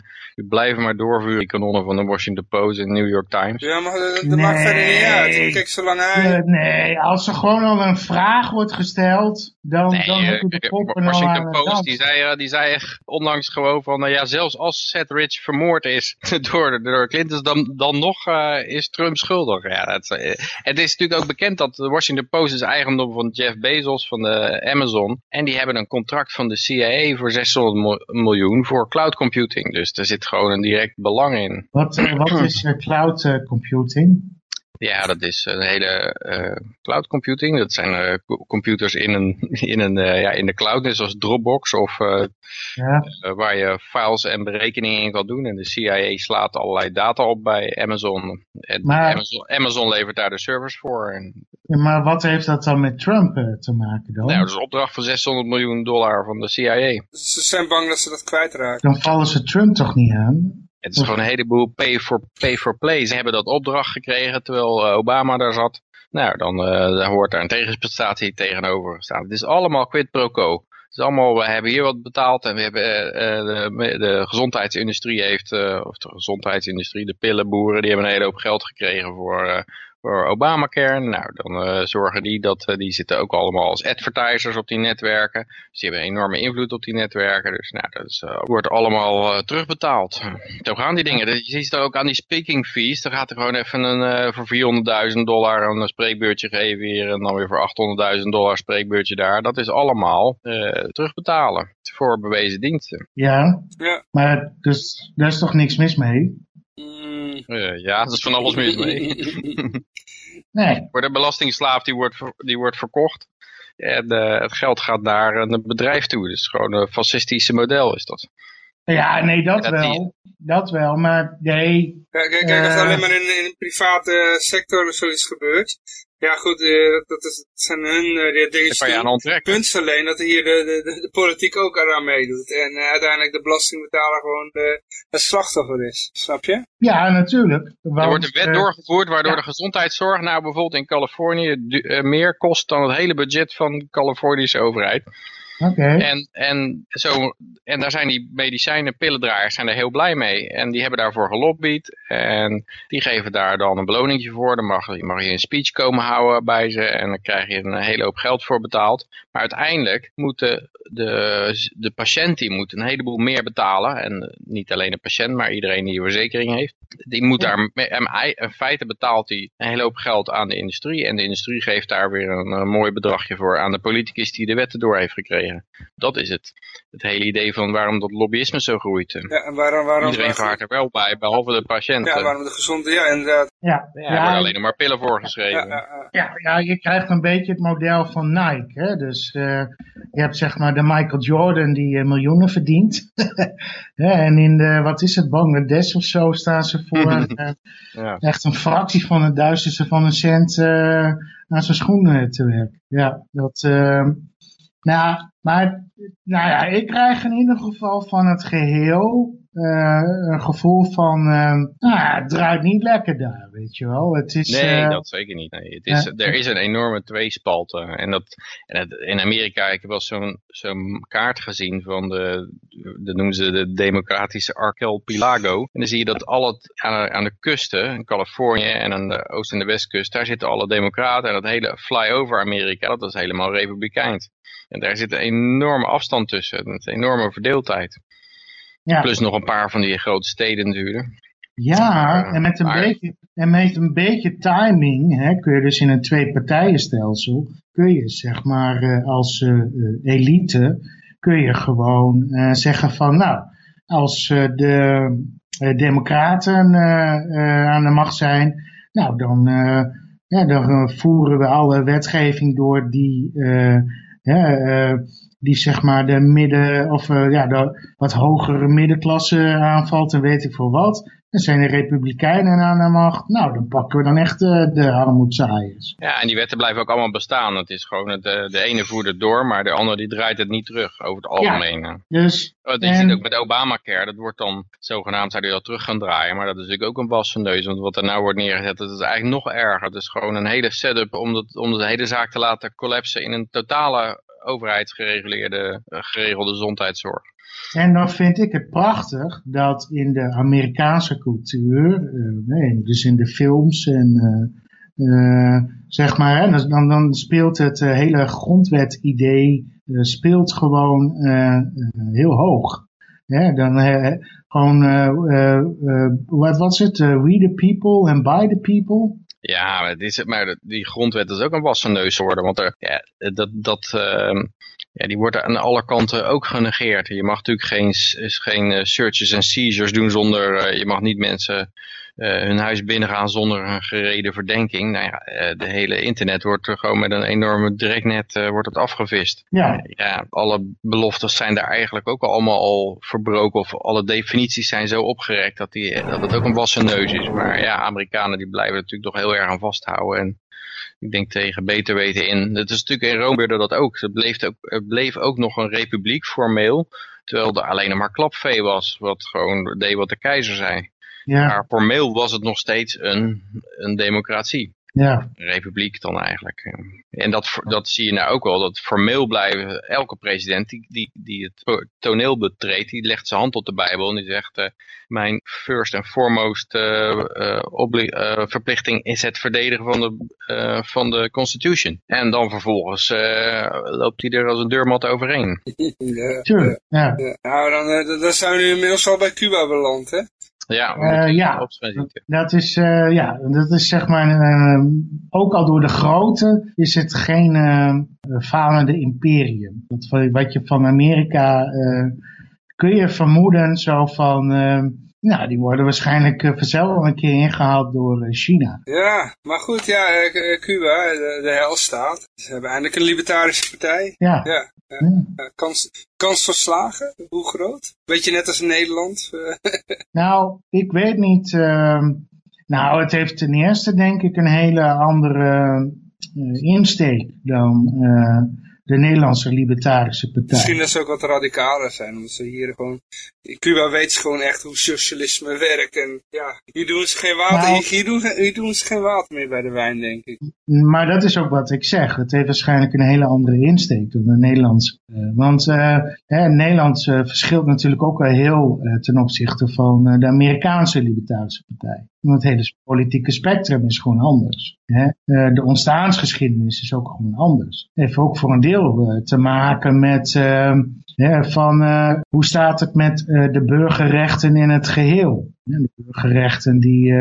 blijven maar doorvuren, die kanonnen van de Washington Post en New York Times. ja, maar dat, dat maakt verder niet uit. Nee. Kijk, zolang hij... Nee, als er gewoon al een vraag wordt gesteld, dan, Nee, dan heb je de Washington Post die zei, die zei echt onlangs gewoon van, nou ja, zelfs als Seth Rich vermoord is <laughs> door, door Clinton, dan, dan nog eh, is Trump schuldig. Ja, eh, het is natuurlijk ook bekend dat de Washington Post is eigendom van Jeff Bezos van de Amazon. En die hebben een contract van de CIA voor 600 mil- miljoen voor cloud computing. Dus er zit gewoon een direct belang in. Wat, eh, wat is cloud computing? Ja, dat is een hele eh, cloud computing. Dat zijn eh, co- computers in, een, <laughs> in, een, eh, ja, in de cloud, net zoals Dropbox of eh, Ja, waar je files en berekeningen in kan doen. En de CIA slaat allerlei data op bij Amazon. En Maar- Amazon, Amazon levert daar de servers voor. En, maar wat heeft dat dan met Trump te maken dan? nou, dat is een opdracht van 600 miljoen dollar van de CIA. Ze zijn bang dat ze dat kwijtraken. Dan vallen ze Trump toch niet aan? Het is gewoon een heleboel pay for, pay for play. Ze hebben dat opdracht gekregen terwijl eh, Obama daar zat. Nou, dan eh, hoort daar een tegenprestatie tegenover staan. Het is allemaal quid pro quo. Het is allemaal, we hebben hier wat betaald en we hebben, eh, de, de gezondheidsindustrie heeft, of de gezondheidsindustrie, de pillenboeren, die hebben een hele hoop geld gekregen voor, voor Obamacare. Nou, dan eh, zorgen die dat, eh, die zitten ook allemaal als advertisers op die netwerken. Dus die hebben enorme invloed op die netwerken. Dus nou, dat is, eh, wordt allemaal eh, terugbetaald. Zo gaan die dingen. Je ziet het ook aan die speaking fees. Dan gaat er gewoon even een, eh, voor 400.000 dollar een spreekbeurtje geven hier. En dan weer voor 800.000 dollar spreekbeurtje daar. Dat is allemaal eh, terugbetalen voor bewezen diensten. Ja, Ja. maar dus daar is toch niks mis mee? Mm. Eh, ja, dat is van alles mis mee. <laughs> Nee, voor de belastingslaaf die wordt, die wordt verkocht. En eh, het geld gaat naar een bedrijf toe. Dus gewoon een fascistische model is dat. ja, nee, dat Dat wel. Dat wel, maar nee, Kijk, kijk, kijk, als het Eh. alleen maar in, in de private sector zoiets gebeurt. Ja goed, eh, dat, is, dat zijn hun eh, die Daar dingetjes kan je aan doen. onttrekken. punt is alleen dat hier de, de, de, de politiek ook eraan meedoet. En eh, uiteindelijk de belastingbetaler gewoon de, het slachtoffer is. Snap je? ja, natuurlijk. Er wordt een wet eh, doorgevoerd waardoor ja. de gezondheidszorg nou bijvoorbeeld in Californië eh, meer kost dan het hele budget van de Californische overheid. En, en, zo, en daar zijn die medicijnen, pillendraaiers zijn er heel blij mee. En die hebben daarvoor gelobbyd. En die geven daar dan een beloningje voor. Dan mag, mag je een speech komen houden bij ze. En dan krijg je een hele hoop geld voor betaald. Maar uiteindelijk moet de, de, de patiënt die moet een heleboel meer betalen. En niet alleen de patiënt, maar iedereen die een verzekering heeft. Die moet daar, ei- in feite betaalt hij een hele hoop geld aan de industrie. En de industrie geeft daar weer een, eh, mooi bedragje voor aan de politicus die de wetten door heeft gekregen. Dat is het. Het hele idee van waarom dat lobbyisme zo groeit. Ja, en waarom... waarom Iedereen vaart er wel bij, behalve de patiënten. Ja, waarom de gezonde... Ja, inderdaad. ja, Ja, er worden alleen maar pillen voorgeschreven. Ja, ja, ja. Ja, ja, je krijgt een beetje het model van Nike. Hè? Dus eh, je hebt zeg maar de Michael Jordan die eh, miljoenen verdient. <laughs> Hè, en in de, wat is het, Bangladesh of zo staan ze voor <laughs> Ja. echt een fractie van het duizendste van een cent eh, aan zijn schoenen te werken. Ja, dat... eh, nou, maar nou ja, ik krijg in ieder geval van het geheel een gevoel van, nou, het draait niet lekker daar, weet je wel. Het is, nee, uh, dat zeker niet. Nee, het is, er is een enorme tweespalt. en dat, en het, in Amerika, ik heb wel zo'n zo'n kaart gezien van de, de noemen ze de democratische archipelago. En dan zie je dat al het, aan, aan de kusten, in Californië en aan de oost- en de westkust, daar zitten alle democraten. En dat hele flyover Amerika, dat is helemaal republikeins. En daar zit een enorme afstand tussen, een enorme verdeeldheid. Ja. Plus nog een paar van die grote steden natuurlijk. Ja, en met een, Maar- beetje, en met een beetje timing hè, kun je dus in een twee-partijenstelsel, kun je zeg maar eh, als eh, eh, elite, kun je gewoon eh, zeggen van nou, als eh, de eh, democraten eh, eh, aan de macht zijn, nou dan, eh, ja, dan eh, voeren we alle wetgeving door die, eh, eh, die zeg maar de midden, of eh, ja, de wat hogere middenklasse aanvalt en weet ik veel wat. Dan zijn de republikeinen aan de macht. Nou, dan pakken we dan echt eh, de armoedzaaiers. Ja, en die wetten blijven ook allemaal bestaan. Het is gewoon, het, eh, de ene voert het door, maar de andere die draait het niet terug over het algemeen. Dus Oh, En- ziet ook met Obamacare, dat wordt dan zogenaamd zou hij dat terug gaan draaien, maar dat is natuurlijk ook een wassen neus, want wat er nou wordt neergezet, dat is eigenlijk nog erger. Het is gewoon een hele setup om, dat, om de hele zaak te laten collapsen in een totale overheidsgereguleerde, eh, geregelde gezondheidszorg. En dan vind ik het prachtig dat in de Amerikaanse cultuur, eh, dus in de films en eh, zeg maar, dan, dan speelt het hele grondwet-idee speelt gewoon heel hoog. Dan gewoon, wat was het? We the people and by the people. Ja, maar, is, maar die grondwet is ook een wassen neus geworden, want er, ja, dat, dat, ehm, ja, die wordt aan alle kanten ook genegeerd. Je mag natuurlijk geen, geen eh, searches en seizures doen zonder, eh, je mag niet mensen hun huis binnengaan zonder een gereden verdenking. Nou ja, eh, de hele internet wordt er gewoon met een enorme direktnet eh, wordt het afgevist. Ja, Ja, alle beloftes zijn daar eigenlijk ook allemaal al verbroken. Of alle definities zijn zo opgerekt dat, die, dat het ook een wassen neus is. Maar ja, Amerikanen die blijven er natuurlijk toch heel erg aan vasthouden. En ik denk tegen beter weten in. Het is natuurlijk in Rome gebeurde dat ook. Het bleef ook, het bleef ook nog een republiek formeel. Terwijl er alleen nog maar klapvee was. Wat gewoon deed wat de keizer zei. Ja, Maar formeel was het nog steeds een, een democratie ja, republiek dan eigenlijk. En dat, dat zie je nou ook wel, dat formeel blijven elke president die, die, die het toneel betreedt, die legt zijn hand op de Bijbel en die zegt, eh, mijn first and foremost eh, eh, verplichting is het verdedigen van de, eh, van de constitution. En dan vervolgens eh, loopt hij er als een deurmat overheen. <laughs> Ja. tuurlijk. Ja. Ja. Nou, dan, dan- dan zijn we nu inmiddels al bij Cuba beland, hè? Ja, Eh, ja. Dat is, eh, ja, dat is zeg maar, eh, ook al door de grootte is het geen eh falende imperium. Dat, wat- wat je van Amerika, eh, kun je vermoeden zo van, nou die worden waarschijnlijk uh, vanzelf een keer ingehaald door China. Ja, maar goed, ja, Cuba, de, de helstaat. Ze hebben eindelijk een libertarische partij. Ja, Ja, ja. ja, kans, kans van slagen, hoe groot? Beetje net als in Nederland. eh. <laughs> Nou, ik weet niet. ehm, nou, het heeft ten eerste denk ik een hele andere eh, insteek dan eh, de Nederlandse Libertarische Partij. Misschien dat ze ook wat radicaler zijn, omdat ze hier gewoon... Cuba ze gewoon echt hoe socialisme werkt. En ja, hier doen ze geen water, Nou- hier, doen, hier doen ze geen water meer bij de wijn, denk ik. Maar dat is ook wat ik zeg. Het heeft waarschijnlijk een hele andere insteek dan de Nederlandse. eh, want eh, hè, Nederland eh, verschilt natuurlijk ook wel heel ten opzichte van de Amerikaanse Libertarische Partij. Want het hele politieke spectrum is gewoon anders. Hè. Eh, de ontstaansgeschiedenis is ook gewoon anders. Het heeft ook voor een deel eh, te maken met eh, hè, van eh, hoe staat het met de burgerrechten in het geheel. De burgerrechten die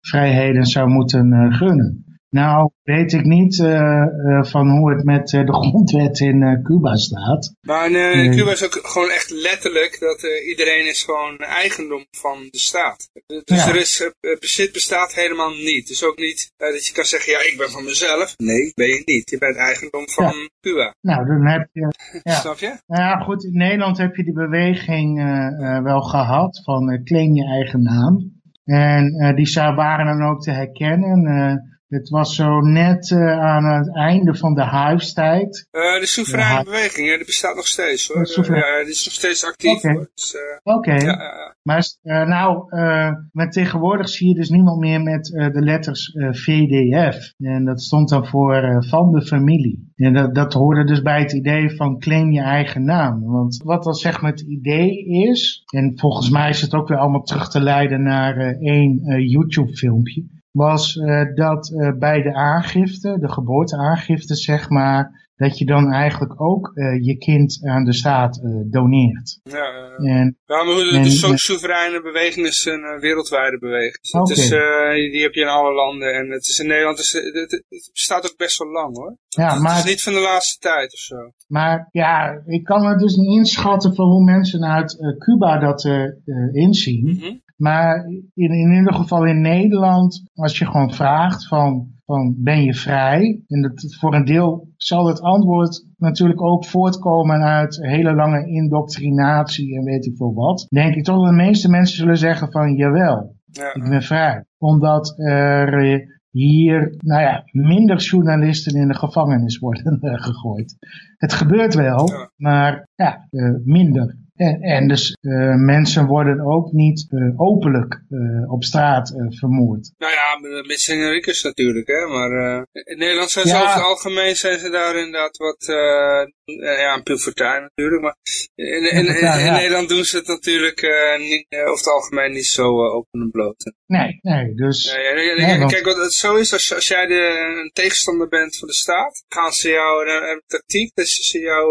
vrijheden zou moeten gunnen. Nou, weet ik niet eh, eh, van hoe het met eh, de <laughs> grondwet in Cuba staat. Maar in. Cuba is ook gewoon echt letterlijk dat iedereen is gewoon eigendom van de staat. Dus Ja. er is, bezit bestaat helemaal niet. Dus ook niet dat je kan zeggen, ja, ik ben van mezelf. Nee, ben je niet. Je bent eigendom van Cuba. Nou, dan heb je... <laughs> Ja. Snap je? Nou ja, goed, in Nederland heb je die beweging wel gehad van claim je eigen naam. En die zou, waren dan ook te herkennen. Eh, Het was zo net uh, aan het einde van de huistijd. Uh, de soevereine beweging, hè, die bestaat nog steeds hoor. ja, die is nog steeds actief. Oké, okay. dus, okay. ja, maar nou, met tegenwoordig zie je dus niemand meer met de letters VDF. En dat stond dan voor van de familie. En dat, dat hoorde dus bij het idee van claim je eigen naam. Want wat dan zeg maar het idee is, en volgens mij is het ook weer allemaal terug te leiden naar één YouTube filmpje was uh, dat uh, bij de aangifte, de geboorteaangifte zeg maar, dat je dan eigenlijk ook uh, je kind aan de staat doneert. Ja, en, ja maar de, de so soevereine beweging is een wereldwijde beweging. Dus okay. is, die heb je in alle landen en het is in Nederland, het, het, het bestaat ook best wel lang hoor. Ja, maar, het is niet van de laatste tijd of zo. Maar ja, ik kan het dus niet inschatten van hoe mensen uit Cuba dat inzien. Mm -hmm. Maar in, in ieder geval in Nederland, als je gewoon vraagt van, van ben je vrij? En dat, voor een deel zal het antwoord natuurlijk ook voortkomen uit hele lange indoctrinatie en weet ik veel wat. Denk ik toch dat de meeste mensen zullen zeggen van jawel, ja. ik ben vrij. Omdat er hier, nou ja, minder journalisten in de gevangenis worden <laughs> gegooid. Het gebeurt wel, ja. maar ja, uh, minder. En, en dus uh, mensen worden ook niet uh, openlijk uh, op straat vermoord. Nou ja, met Rikkers natuurlijk, hè. Maar in Nederland zijn ze ja. over het algemeen zijn ze daar inderdaad wat, ja, een pubertijn natuurlijk. Maar in, in, in, in Nederland doen ze het natuurlijk niet, over het algemeen niet zo open en bloot. Nee, nee, dus... Nee, nee, want... Kijk, wat het zo is, als, als jij de, een tegenstander bent van de staat, gaan ze jou, een tactiek, dat ze jou,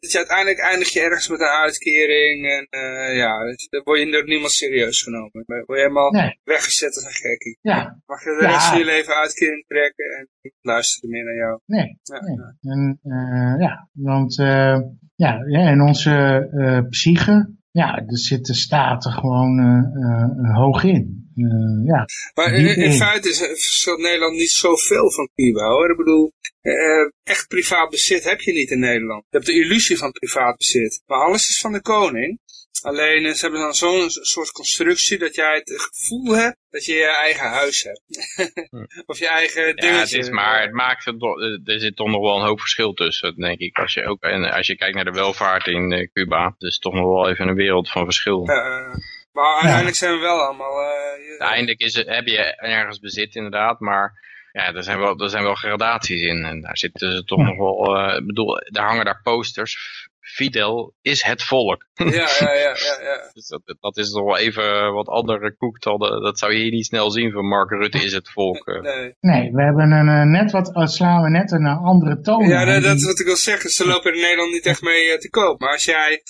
dat je uiteindelijk eindig je ergens met een uitkering en uh, ja, dus dan word je door niemand serieus genomen. Dan word je helemaal nee. weggezet als een gekkie. Ja. Mag je de rest van je leven uitkering trekken en luisteren meer naar jou. Nee, ja, nee. En, uh, ja, want uh, ja, ja, in onze psyche, ja, er zitten staten gewoon hoog in. Ja, maar in, in, feite is, verschilt Nederland niet zoveel van Cuba hoor. Ik bedoel, echt privaat bezit heb je niet in Nederland. Je hebt de illusie van privaat bezit. Maar alles is van de koning. Alleen eh, ze hebben dan zo'n soort constructie dat jij het gevoel hebt dat je je eigen huis hebt. <laughs> of je eigen dingetje. Ja, het is maar, het maakt het, er zit toch nog wel een hoop verschil tussen, denk ik. Als je, ook, en als je kijkt naar de welvaart in Cuba, het is toch nog wel even een wereld van verschil. Uh, maar uiteindelijk zijn we wel allemaal... Uh, uiteindelijk is het, heb je ergens bezit inderdaad, maar ja, er zijn wel, er zijn wel gradaties in. En daar zitten ze toch nog wel... Uh, ik bedoel, daar hangen daar posters. Fidel is het volk. Ja, ja, ja. ja, ja. <laughs> dus dat, dat is toch wel even wat andere koek. Dat zou je hier niet snel zien van Mark Rutte is het volk. Nee, nee we hebben een, uh, net wat, uh, slaan we net een uh, andere toon. Ja, dat, dat, is wat ik wil zeggen. Ze lopen in Nederland niet echt mee te koop. Maar als jij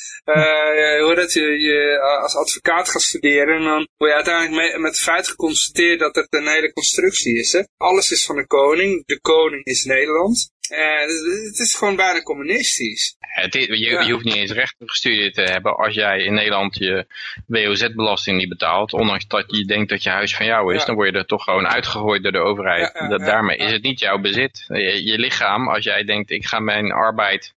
hoe dat, je, je als advocaat gaat studeren, dan word je uiteindelijk mee, met het feit geconstateerd dat het een hele constructie is. Hè? Alles is van de koning. De koning is Nederland. Uh, het is gewoon bijna communistisch. Het is, je, ja. je, hoeft niet eens recht gestudeerd te hebben als jij in Nederland je WOZ-belasting niet betaalt. Ondanks dat je denkt dat je huis van jou is, ja. dan word je er toch gewoon uitgegooid door de overheid. Ja, dat, daarmee is het niet jouw bezit. Je, je lichaam, als jij denkt ik ga mijn arbeid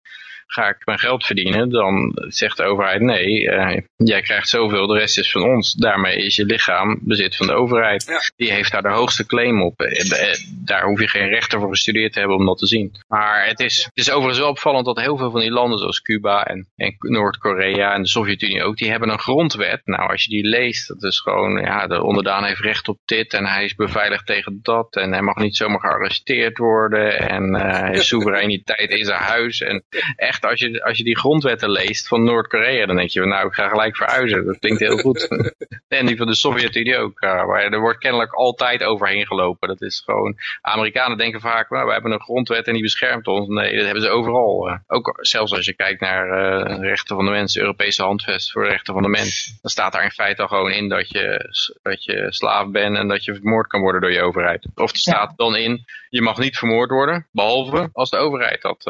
ga ik mijn geld verdienen, dan zegt de overheid nee, uh, jij krijgt zoveel, de rest is van ons. Daarmee is je lichaam bezit van de overheid. Ja. Die heeft daar de hoogste claim op. Uh, daar hoef je geen rechter voor gestudeerd te hebben om dat te zien. Maar het is, het is overigens wel opvallend dat heel veel van die landen zoals Cuba en, en Noord-Korea en de Sovjet-Unie ook, die hebben een grondwet. Nou, als je die leest, dat is gewoon, ja, de onderdaan heeft recht op dit en hij is beveiligd tegen dat en hij mag niet zomaar gearresteerd worden en uh, <laughs> soevereiniteit in zijn huis en echt als je, als je die grondwetten leest van Noord-Korea, dan denk je, nou, ik ga gelijk verhuizen. Dat klinkt heel goed. <laughs> en die van de Sovjet-Unie ook. Uh, maar er wordt kennelijk altijd overheen gelopen. Dat is gewoon, Amerikanen denken vaak, nou, we hebben een grondwet en die beschermt ons. Nee, dat hebben ze overal. Uh, ook zelfs als je kijkt naar uh, rechten van de mens, Europese handvest voor de rechten van de mens. Dan staat daar in feite al gewoon in dat je, dat je slaaf bent en dat je vermoord kan worden door je overheid. Of er staat ja. dan in, je mag niet vermoord worden, behalve als de overheid dat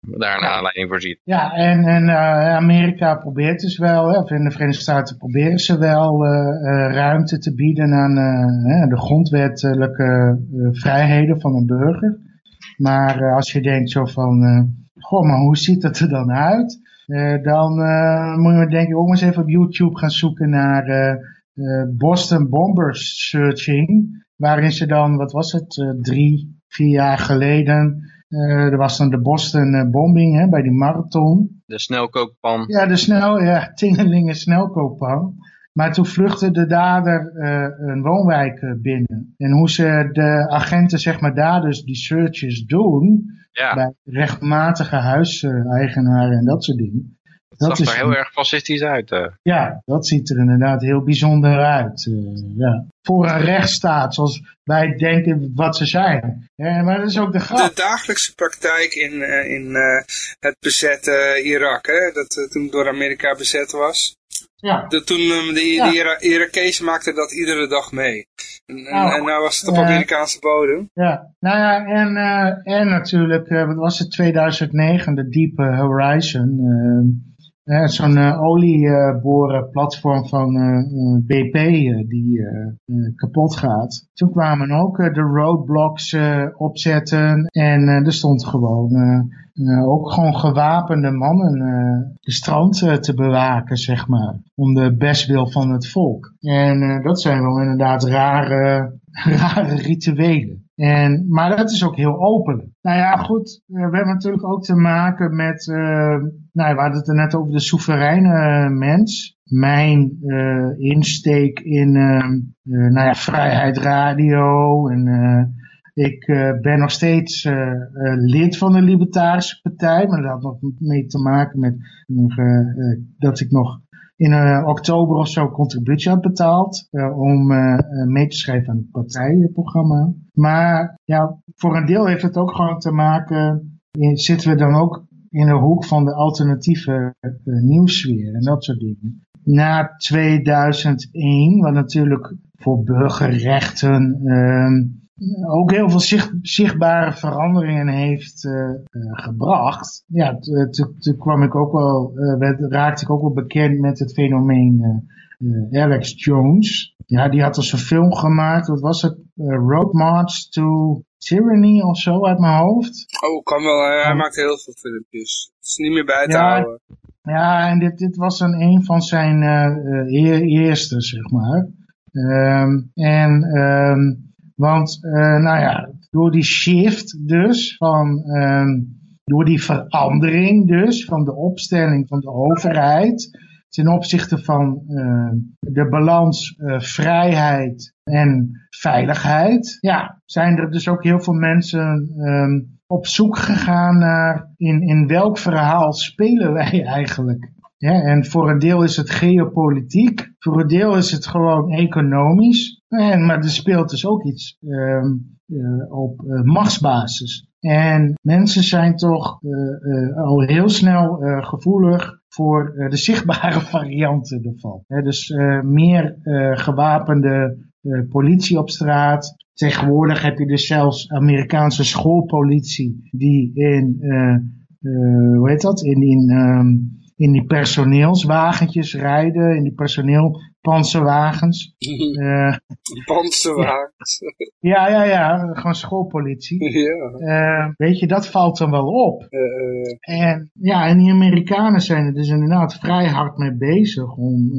daar een aanleiding Ja, en, en uh, Amerika probeert dus wel, of in de Verenigde Staten proberen ze wel uh, uh, ruimte te bieden aan de grondwettelijke vrijheden van een burger. Maar als je denkt zo van, goh, maar hoe ziet dat er dan uit? dan moet je denken, om eens even op YouTube gaan zoeken naar Boston Bombers Searching. waarin ze dan, wat was het, drie, vier jaar geleden, er was dan de Boston bombing hè, bij die marathon. De snelkookpan. Ja, de snel, ja, tingelingen snelkookpan. Maar toen vluchtte de dader uh, een woonwijk binnen. En hoe ze de agenten zeg maar daar dus die searches doen, ja. bij rechtmatige huiseigenaren en dat soort dingen. Dat, zag er heel erg fascistisch uit. Uh. Ja, dat ziet er inderdaad heel bijzonder uit. Uh, ja. Voor een rechtsstaat zoals wij denken wat ze zijn. Ja, maar dat is ook de grap. De dagelijkse praktijk in, uh, in het bezette Irak, hè? dat toen door Amerika bezet was. Ja. De, toen um, de, ja. Irakezen maakten dat iedere dag mee. En, nou, en nou was het op Amerikaanse bodem. Ja, nou ja, en, uh, en natuurlijk, uh, wat was het, 2009, de Deep Horizon. Uh, Zo'n uh, olieborenplatform van BP die kapot gaat. Toen kwamen ook de roadblocks opzetten en er stond gewoon uh, ook gewoon gewapende mannen uh, de strand uh, te bewaken, zeg maar. Om de bestwil van het volk. En dat zijn wel inderdaad rare, <laughs> rare rituelen. En, maar dat is ook heel open. Nou ja, goed. we hebben natuurlijk ook te maken met... nou, we hadden het er net over de soevereine mens. Mijn insteek in nou ja, Vrijheid Radio en ik uh, ben nog steeds uh, uh, lid van de Libertarische Partij, maar dat had nog mee te maken met dat ik nog in oktober of zo contributie had betaald om mee te schrijven aan het partijprogramma. Maar ja, voor een deel heeft het ook gewoon te maken, zitten we dan ook in de hoek van de alternatieve nieuwsfeer en dat soort dingen. Na 2001, wat natuurlijk voor burgerrechten ehm, ook heel veel zichtbare veranderingen heeft uh, gebracht. Ja, toen kwam ik ook wel, uh, raakte ik ook wel bekend met het fenomeen Alex Jones. Ja, die had dus een film gemaakt, wat was het? Road March to Tyranny of zo uit mijn hoofd. Oh, kan wel, hij maakt heel veel filmpjes. Het is niet meer bij te ja, houden. Ja, en dit, dit was een, een van zijn eerste, zeg maar. Um, en... Um, want, uh, nou ja, door die shift dus van, um, door die verandering dus van de opstelling van de overheid ten opzichte van uh, de balans uh, vrijheid en veiligheid, ja, zijn er dus ook heel veel mensen um, op zoek gegaan naar in, in welk verhaal spelen wij <laughs> eigenlijk. En voor een deel is het geopolitiek, voor een deel is het gewoon economisch. En, maar er speelt dus ook iets uh, uh, op uh, machtsbasis. En mensen zijn toch uh, al heel snel gevoelig voor de zichtbare <laughs> varianten ervan. dus meer gewapende politie op straat. Tegenwoordig heb je dus zelfs Amerikaanse schoolpolitie die in, hoe heet dat, in, in um, in die personeelswagentjes rijden, in die personeelpanzerwagens. uh, panzerwagens. <laughs> <laughs> Ja, ja, ja, gewoon schoolpolitie. <laughs> Ja. Uh, weet je, dat valt dan wel op. Uh, en ja, en die Amerikanen zijn er dus inderdaad vrij hard mee bezig om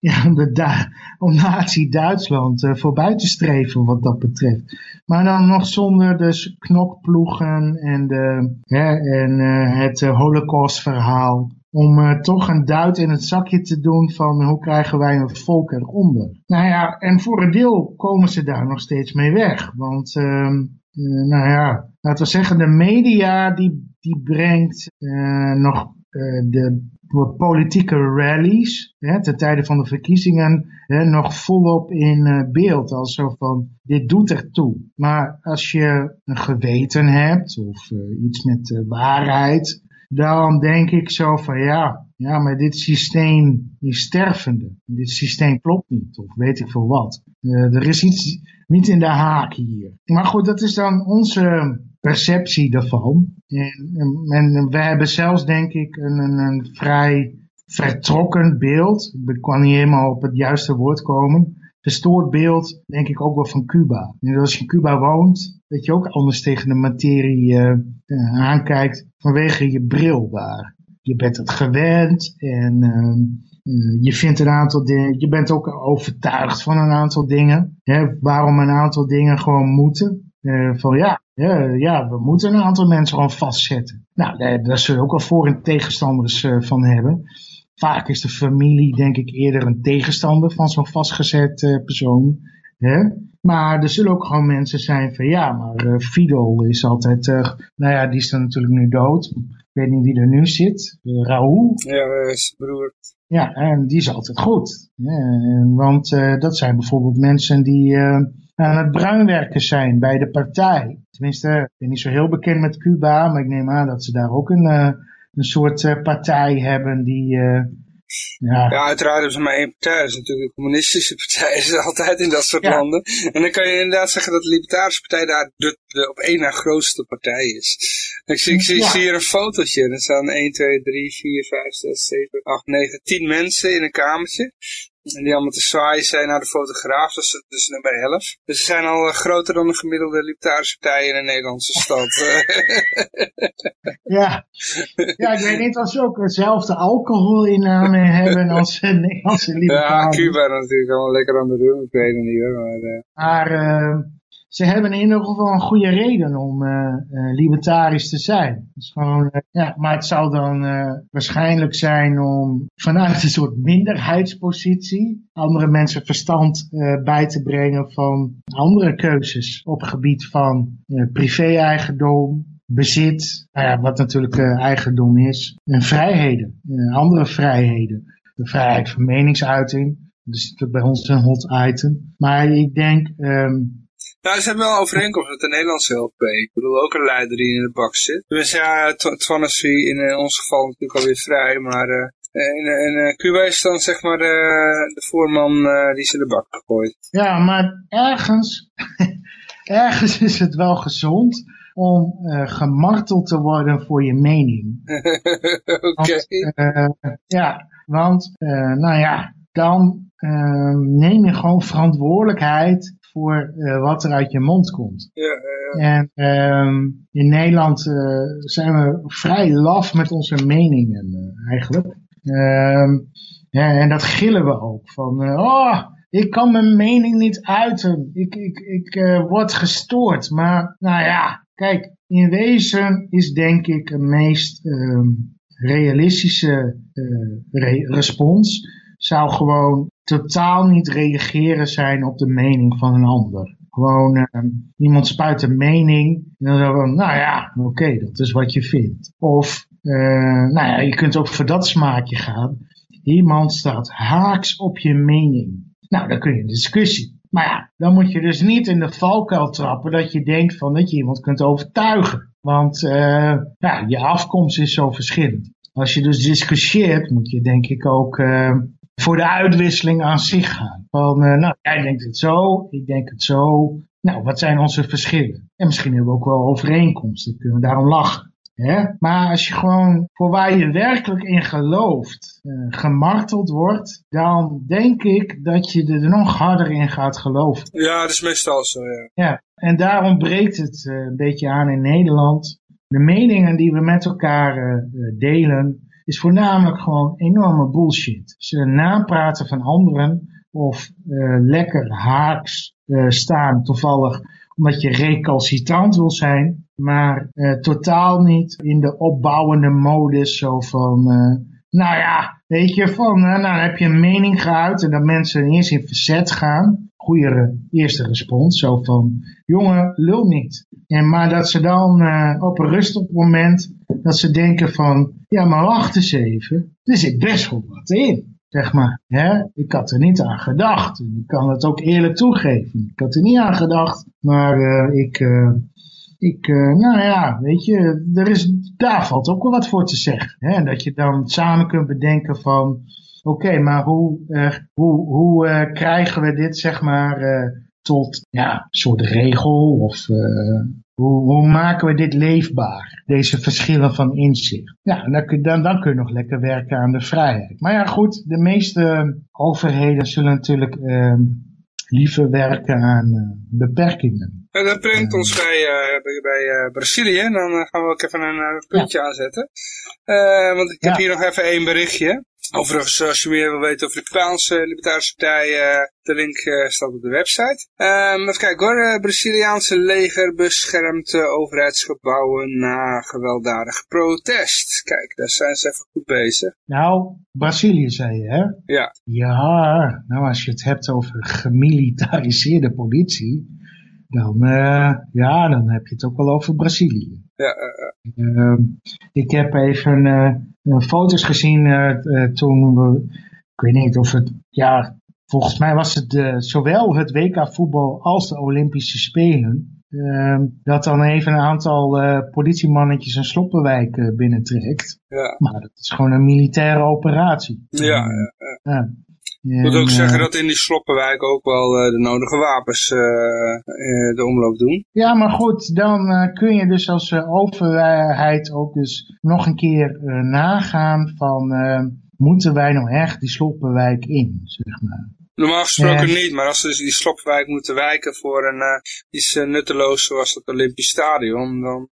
ja, de om nazi-Duitsland voorbij te streven wat dat betreft. Maar dan nog zonder de knokploegen en, de, hè, en het holocaustverhaal. Om toch een duit in het zakje te doen van hoe krijgen wij een volk eronder. Nou ja, en voor een deel komen ze daar nog steeds mee weg. Want, ehm, nou ja, laten we zeggen, de media die, die brengt nog de politieke rallies, hè, ten tijde van de verkiezingen, hè, nog volop in beeld. Als zo van, dit doet ertoe. Maar als je een geweten hebt, of iets met waarheid, dan denk ik zo van, ja, ja, maar dit systeem is stervende. Dit systeem klopt niet, of weet ik veel wat. er is iets niet in de haak hier. Maar goed, dat is dan onze perceptie daarvan. En, en, we hebben zelfs denk ik een, een, een, vrij vertrokken beeld. Ik kan niet helemaal op het juiste woord komen. Verstoord beeld denk ik ook wel van Cuba. En als je in Cuba woont, dat je ook anders tegen de materie uh, aankijkt vanwege je bril daar. je bent het gewend en uh, je vindt een aantal dingen, je bent ook overtuigd van een aantal dingen. Hè, waarom een aantal dingen gewoon moeten. Van ja, ja, we moeten een aantal mensen gewoon vastzetten. Nou, daar, daar zullen ook wel voor- en tegenstanders van hebben. Vaak is de familie, denk ik, eerder een tegenstander van zo'n vastgezet persoon. Hè? Maar er zullen ook gewoon mensen zijn van ja, maar uh, Fidel is altijd, uh, nou ja, die is dan natuurlijk nu dood. Ik weet niet wie er nu zit. Uh, Raoul. Ja, zijn broer. Ja, en die is altijd goed. Ja, want dat zijn bijvoorbeeld mensen die aan het bruinwerken zijn bij de partij. Tenminste, ik ben niet zo heel bekend met Cuba, maar ik neem aan dat ze daar ook een, een soort partij hebben die ja. ja, uiteraard hebben ze maar één partij. Dat is natuurlijk de communistische partij. <laughs> Is altijd in dat soort ja. landen. En dan kan je inderdaad zeggen dat de Libertarische Partij daar de, de op één na grootste partij is. Ik zie, ik zie, ja. zie hier een fotootje. Er staan 1, 2, 3, 4, 5, 6, 7, 8, 9, 10 mensen in een kamertje. En die allemaal te zwaaien zijn naar de fotograaf, dus, dus nummer 11. Dus ze zijn al uh, groter dan de gemiddelde libertarische partij in een Nederlandse stad. <laughs> ja. ja, ik weet niet of ze ook dezelfde alcoholinname <laughs> hebben als de Nederlandse libertariërs. Ja, Cuba natuurlijk allemaal lekker aan de rum, ik weet het niet hoor. Maar, uh... maar uh, ze hebben in ieder geval een goede reden om uh, uh, libertarisch te zijn. Dus gewoon, uh, ja, maar het zal dan waarschijnlijk zijn om vanuit een soort minderheidspositie andere mensen verstand bij te brengen van andere keuzes op het gebied van privé-eigendom, bezit, nou wat natuurlijk eigendom is, en vrijheden, andere vrijheden. De vrijheid van meningsuiting, dat is natuurlijk bij ons een hot item. Maar ik denk... Um, nou, ze hebben wel overeenkomst met de Nederlandse LP. Ik bedoel, ook een leider die in de bak zit. Dus ja, Twan is in ons geval natuurlijk alweer vrij, maar uh, in, in Cuba is dan zeg maar uh, de voorman uh, die ze in de bak gegooid. Ja, maar ergens, <laughs> ergens is het wel gezond om gemarteld te worden voor je mening. <laughs> Oké. Okay. ja, want, nou ja, dan neem je gewoon verantwoordelijkheid voor uh, wat er uit je mond komt. Ja, ja. En um, in Nederland uh, zijn we vrij laf met onze meningen uh, eigenlijk. Um, ja, en dat gillen we ook. Van, oh, ik kan mijn mening niet uiten. Ik, ik, ik word gestoord. Maar nou ja, kijk, in wezen is denk ik een meest um, realistische re respons zou gewoon totaal niet reageren zijn op de mening van een ander. Gewoon uh, iemand spuit een mening en dan zeggen we, nou ja, oké, dat is wat je vindt. Of, uh, nou ja, je kunt ook voor dat smaakje gaan. Iemand staat haaks op je mening. Nou, dan kun je een discussie. Maar ja, dan moet je dus niet in de valkuil trappen dat je denkt van dat je iemand kunt overtuigen. Want uh, ja, je afkomst is zo verschillend. Als je dus discussieert, moet je denk ik ook uh, voor de uitwisseling aan zich gaan. Van, uh, nou, jij denkt het zo, ik denk het zo. Nou, wat zijn onze verschillen? En misschien hebben we ook wel overeenkomsten, kunnen we daarom lachen. Hè? Maar als je gewoon voor waar je werkelijk in gelooft uh, gemarteld wordt, dan denk ik dat je er nog harder in gaat geloven. Ja, dat is meestal zo, ja. Ja, en daarom breekt het uh, een beetje aan in Nederland. De meningen die we met elkaar delen, is voornamelijk gewoon enorme bullshit. Ze napraten van anderen of uh, lekker haaks uh, staan toevallig omdat je recalcitrant wil zijn, maar uh, totaal niet in de opbouwende modus zo van, nou ja, weet je, van, nou heb je een mening geuit en dat mensen eerst in verzet gaan. Goede eerste respons, zo van, jongen, lul niet. En maar dat ze dan op een rustig moment dat ze denken van, ja maar wacht eens even, er zit best wel wat in. Zeg maar, hè? ik had er niet aan gedacht. Ik kan het ook eerlijk toegeven. Ik had er niet aan gedacht, maar uh, ik, uh, ik uh, nou ja, weet je, er is, daar valt ook wel wat voor te zeggen. Hè? Dat je dan samen kunt bedenken van, oké, maar hoe, hoe, hoe krijgen we dit, zeg maar, tot ja, een soort regel of hoe, hoe, maken we dit leefbaar? Deze verschillen van inzicht. Ja, dan, dan, dan kun je nog lekker werken aan de vrijheid. Maar ja, goed, de meeste overheden zullen natuurlijk uh, liever werken aan uh, beperkingen. En dat brengt ons bij, bij, bij Brazilië. Dan gaan we ook even een puntje aanzetten. want ik heb hier nog even één berichtje. Overigens, als je meer wil weten over de Spaanse Libertarische Partij, uh, de link uh, staat op de website. Um, even kijken hoor, Braziliaanse leger beschermt overheidsgebouwen na gewelddadig protest. Kijk, daar zijn ze even goed bezig. Nou, Brazilië zei je, hè? Ja. Ja, nou als je het hebt over gemilitariseerde politie, dan, ja, dan heb je het ook wel over Brazilië. Ja, uh, ik heb even foto's gezien toen we, ik weet niet of het, ja, volgens mij was het zowel het WK voetbal als de Olympische Spelen. Ehm, dat dan even een aantal politiemannetjes een sloppenwijk binnentrekt. Ja. Maar dat is gewoon een militaire operatie. Ja, ja, ja. Ik moet ook zeggen dat in die sloppenwijk ook wel uh, de nodige wapens uh, uh, de omloop doen. Ja, maar goed, dan kun je dus als overheid ook dus nog een keer nagaan van moeten wij nou echt die sloppenwijk in, zeg maar. Normaal gesproken niet, maar als ze dus die sloppenwijk moeten wijken voor een iets nutteloos zoals het Olympisch Stadion, dan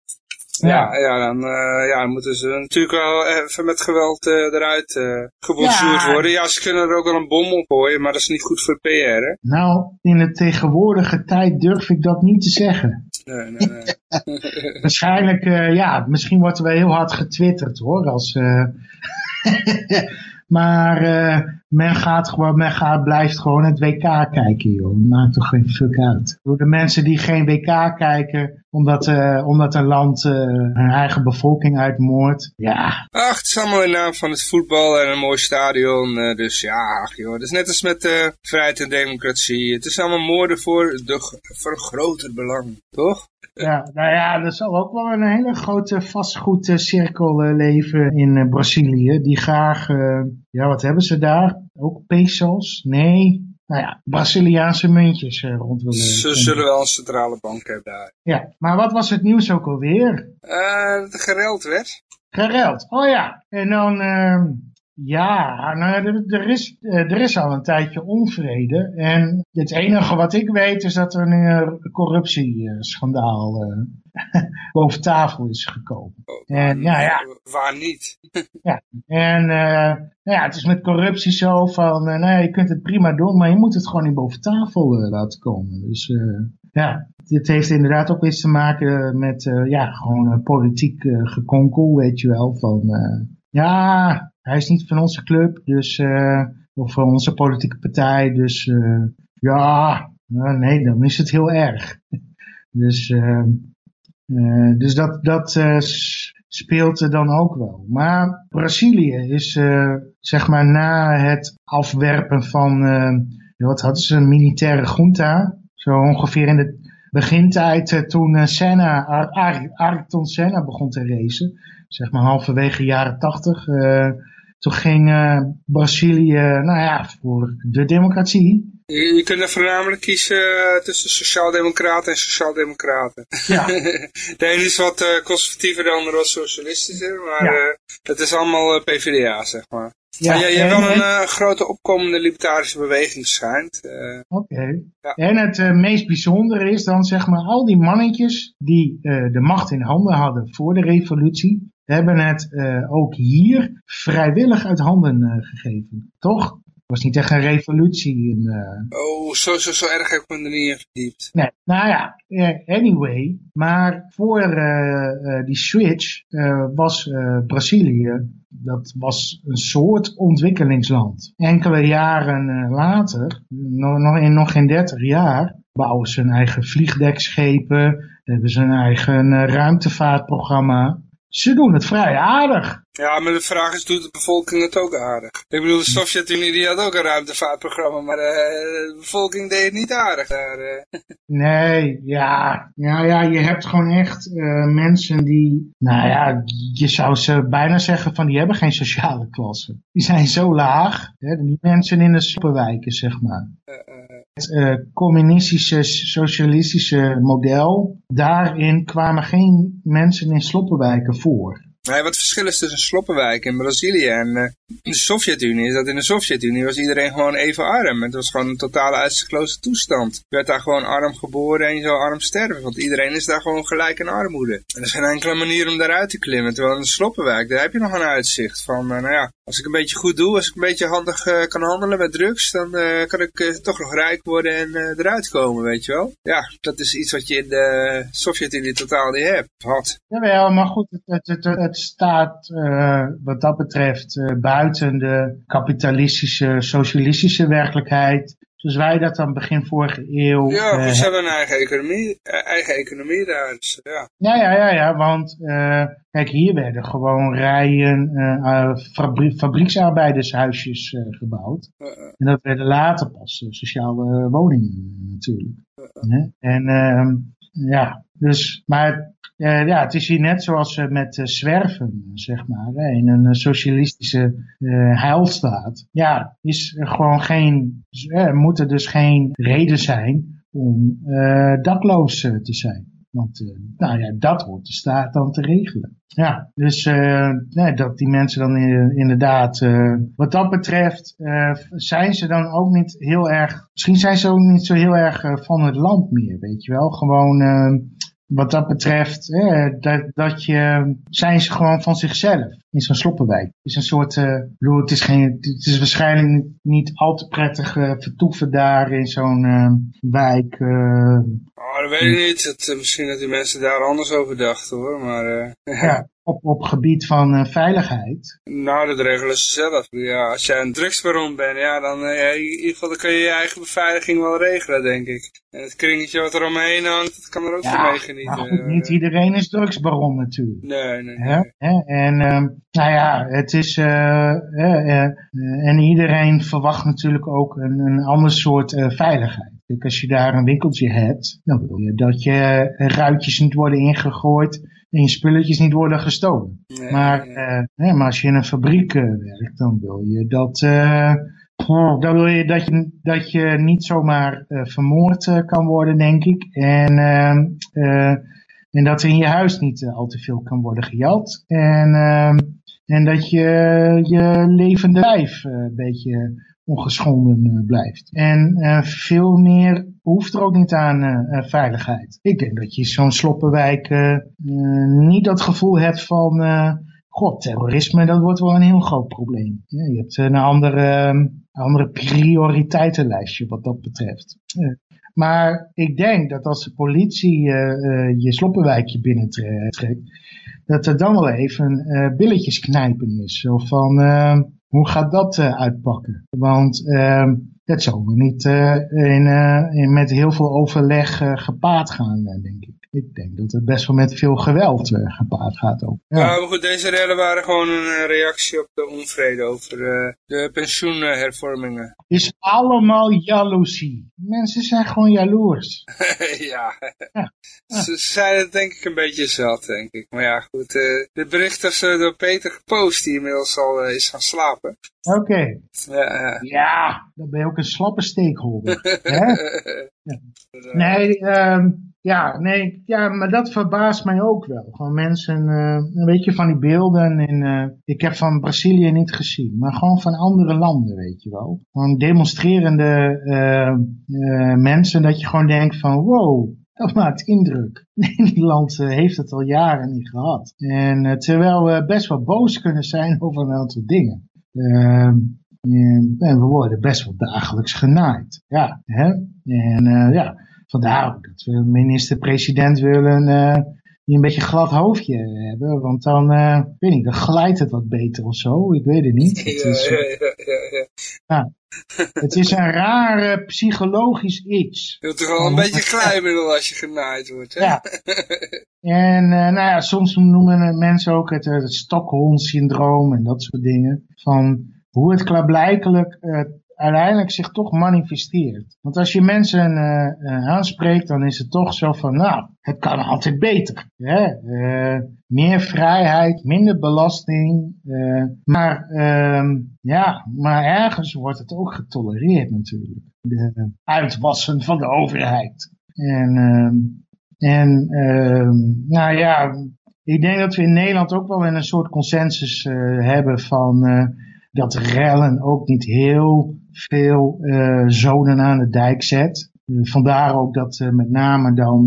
ja, ja, dan, uh, ja, dan moeten ze natuurlijk wel even met geweld uh, eruit uh, gebonjourd worden. Ja, ze kunnen er ook wel een bom op gooien, maar dat is niet goed voor PR, hè? Nou, in de tegenwoordige tijd durf ik dat niet te zeggen. Nee, nee, nee. <laughs> Waarschijnlijk, ja, misschien wordt er wel heel hard getwitterd, hoor, als... <laughs> Maar uh, men, gaat gewoon, men gaat, blijft gewoon het WK kijken, joh. Maakt toch geen fuck uit. Door de mensen die geen WK kijken, omdat, uh, omdat een land uh, hun eigen bevolking uitmoordt. Ja. Ach, het is allemaal in naam van het voetbal en een mooi stadion. dus ja, ach joh. Het is net als met vrijheid en democratie. Het is allemaal moorden voor, de, voor groter belang, toch? Ja, nou ja, er zal ook wel een hele grote vastgoedcirkel leven in Brazilië. Die graag, ja wat hebben ze daar? Ook pesos? Nee, nou ja, Braziliaanse muntjes rond willen. Ze zullen wel een centrale bank hebben daar. Ja, maar wat was het nieuws ook alweer? Uh, dat gereld werd. Gereld, oh ja. En dan, uh, ja, nou, er, er, is, er is al een tijdje onvrede. En het enige wat ik weet is dat er een corruptieschandaal uh, <laughs> boven tafel is gekomen. Oh, en, ja, ja. Waar niet? <laughs> ja, en uh, ja, het is met corruptie zo van, uh, nou, je kunt het prima doen, maar je moet het gewoon niet boven tafel laten komen. Dus ja, dit heeft inderdaad ook iets te maken met, ja, gewoon politiek gekonkel, weet je wel, van... ja, hij is niet van onze club, dus, uh, of van onze politieke partij, dus uh, ja, nou, nee, dan is het heel erg. <laughs> dus, uh, dus dat, dat speelt er dan ook wel. Maar Brazilië is, zeg maar, na het afwerpen van, wat hadden ze, een militaire junta, zo ongeveer in de begintijd toen Senna, Ar Ayrton Senna begon te racen, zeg maar halverwege jaren tachtig, toen ging uh, Brazilië, nou ja, voor de democratie. Je, je kunt er voornamelijk kiezen tussen sociaaldemocraten en sociaaldemocraten. Ja. <laughs> de ene is wat conservatiever, de andere wat socialistischer, maar ja. het is allemaal PvdA, zeg maar. Ja, ja, je hebt wel een grote opkomende libertarische beweging schijnt. Oké. Okay. Ja. En het meest bijzondere is dan zeg maar al die mannetjes die de macht in handen hadden voor de revolutie, hebben het uh, ook hier vrijwillig uit handen uh, gegeven. Toch? Het was niet echt een revolutie. In, uh... Oh, zo, zo, zo erg heb ik me er niet in verdiept. Nee, nou ja, anyway. Maar voor die switch was Brazilië, dat was een soort ontwikkelingsland. Enkele jaren later, nog, nog, in, nog geen 30 jaar, bouwen ze hun eigen vliegdekschepen, hebben ze een eigen ruimtevaartprogramma. Ze doen het vrij aardig. Ja, maar de vraag is, doet de bevolking het ook aardig? Ik bedoel, de Sovjet-Unie die had ook een ruimtevaartprogramma, maar uh, de bevolking deed het niet aardig daar. Uh. <laughs> Nee, ja. Nou ja, je hebt gewoon echt uh, mensen die, nou ja, je zou ze bijna zeggen van die hebben geen sociale klasse. Die zijn zo laag, hè, die mensen in de sloppenwijken, zeg maar. Uh, communistische, socialistische model, daarin kwamen geen mensen in sloppenwijken voor. Nee, wat het verschil is tussen Sloppenwijk in Brazilië en uh, de Sovjet-Unie is dat in de Sovjet-Unie was iedereen gewoon even arm. Het was gewoon een totale uitgesloten toestand. Je werd daar gewoon arm geboren en je zou arm sterven, want iedereen is daar gewoon gelijk in armoede. En er is geen enkele manier om daaruit te klimmen. Terwijl in de Sloppenwijk, daar heb je nog een uitzicht van, uh, nou ja, als ik een beetje goed doe, als ik een beetje handig uh, kan handelen met drugs, dan kan ik toch nog rijk worden en eruit komen, weet je wel. Ja, dat is iets wat je in de Sovjet-Unie totaal niet hebt, had. Jawel, maar goed, het, het, het staat uh, wat dat betreft uh, buiten de kapitalistische, socialistische werkelijkheid. Zoals wij dat dan begin vorige eeuw... Ja, we uh, hebben een eigen economie, eigen economie daar. Dus, ja. ja, ja, ja, ja, want kijk, hier werden gewoon rijen fabri fabrieksarbeidershuisjes gebouwd. En dat werden later pas sociale woningen natuurlijk. En ehm, ja, dus, maar uh, ja, het is hier net zoals uh, met uh, zwerven, zeg maar, in een socialistische heilstaat. Ja, is er gewoon geen, er moet er dus geen reden zijn om dakloos te zijn. Want nou ja, dat hoort de staat dan te regelen. Ja, dus nee, dat die mensen dan inderdaad, wat dat betreft, zijn ze dan ook niet heel erg, misschien zijn ze ook niet zo heel erg van het land meer, weet je wel. Gewoon wat dat betreft, eh, dat, dat je, zijn ze gewoon van zichzelf in zo'n sloppenwijk. Het is een soort, uh, bedoel, het is, geen, het is waarschijnlijk niet al te prettig uh, vertoeven daar in zo'n uh, wijk. oh, dat weet ik niet. Het, misschien dat die mensen daar anders over dachten hoor, maar... ja, <laughs> op, op gebied van uh, veiligheid? Nou, dat regelen ze zelf. Ja, als jij een drugsbaron bent, ja, dan uh, in ieder geval dan kun je je eigen beveiliging wel regelen, denk ik. En het kringetje wat er omheen hangt, dat kan er ook ja, van meegenieten. Nou goed, niet iedereen is drugsbaron natuurlijk. Nee, nee. Hè? Hè? En uh, nou ja, het is... en iedereen verwacht natuurlijk ook een, een ander soort veiligheid. Als je daar een winkeltje hebt, dan wil je dat je ruitjes niet worden ingegooid en je spulletjes niet worden gestolen. Nee, maar, nee. Uh, nee, maar als je in een fabriek uh, werkt, dan wil je dat, uh, dan wil je dat je, dat je niet zomaar vermoord kan worden, denk ik. En, en dat er in je huis niet al te veel kan worden gejat. En, en dat je je levende lijf een beetje ongeschonden blijft. En veel meer hoeft er ook niet aan uh, veiligheid. Ik denk dat je zo'n sloppenwijk uh, niet dat gevoel hebt van... God, terrorisme, dat wordt wel een heel groot probleem. Ja, je hebt een andere, andere prioriteitenlijstje wat dat betreft. maar ik denk dat als de politie je sloppenwijkje binnentrekt, dat er dan wel even billetjes knijpen is. Zo van, hoe gaat dat uitpakken? Want dat zal we niet uh, in, uh, in, met heel veel overleg gepaard gaan, denk ik. Ik denk dat het best wel met veel geweld gepaard gaat ook. Ja. ja, maar goed, deze rellen waren gewoon een reactie op de onvrede over de pensioenhervormingen. is allemaal jaloezie. Mensen zijn gewoon jaloers. <laughs> ja. ja. Ze zijn het denk ik een beetje zat, denk ik. Maar ja, goed. de bericht is door Peter gepost, die inmiddels al is gaan slapen. Oké. Okay. Ja, ja, dan ben je ook een slappe stakeholder. <laughs> hè? Ja. Nee, um, ja, nee, ja, maar dat verbaast mij ook wel. Gewoon mensen, uh, weet je, van die beelden. En, uh, ik heb van Brazilië niet gezien, maar gewoon van andere landen, weet je wel. Gewoon demonstrerende uh, mensen dat je gewoon denkt van, wow, dat maakt indruk. <laughs> Nederland heeft het al jaren niet gehad. En terwijl we best wel boos kunnen zijn <laughs> over een aantal dingen. Ehm, en, en, we worden best wel dagelijks genaaid. Ja, hè? En uh, ja, vandaar ook dat we minister-president willen die een beetje glad hoofdje hebben. Want dan, uh, weet niet, dan glijdt het wat beter of zo. Ik weet het niet. Het is, ja, ja, ja, <laughs> het is een rare psychologisch iets. Je wilt toch wel een beetje glijmiddel als je genaaid wordt, hè? Ja. <laughs> En uh, nou ja, soms noemen mensen ook het, het Stockholm-syndroom en dat soort dingen. Van hoe het klaarblijkelijk uh, uiteindelijk zich toch manifesteert. Want als je mensen uh, uh, aanspreekt, dan is het toch zo van, nou, het kan altijd beter. Hè? meer vrijheid, minder belasting. maar, ehm, ja, maar ergens wordt het ook getolereerd natuurlijk. De uitwassen van de overheid. En, ehm, en nou ja, ik denk dat we in Nederland ook wel een soort consensus hebben van dat rellen ook niet heel veel zoden aan de dijk zet. vandaar ook dat met name dan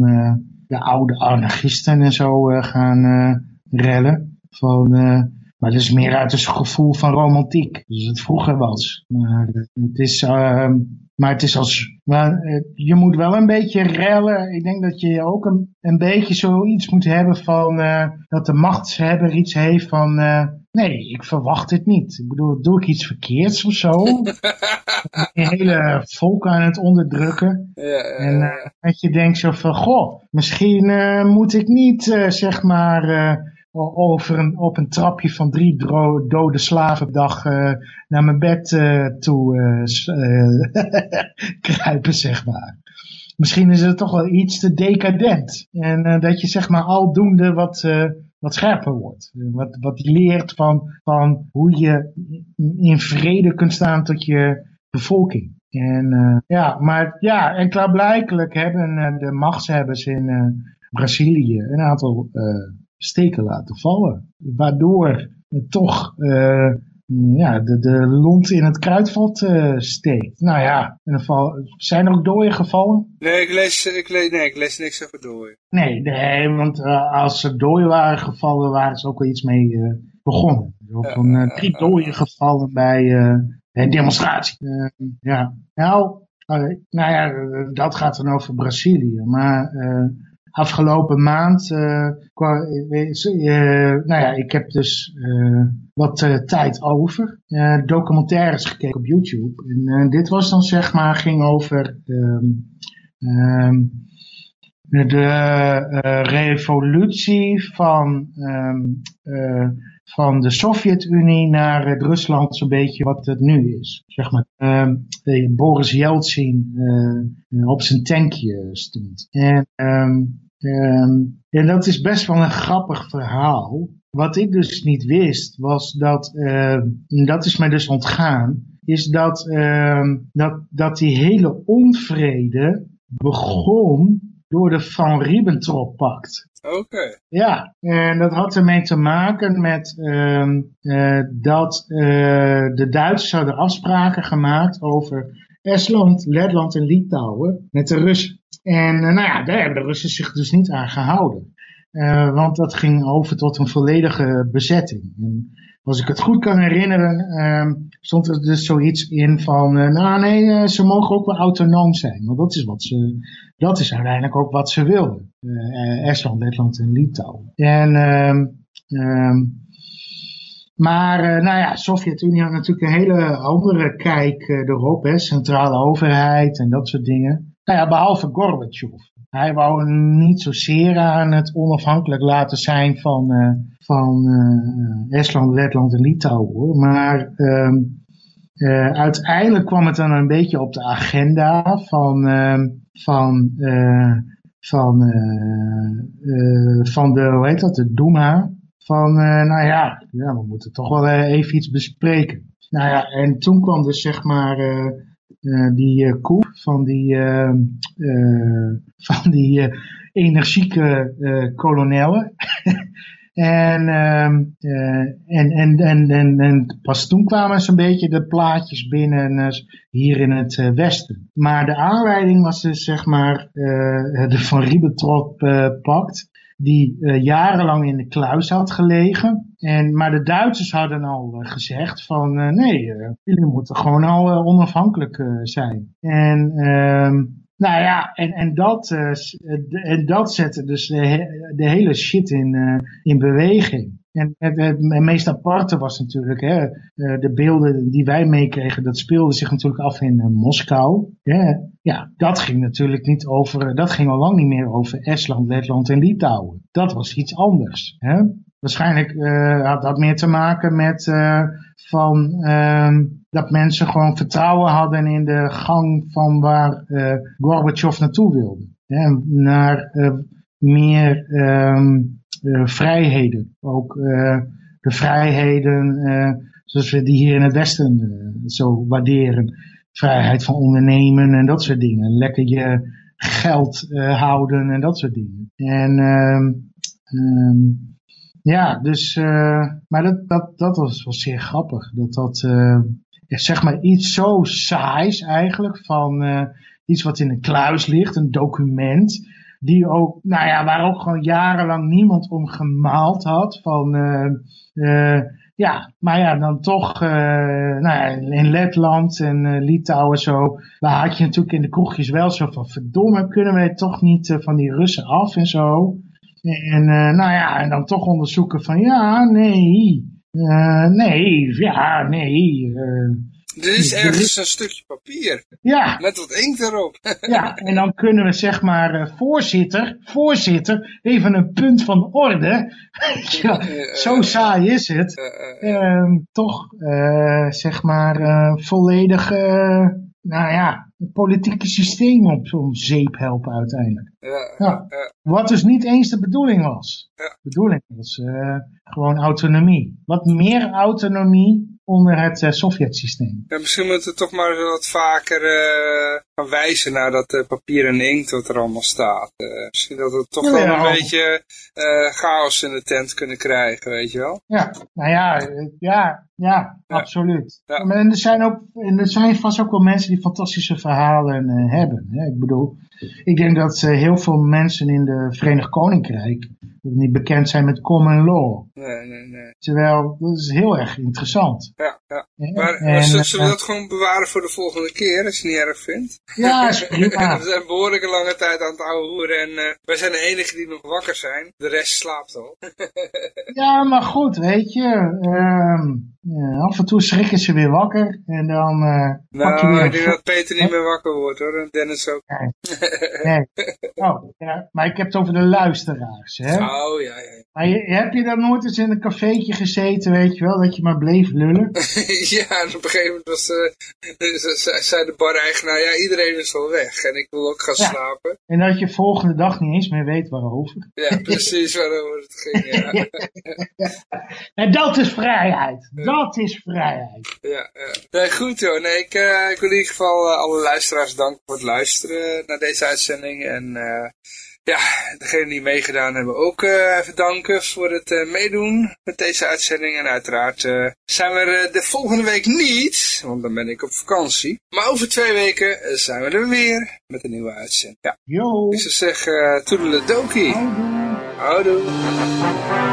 de oude anarchisten en zo gaan rellen. Van, maar het is meer uit een gevoel van romantiek. Dus het vroeger was. Maar het is, uh, maar het is als, maar, je moet wel een beetje rellen. Ik denk dat je ook een, een beetje zoiets moet hebben van, dat de machtshebber iets heeft van, nee, ik verwacht het niet. Ik bedoel, doe ik iets verkeerds of zo? <laughs> een hele volk aan het onderdrukken. Ja, ja. En dat je denkt zo van, goh, misschien moet ik niet, zeg maar over een, op een trapje van drie dode slaven per dag naar mijn bed toe <laughs> kruipen, zeg maar. Misschien is het toch wel iets te decadent. En dat je zeg maar aldoende wat, wat scherper wordt. Wat, wat leert van, van hoe je in vrede kunt staan tot je bevolking. En ja, maar ja, en klaarblijkelijk hebben de machtshebbers in Brazilië een aantal steken laten vallen. Waardoor toch ja, de, de lont in het kruidvat uh, steekt. Nou ja, in ieder geval, zijn er ook dooien gevallen? Nee, ik lees, ik lees, nee, ik lees niks over dooien. Nee, nee want uh, als er dooien waren gevallen, waren ze ook wel iets mee begonnen. Er zijn drie dooien gevallen bij een demonstratie. ja, nou, nou ja, dat gaat dan over Brazilië. Maar afgelopen maand, uh, nou ja, ik heb dus wat tijd over. documentaires gekeken op YouTube. En dit was dan zeg maar, ging over um, um, de revolutie van, um, van de Sovjet-Unie naar het Rusland zo'n beetje wat het nu is. Zeg maar, Boris Yeltsin op zijn tankje stond. En Um, en dat is best wel een grappig verhaal. Wat ik dus niet wist, was dat, uh, dat is mij dus ontgaan, is dat, uh, dat, dat die hele onvrede begon door de Van Ribbentrop-pact. Oké. Okay. Ja, en dat had ermee te maken met uh, uh, dat uh, de Duitsers hadden afspraken gemaakt over Estland, Letland en Litouwen met de Russen. En uh, nou ja, daar hebben de Russen zich dus niet aan gehouden. Uh, want dat ging over tot een volledige bezetting. En als ik het goed kan herinneren, uh, stond er dus zoiets in van, uh, nou nee, ze mogen ook wel autonoom zijn. Want dat is, wat ze, dat is uiteindelijk ook wat ze wilden. Estland, Letland en Litouwen. En, ehm, ehm, maar nou ja, Sovjet-Unie had natuurlijk een hele andere kijk erop. Hè, centrale overheid en dat soort dingen. Nou ja, behalve Gorbachev. Hij wou niet zozeer aan het onafhankelijk laten zijn van, uh, van uh, Estland, Letland en Litouwen. Hoor. Maar uh, uh, uiteindelijk kwam het dan een beetje op de agenda van, ehm, van, van, van de, hoe heet dat, de Duma. Van, nou ja, ja, we moeten toch wel even iets bespreken. Nou ja, en toen kwam dus zeg maar die uh, koep van die, uh, <laughs> van die energieke kolonellen. <laughs> en, ehm, en, en, en, en, pas toen kwamen ze een beetje de plaatjes binnen hier in het westen. Maar de aanleiding was dus zeg maar de <laughs> Van Ribbentrop-pact die uh, jarenlang in de kluis had gelegen. En, maar de Duitsers hadden al uh, gezegd van uh, nee, jullie moeten gewoon al onafhankelijk zijn. En ehm, nou ja, en, en, dat, en dat zette dus de, de hele shit in, in beweging. En het, meest aparte was natuurlijk, hè, de beelden die wij meekregen, dat speelde zich natuurlijk af in uh, Moskou. Ja, dat ging natuurlijk niet over, dat ging al lang niet meer over Estland, Letland en Litouwen. Dat was iets anders. Hè. Waarschijnlijk had dat meer te maken met van, uh, dat mensen gewoon vertrouwen hadden in de gang van waar Gorbachev naartoe wilde. Hè, naar meer um, vrijheden. Ook uh, de vrijheden uh, zoals we die hier in het Westen zo waarderen. Vrijheid van ondernemen en dat soort dingen. Lekker je geld houden en dat soort dingen. En um, um, Ja, dus, maar dat, dat, dat was wel zeer grappig. Dat dat, uh, zeg maar iets zo saais eigenlijk, van iets wat in een kluis ligt, een document, die ook, nou ja, waar ook gewoon jarenlang niemand om gemaald had, van, ja, maar ja, dan toch, nou ja, in Letland en Litouwen zo, daar had je natuurlijk in de kroegjes wel zo van, verdomme, kunnen wij toch niet van die Russen af en zo. En uh, nou ja, en dan toch onderzoeken van ja, nee, uh, nee, ja, nee. Uh, Dit is ergens een stukje papier. Ja. Met wat inkt erop. <laughs> ja, en dan kunnen we zeg maar, voorzitter, voorzitter, even een punt van orde. <laughs> ja, zo saai is het. Ehm, toch, zeg maar, volledig nou ja, het politieke systeem op zo'n zeep helpen uiteindelijk. Ja, ja. Wat dus niet eens de bedoeling was. De bedoeling was uh, gewoon autonomie. Wat meer autonomie onder het uh, Sovjet-systeem. Ja, misschien moeten we toch maar wat vaker uh, gaan wijzen naar dat uh, papier en inkt wat er allemaal staat. misschien dat we toch wel een beetje chaos in de tent kunnen krijgen, weet je wel? Ja, nou ja, ja, ja, absoluut. Ja. En er zijn, ook, en er zijn vast ook wel mensen die fantastische verhalen hebben. Hè? Ik bedoel, ik denk dat heel veel mensen in de Verenigd Koninkrijk niet bekend zijn met common law. Nee, nee, nee. Terwijl, dat is heel erg interessant. Ja, ja. Maar, en, maar zullen we dat gewoon bewaren voor de volgende keer, als je het niet erg vindt? Ja, <laughs> is prima. we zijn behoorlijk lange tijd aan het oude hoeren en uh, wij zijn de enigen die nog wakker zijn. De rest slaapt al. <laughs> ja, maar goed, weet je. Um, ja, af en toe schrikken ze weer wakker en dan uh, nou, pak je weer ik denk dat Peter niet meer wakker wordt hoor, en Dennis ook. Nee. nee. Oh, ja, maar ik heb het over de luisteraars. Hè? Oh, ja, ja. Maar je, heb je dan nooit eens in een cafeetje gezeten, weet je wel, dat je maar bleef lullen? <laughs> ja, en op een gegeven moment was, uh, zei de bar-eigenaar, ja, iedereen is al weg en ik wil ook gaan Ja. slapen. En dat je volgende dag niet eens meer weet waarover. Ja, precies waarover het ging, ja. <laughs> En dat is vrijheid. Dat is vrijheid. Ja, ja. Nee, goed joh. Nee, ik, eh, ik wil in ieder geval eh, alle luisteraars danken voor het luisteren naar deze uitzending. En eh, ja, degenen die meegedaan hebben ook even danken voor het meedoen met deze uitzending. En uiteraard zijn we er de volgende week niet, want dan ben ik op vakantie. Maar over twee weken zijn we er weer met een nieuwe uitzending. Ja, Yo. ik zou zeggen, uh, toedeledokie. Houdoe. Houdoe.